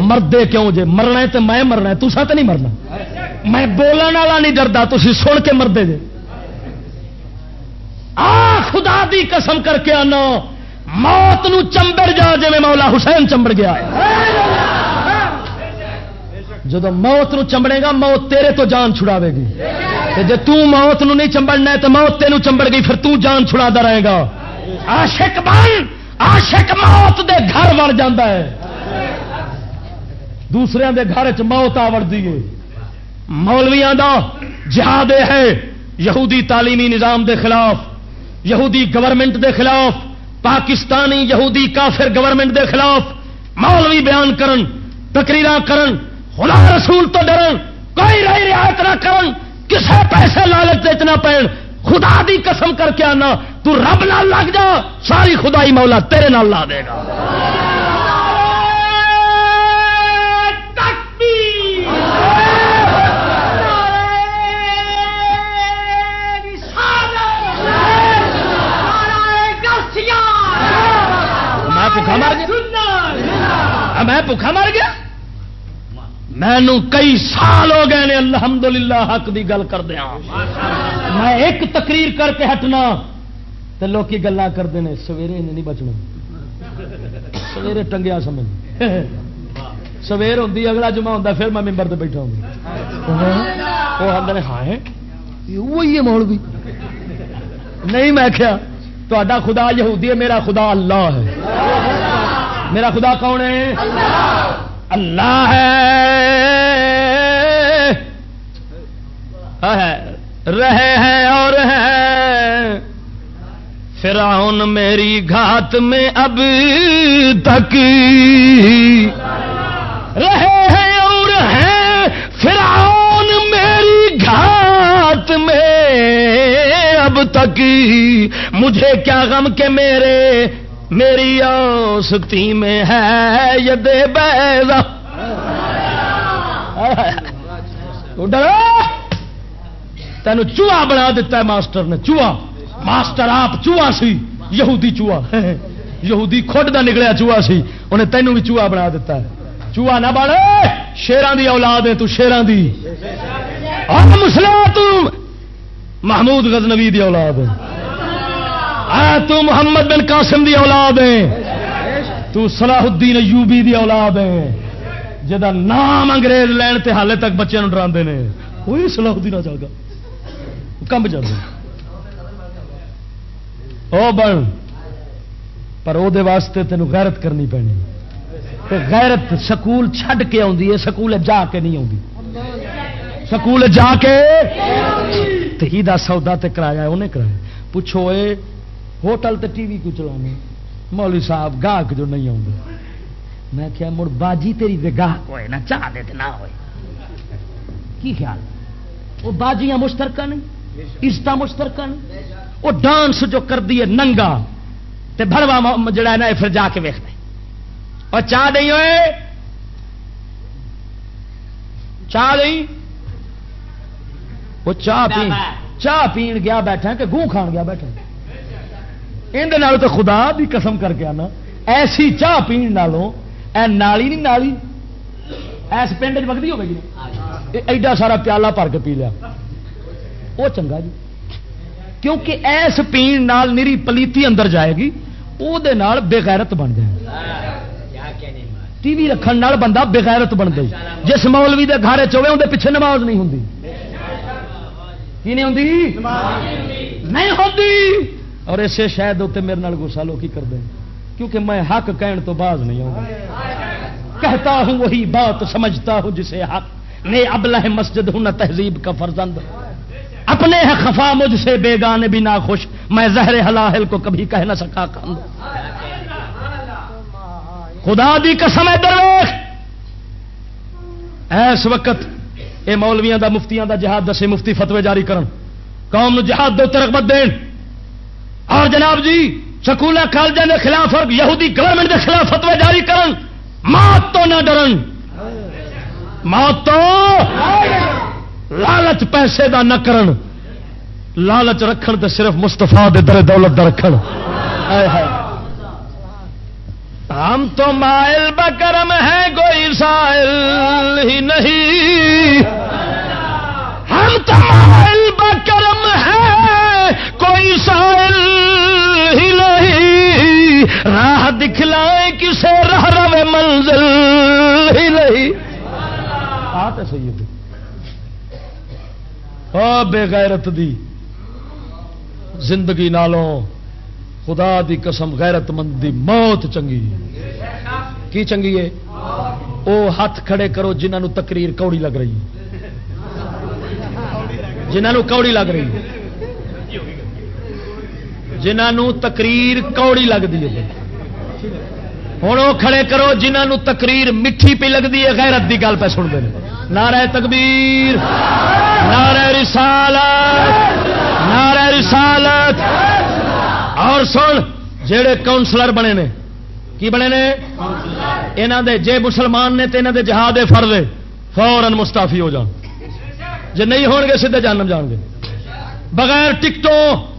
مردے کیوں؟ جے مرنا ہے تو میں مرنا ہے تو ساتھ نہیں مرنا۔ میں بولنے والا نہیں ڈردا تھی سن کے مردے جے۔ آ، خدا دی قسم کر کے آنا موت نو چمبڑ جا جی مولا حسین چمبڑ گیا۔ جب موت نو چمبڑے گا، موت تیرے تو جان چھڑاوے گی۔ جی توت نو نہیں چمبڑنا تو موت تینوں چمبڑ گئی، پھر تو جان چھڑا رہے گا۔ آشک بن آشک موت دے گھر وڑ جاتا ہے۔ دوسرے دے گھر چ موت آ وڑتی ہے۔ مولویا کا جہاد ہے، یہودی تعلیمی نظام دے خلاف، یہودی گورنمنٹ دے خلاف، پاکستانی یہودی کافر گورنمنٹ دے خلاف مولوی بیان کرن تقریر کرن خدا رسول تو ڈرن کوئی رہی رعایت نہ کرن کسے پیسے لالچ دیتنا پین خدا دی قسم کر کے آنا تو رب نال لگ جا ساری خدائی مولا تیرے نال لا دے گا۔ میں بھوکا مر گیا؟ میں بھوکا مر گیا؟ مینو کئی سال ہو گئے نے الحمدللہ حق دی گل کر دیا ہاں۔ میں ایک تقریر کر کے ہٹنا تو لوگ گلا کرتے ہیں سویرے نہیں بچنا۔ سویرے ٹنگیا سمجھ۔ سویر ہوں اگلا جمعہ ہوں پھر میں ممبر سے بیٹھا ہوں۔ وہ آدھے ہاں وہی ہے مولوی۔ نہیں میں کیا تا خدا یہودی ہے، میرا خدا اللہ ہے۔ میرا خدا کون ہے؟ اللہ ہے۔ رہے ہیں اور ہیں۔ فرعون میری گھات میں اب تک۔ رہے ہیں اور ہیں۔ فرعون میری گھات میں اب تک۔ مجھے کیا غم کے میرے میری اوستی میں ہے ید بیضا۔ تین چوہا بنا دیتا ہے ماسٹر نے، چوہا۔ ماسٹر آپ چوہا سی، یہودی چوہا۔ یہودی کھڈ دا نکلیا چوہا سی، انہیں تینوں بھی چوہا بنا دیتا ہے۔ چوہا نہ بڑے شیران دی اولاد ہے تو شیران دی۔ مسلم محمود غزنوی دی اولاد ہے۔ آ تو محمد بن قاسم دی اولاد ہے. تو صلاح الدین ایوبی دی اولاد ہے. جدا نام انگریز لین تے حالے تک بچے ڈرا نے. کوئی صلاح الدین آ جاگا. کمب جاتے او بن، پر او دے واسطے تینوں غیرت کرنی پینی. تے غیرت سکول چھڈ کے آندی ہے سکول جا کے نہیں آندی سکول جا کے؟ تے ہی دا سودا تے کرایا انہیں کرایا پوچھو اے ہوٹل تے ٹی وی کو چلانے مولوی صاحب گاہک جو نہیں آتے میں کیا مڑ باجی تیری دے گاہک ہوئے نہ چاہ دے نہ ہوئے۔ کی خیال؟ وہ باجیاں مشترکہ نہیں عزت مشترکہ نہیں۔ وہ ڈانس جو کر دیے ننگا۔ تے بھروا م- جڑا ہے نا پھر جا کے ویخ دے اور چاہ نہیں ہوئے؟ چاہ نہیں وہ چاہ پی چاہ پین گیا بیٹھا کہ گوں کھان گیا بیٹھا اندر تو خدا بھی قسم کر کے آنا۔ ایسی چاہ پین نالوں اے نالی نہیں نالی۔ ایس پنڈ وگدی ہوگی جی۔ ایڈا سارا پیالہ بھر کے پی لیا۔ وہ چنگا جی۔ کیونکہ ایس پین نال نری پلیتی اندر جائے گی وہ بےغیرت بن جائے ٹی وی رکھن نال بندہ بےغیرت بن گئی۔ جس مولوی دے گھر چوے اندر پیچھے نماز نہیں ہوں کی نہیں ہوں نہیں ہوتی اور اسے شاید اتنے میرے نال گسا لوگ کر دیں۔ کیونکہ میں حق کہن تو باز نہیں ہوں۔ کہتا ہوں وہی بات، سمجھتا ہوں جسے حق۔ نے ابلہ مسجد ہوں، نہ تہذیب کا فرزند۔ اپنے ہے خفا مجھ سے بیگانے بھی نہ خوش میں زہر حلاحل کو کبھی کہہ نہ سکا کم خدا دی قسم ہے درویش۔ ایس وقت اے مولویاں دا، مفتیاں دا جہاد، دسے مفتی فتوی جاری کرن۔ قوم نو جہاد دو رغبت دین۔ اور جناب جی سکول کالجوں کے خلاف اور یہودی گورنمنٹ کے خلاف فتوی جاری کرن، موت تو نہ ڈرن۔ موت تو لالچ پیسے دا نہ کرن۔ لالچ رکھن تے صرف مستفا در دولت دا رکھن۔ ہم تو مائل بکرم ہے کوئی سائل ہی نہیں۔ ہم تو مائل بکرم ہے کوئی سائل راہ دکھلائے کسے راہ رو منزل ہی نہیں۔ آتے سید۔ او بے غیرت دی زندگی نالوں خدا دی قسم غیرت مند دی موت چنگی۔ کی چنگی ہے؟ او ہاتھ کھڑے کرو جنہوں تقریر کوڑی لگ رہی۔ جنہوں کوڑی لگ رہی۔ جنہوں تقریر کوڑی لگتی ہے۔ ہوں وہ کھڑے کرو جنہوں تقریر میٹھی پی لگتی ہے، غیرت کی گل پہ سنتے ہیں۔ نعرہ تکبیر، نعرہ رسالت نعرہ رسالت۔ اور سن جڑے کاؤنسلر بنے نے، کی بنے نے؟ یہاں دے، جے مسلمان نے تو یہاں دے جہاد فرد فورن مستعفی ہو جان۔ جے نہیں ہون گے، سیدھے جانم جان گے۔ بغیر ٹکٹوں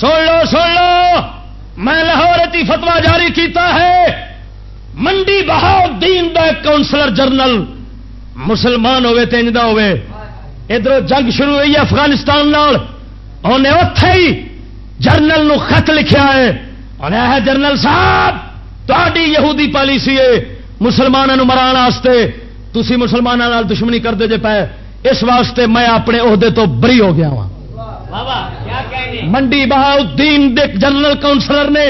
سن لو سن لو۔ میں لاہور فتوا جاری کیتا ہے۔ منڈی بہاؤدین دا کاؤنسلر جنرل مسلمان ہوے تے انجدا ہوے ادھر جنگ شروع ہوئی افغانستان نال۔ انہیں اتے ہی جرنل نو خط لکھیا ہے۔ انہیں ہے جرنل صاحب تاری یہودی پالیسی ہے۔ مسلمانوں مران واسطے تسی مسلمانوں دشمنی کرتے جے پے۔ اس واسطے میں اپنے عہدے تو بری ہو گیا ہوں منڈی بہاؤدین جنرل کاؤنسلر نے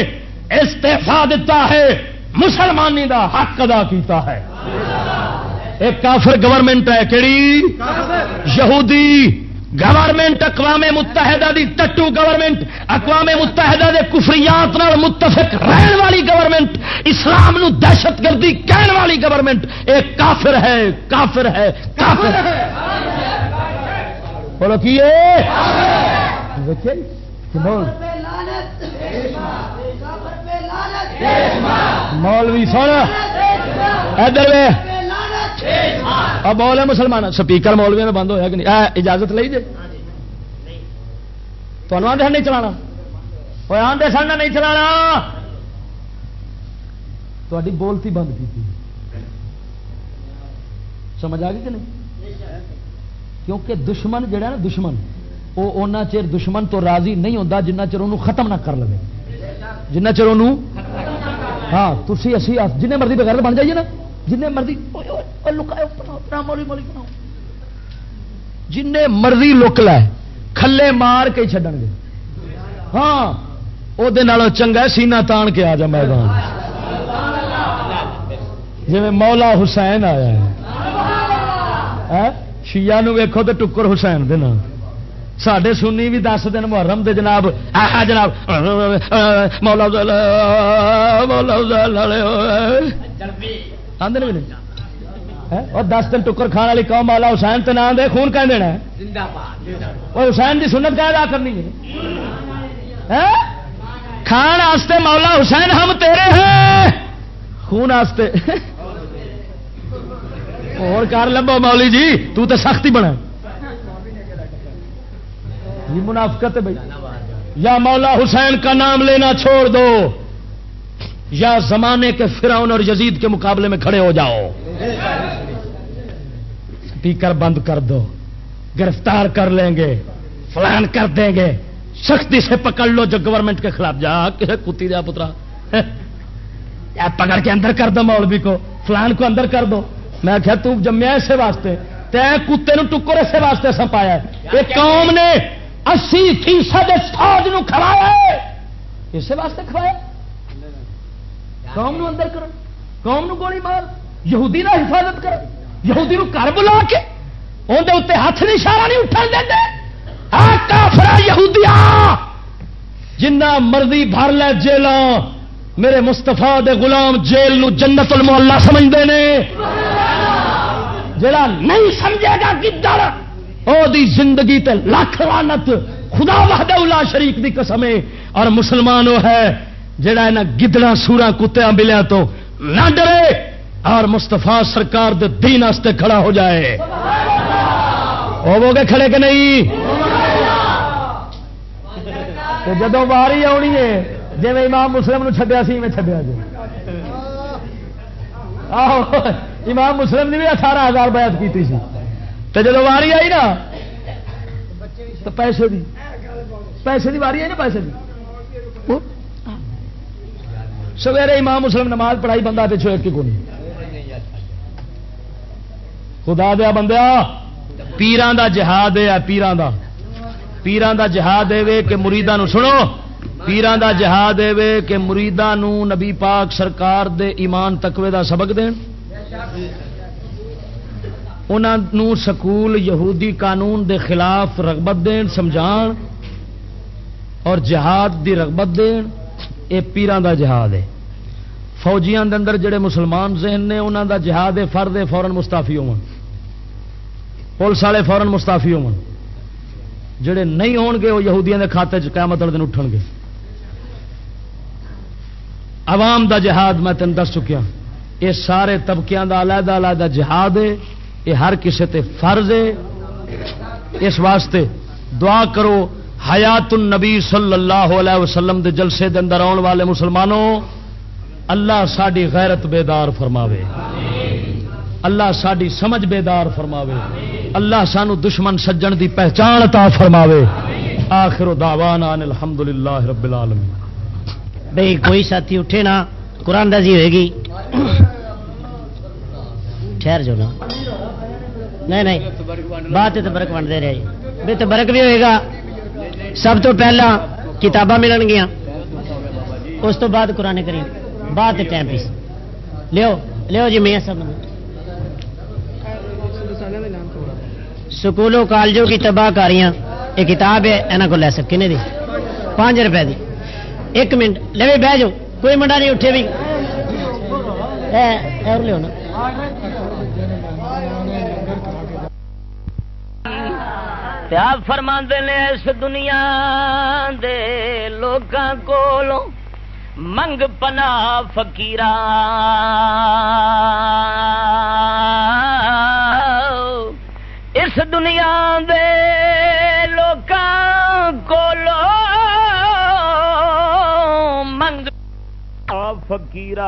استعفا دیتا ہے، مسلمانی دا حق ادا کیتا ہے۔ ایک کافر گورنمنٹ ہے کہڑی یہودی۔ گورنمنٹ اقوام متحدہ دی ٹٹو گورنمنٹ اقوام متحدہ دے کفریات نال متفق رہن والی گورنمنٹ اسلام نو دہشت گردی کہن والی گورنمنٹ ایک کافر ہے کافر ہے کافر ہے۔ بولو کی مولوی سن ادھر اب بول ہے مسلمان۔ سپیکر مولوی میں بند ہوا کہ نہیں؟ اجازت لئی جی تمہیں آدھے نہیں چلانا۔ وہ آدھے سن نہیں چلانا۔ تاری بولتی بند کی سمجھ آ گئی کہ نہیں؟ کیونکہ دشمن جڑا نا دشمن وہ اونا چر دشمن تو راضی نہیں ہوتا جنہ چر انہوں ختم نہ کر لے جنہ چر ہاں تھی اسی جن مرضی بغیر بن جائیے نا۔ جن مرضی جن مرضی لک لے کھلے مار کے چڈن گے۔ ہاں وہ چنگا سینا تان کے آ جا میدان۔ جی مولا حسین آیا ہے۔ شیا ویکو تو ٹکر حسین دینا سڈے سنی بھی دس دن محرم دے جناب۔ جناب۔ مولا آدھے اور دس دن ٹکر کھان والی قوم مولا حسین تو نام دے، خون کہہ دینا اور حسین کی سنت کیا ادا کرنی ہے۔ کھان واسطے مولا حسین ہم تیرے ہیں۔ خون واسطے۔ اور کر لبو مولی جی تو تے سختی بنا یہ منافقت ہے بھائی یا مولا حسین کا نام لینا چھوڑ دو یا زمانے کے فرعون اور یزید کے مقابلے میں کھڑے ہو جاؤ اسپیکر بند کر دو گرفتار کر لیں گے فلان کر دیں گے سختی سے پکڑ لو جو گورنمنٹ کے خلاف جا کسی کتی دیا پترا پکڑ کے اندر کر دو مولوی کو فلان کو اندر کر دو میں آخیا تم جمیا اسے واسطے تے کتے نو ٹکر اسے واسطے سپایا یہ قوم نے اسی فیصد فوج کھوایا اسے واسطے کھوایا قوم نو اندر کرو قوم نو گولی مار یہودی نہ حفاظت کرو یہودی نو گھر بلا کے اندر اتنے ہاتھ نہیں اشارہ نہیں اٹھا دے۔ کافرا یہودیا جنہ مرضی بھر لے جیل میرے مستفا دے غلام جیل نو جنت المحلہ سمجھتے ہیں جڑا نہیں سمجھے گا گدڑ او دی زندگی تے لاکھ لعنت خدا وحدہ الا شریک دی قسم ہے۔ اور مسلمان وہ ہے جڑا انہاں گدڑا سورا کتیاں بلیاں تو نہ ڈرے اور مستفا سرکار دے دین واسطے کھڑا ہو جائے۔ ہو گے کھڑے کہ نہیں؟ جدو باری آنی ہے جی امام مسلم نو چھڈیا سی، میں چھڈیا جی۔ آہو، امام مسلم نے بھی اٹھارہ ہزار بیعت کی سی۔ تو جب واری آئی نا، تو پیسے دی۔ پیسے دی واری آئی نا، پیسے دی۔ سویرے امام مسلم نماز پڑھائی بندہ پچھو ایک کو نہیں خدا دیا بندیا، پیران دا جہاد ہے پیران دا۔ پیران دا جہاد دے کہ مریداں سنو۔ پیران دا جہاد دے کہ مریداں نبی پاک سرکار دے ایمان تقوی دا سبق دین۔ انہوں سکول یہودی قانون دے خلاف رغبت دین سمجھان اور جہاد دی رغبت دین۔ یہ پیران دا جہاد ہے۔ فوجیاں دے اندر جڑے مسلمان ذہن نے انہوں دا جہاد ہے، فرد ہے فورن مستعفی ہو پولیس والے فورن مستعفی ہو جڑے نہیں ہون گے وہ یہودیاں دے کھاتے چ قیامت والے دن اٹھن گے۔ عوام دا جہاد میں تین دس چکیا۔ یہ سارے طبقیاں دا علیحدہ علیحدہ جہاد ہے۔ یہ ہر کسی تے فرض ہے۔ اس واسطے دعا کرو، حیات النبی صلی اللہ علیہ وسلم دے جلسے دے اندر آن والے مسلمانوں، اللہ ساری غیرت بیدار فرماوے۔ اللہ ساری سمجھ بیدار فرماوے۔ اللہ سانو دشمن سجن دی پہچان عطا فرماوے۔ آخر دعوانا ان الحمدللہ رب العالمین۔ بھئی کوئی ساتھی اٹھے نا، قرآن دازی ہوئے گی۔ ٹھہر جو نا۔ نہیں نہیں، بات ہے تو برک بن رہے۔ بے تو برک بھی ہوئے گا۔ سب تو پہلا کتاباں ملن گیا اس تو بعد قرآن کریم۔ بات ٹائم پیس۔ لو لو جی میاں سب سکولوں، کالجوں کی تباہ کاریاں، یہ کتاب ہے یہاں کو لے سکے دی؟ پانچ روپے دی۔ ایک منٹ، لے بہ جاؤ، کوئی منڈا نہیں اٹھے بھی۔ اور لو نا۔ آپ فرما نے اس دنیا دے لوکاں کولوں، منگ پنا فکیر اس دنیا دے لوکاں کولوں منگ فکیر